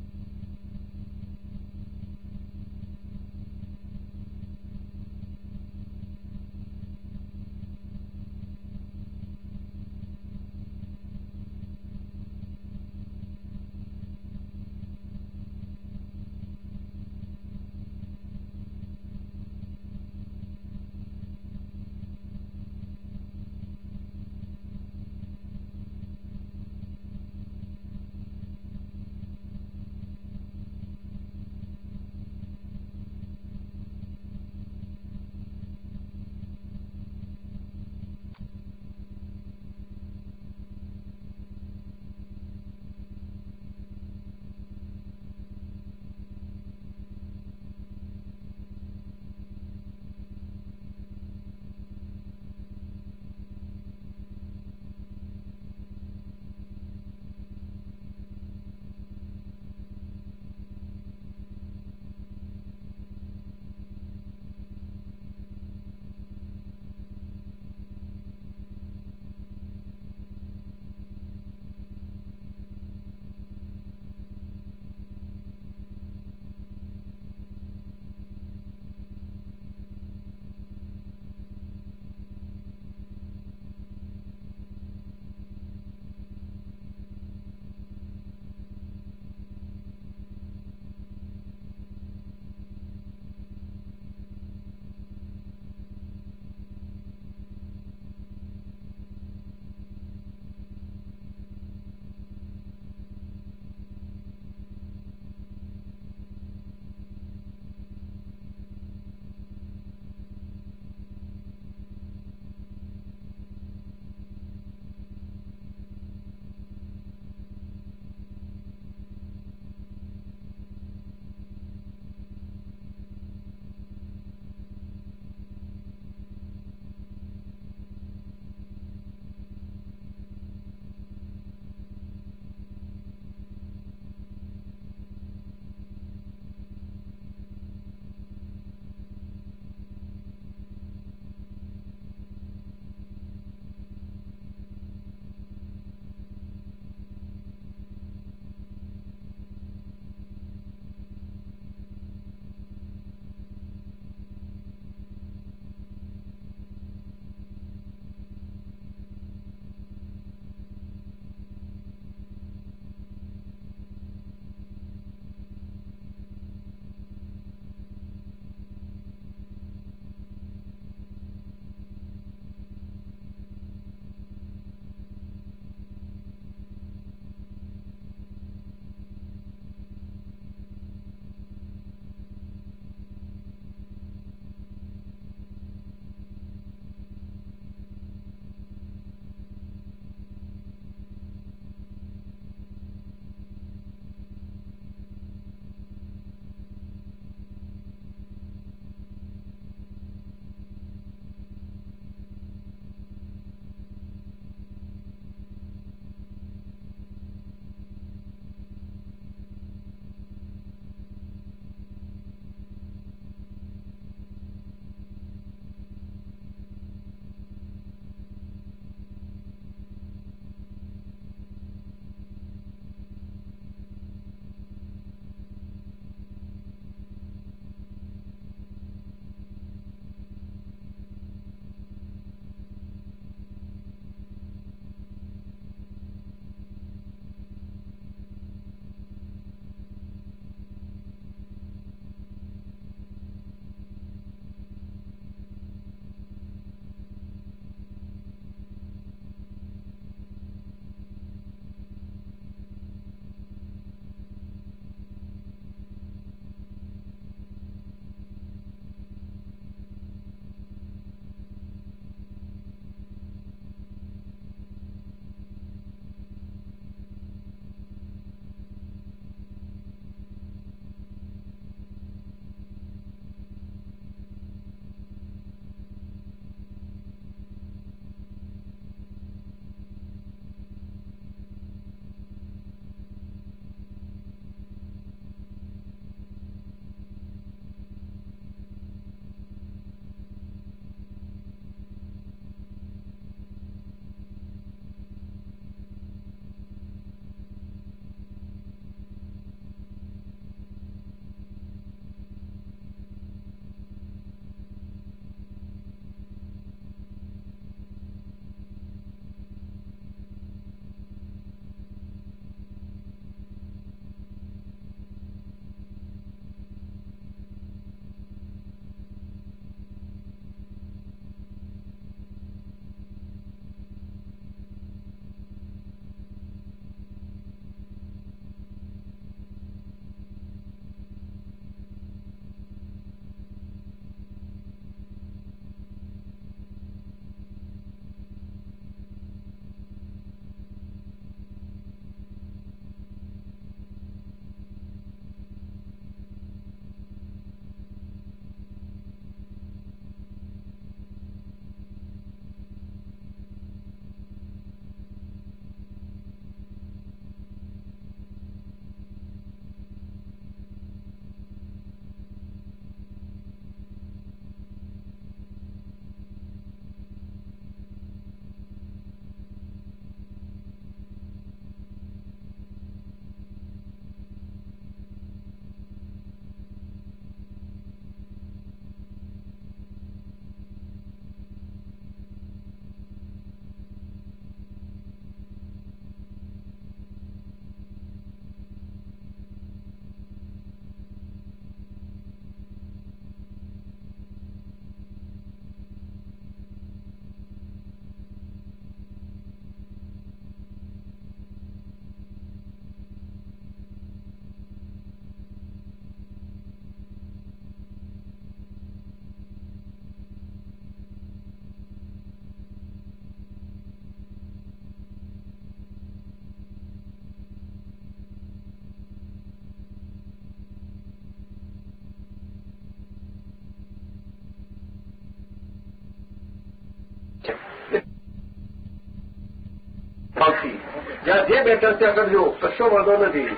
Speaker 2: જ્યાં જે બેઠક ત્યાં કરજો કશો વાંધો નથી.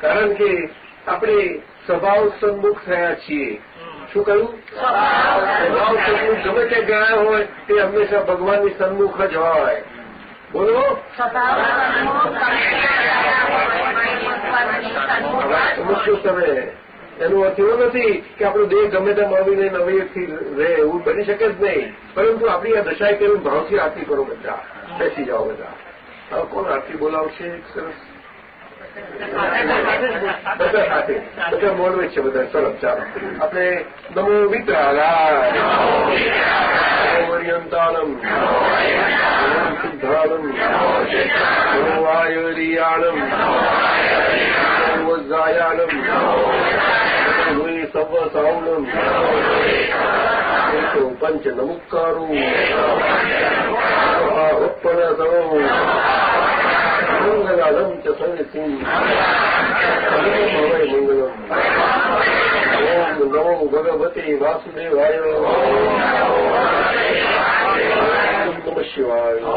Speaker 2: કારણ કે આપણે સ્વભાવ સન્મુખ થયા છીએ. શું કહ્યું? સ્વભાવ સન્મુખ. ગમે તે ગયા હોય, તે હંમેશા ભગવાનની સન્મુખ જ હોય. બોલો? તમે? એનો અર્થ એવો નથી કે આપણો દેહ ગમે તેમ આવીને નવીથી રહે એવું બની શકે જ નહીં. પરંતુ આપણી આ દશાએ કરીને ભાવથી આરતી કરો બધા. બેસી જાઓ બધા. આરતી બોલાવશે સરસ. બધા સાથે. બધા મોડવે છે બધા. સરસ ચાલો. આપણે નમો વિતરાલાય નમો વરિયંતાનમ. નમો સવ સાઉનમ એકો પંચ નમુકારું ઉત્પન્ન સર્વ મંગલાલમ ચ સવિસિંહ ભવય મંગલમ ઓમ નમો ભગવતે વાસુદેવાય નમ શિવાય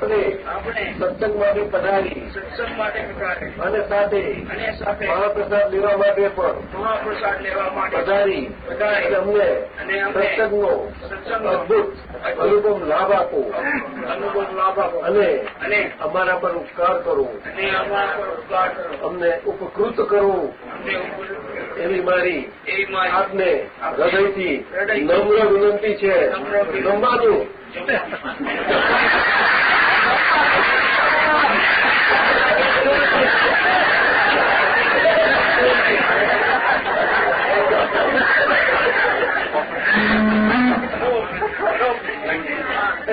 Speaker 2: આપણે
Speaker 11: આપણે
Speaker 2: સત્સંગ માટે પધારી
Speaker 11: સત્સંગ માટે પધારી.
Speaker 2: અને સાથે
Speaker 11: અને સાથે
Speaker 2: મહાપ્રસાદ લેવા માટે પણ
Speaker 11: મહાપ્રસાદ લેવા માટે
Speaker 2: પધારી
Speaker 11: પધારી.
Speaker 2: અમને
Speaker 11: અને અમને
Speaker 2: સત્સંગનો
Speaker 11: સત્સંગ
Speaker 2: અદભુત અનુપમ લાભ આપો.
Speaker 11: અનુભવ લાભ આપો.
Speaker 2: અને
Speaker 11: અને
Speaker 2: અમારા પર ઉપકાર કરો.
Speaker 11: અને અમારા પર ઉપકાર કરો.
Speaker 2: અમને ઉપકૃત કરો.
Speaker 11: અમને
Speaker 2: એવી મારી આપને હૃદયથી નમ્ર વિનંતી છે. જમવાનું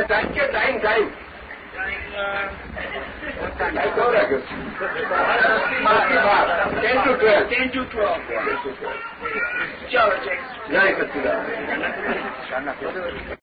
Speaker 2: ટાઈમ કે time time ten to twelve
Speaker 11: ten to twelve ચાલો
Speaker 2: જય સચિદાન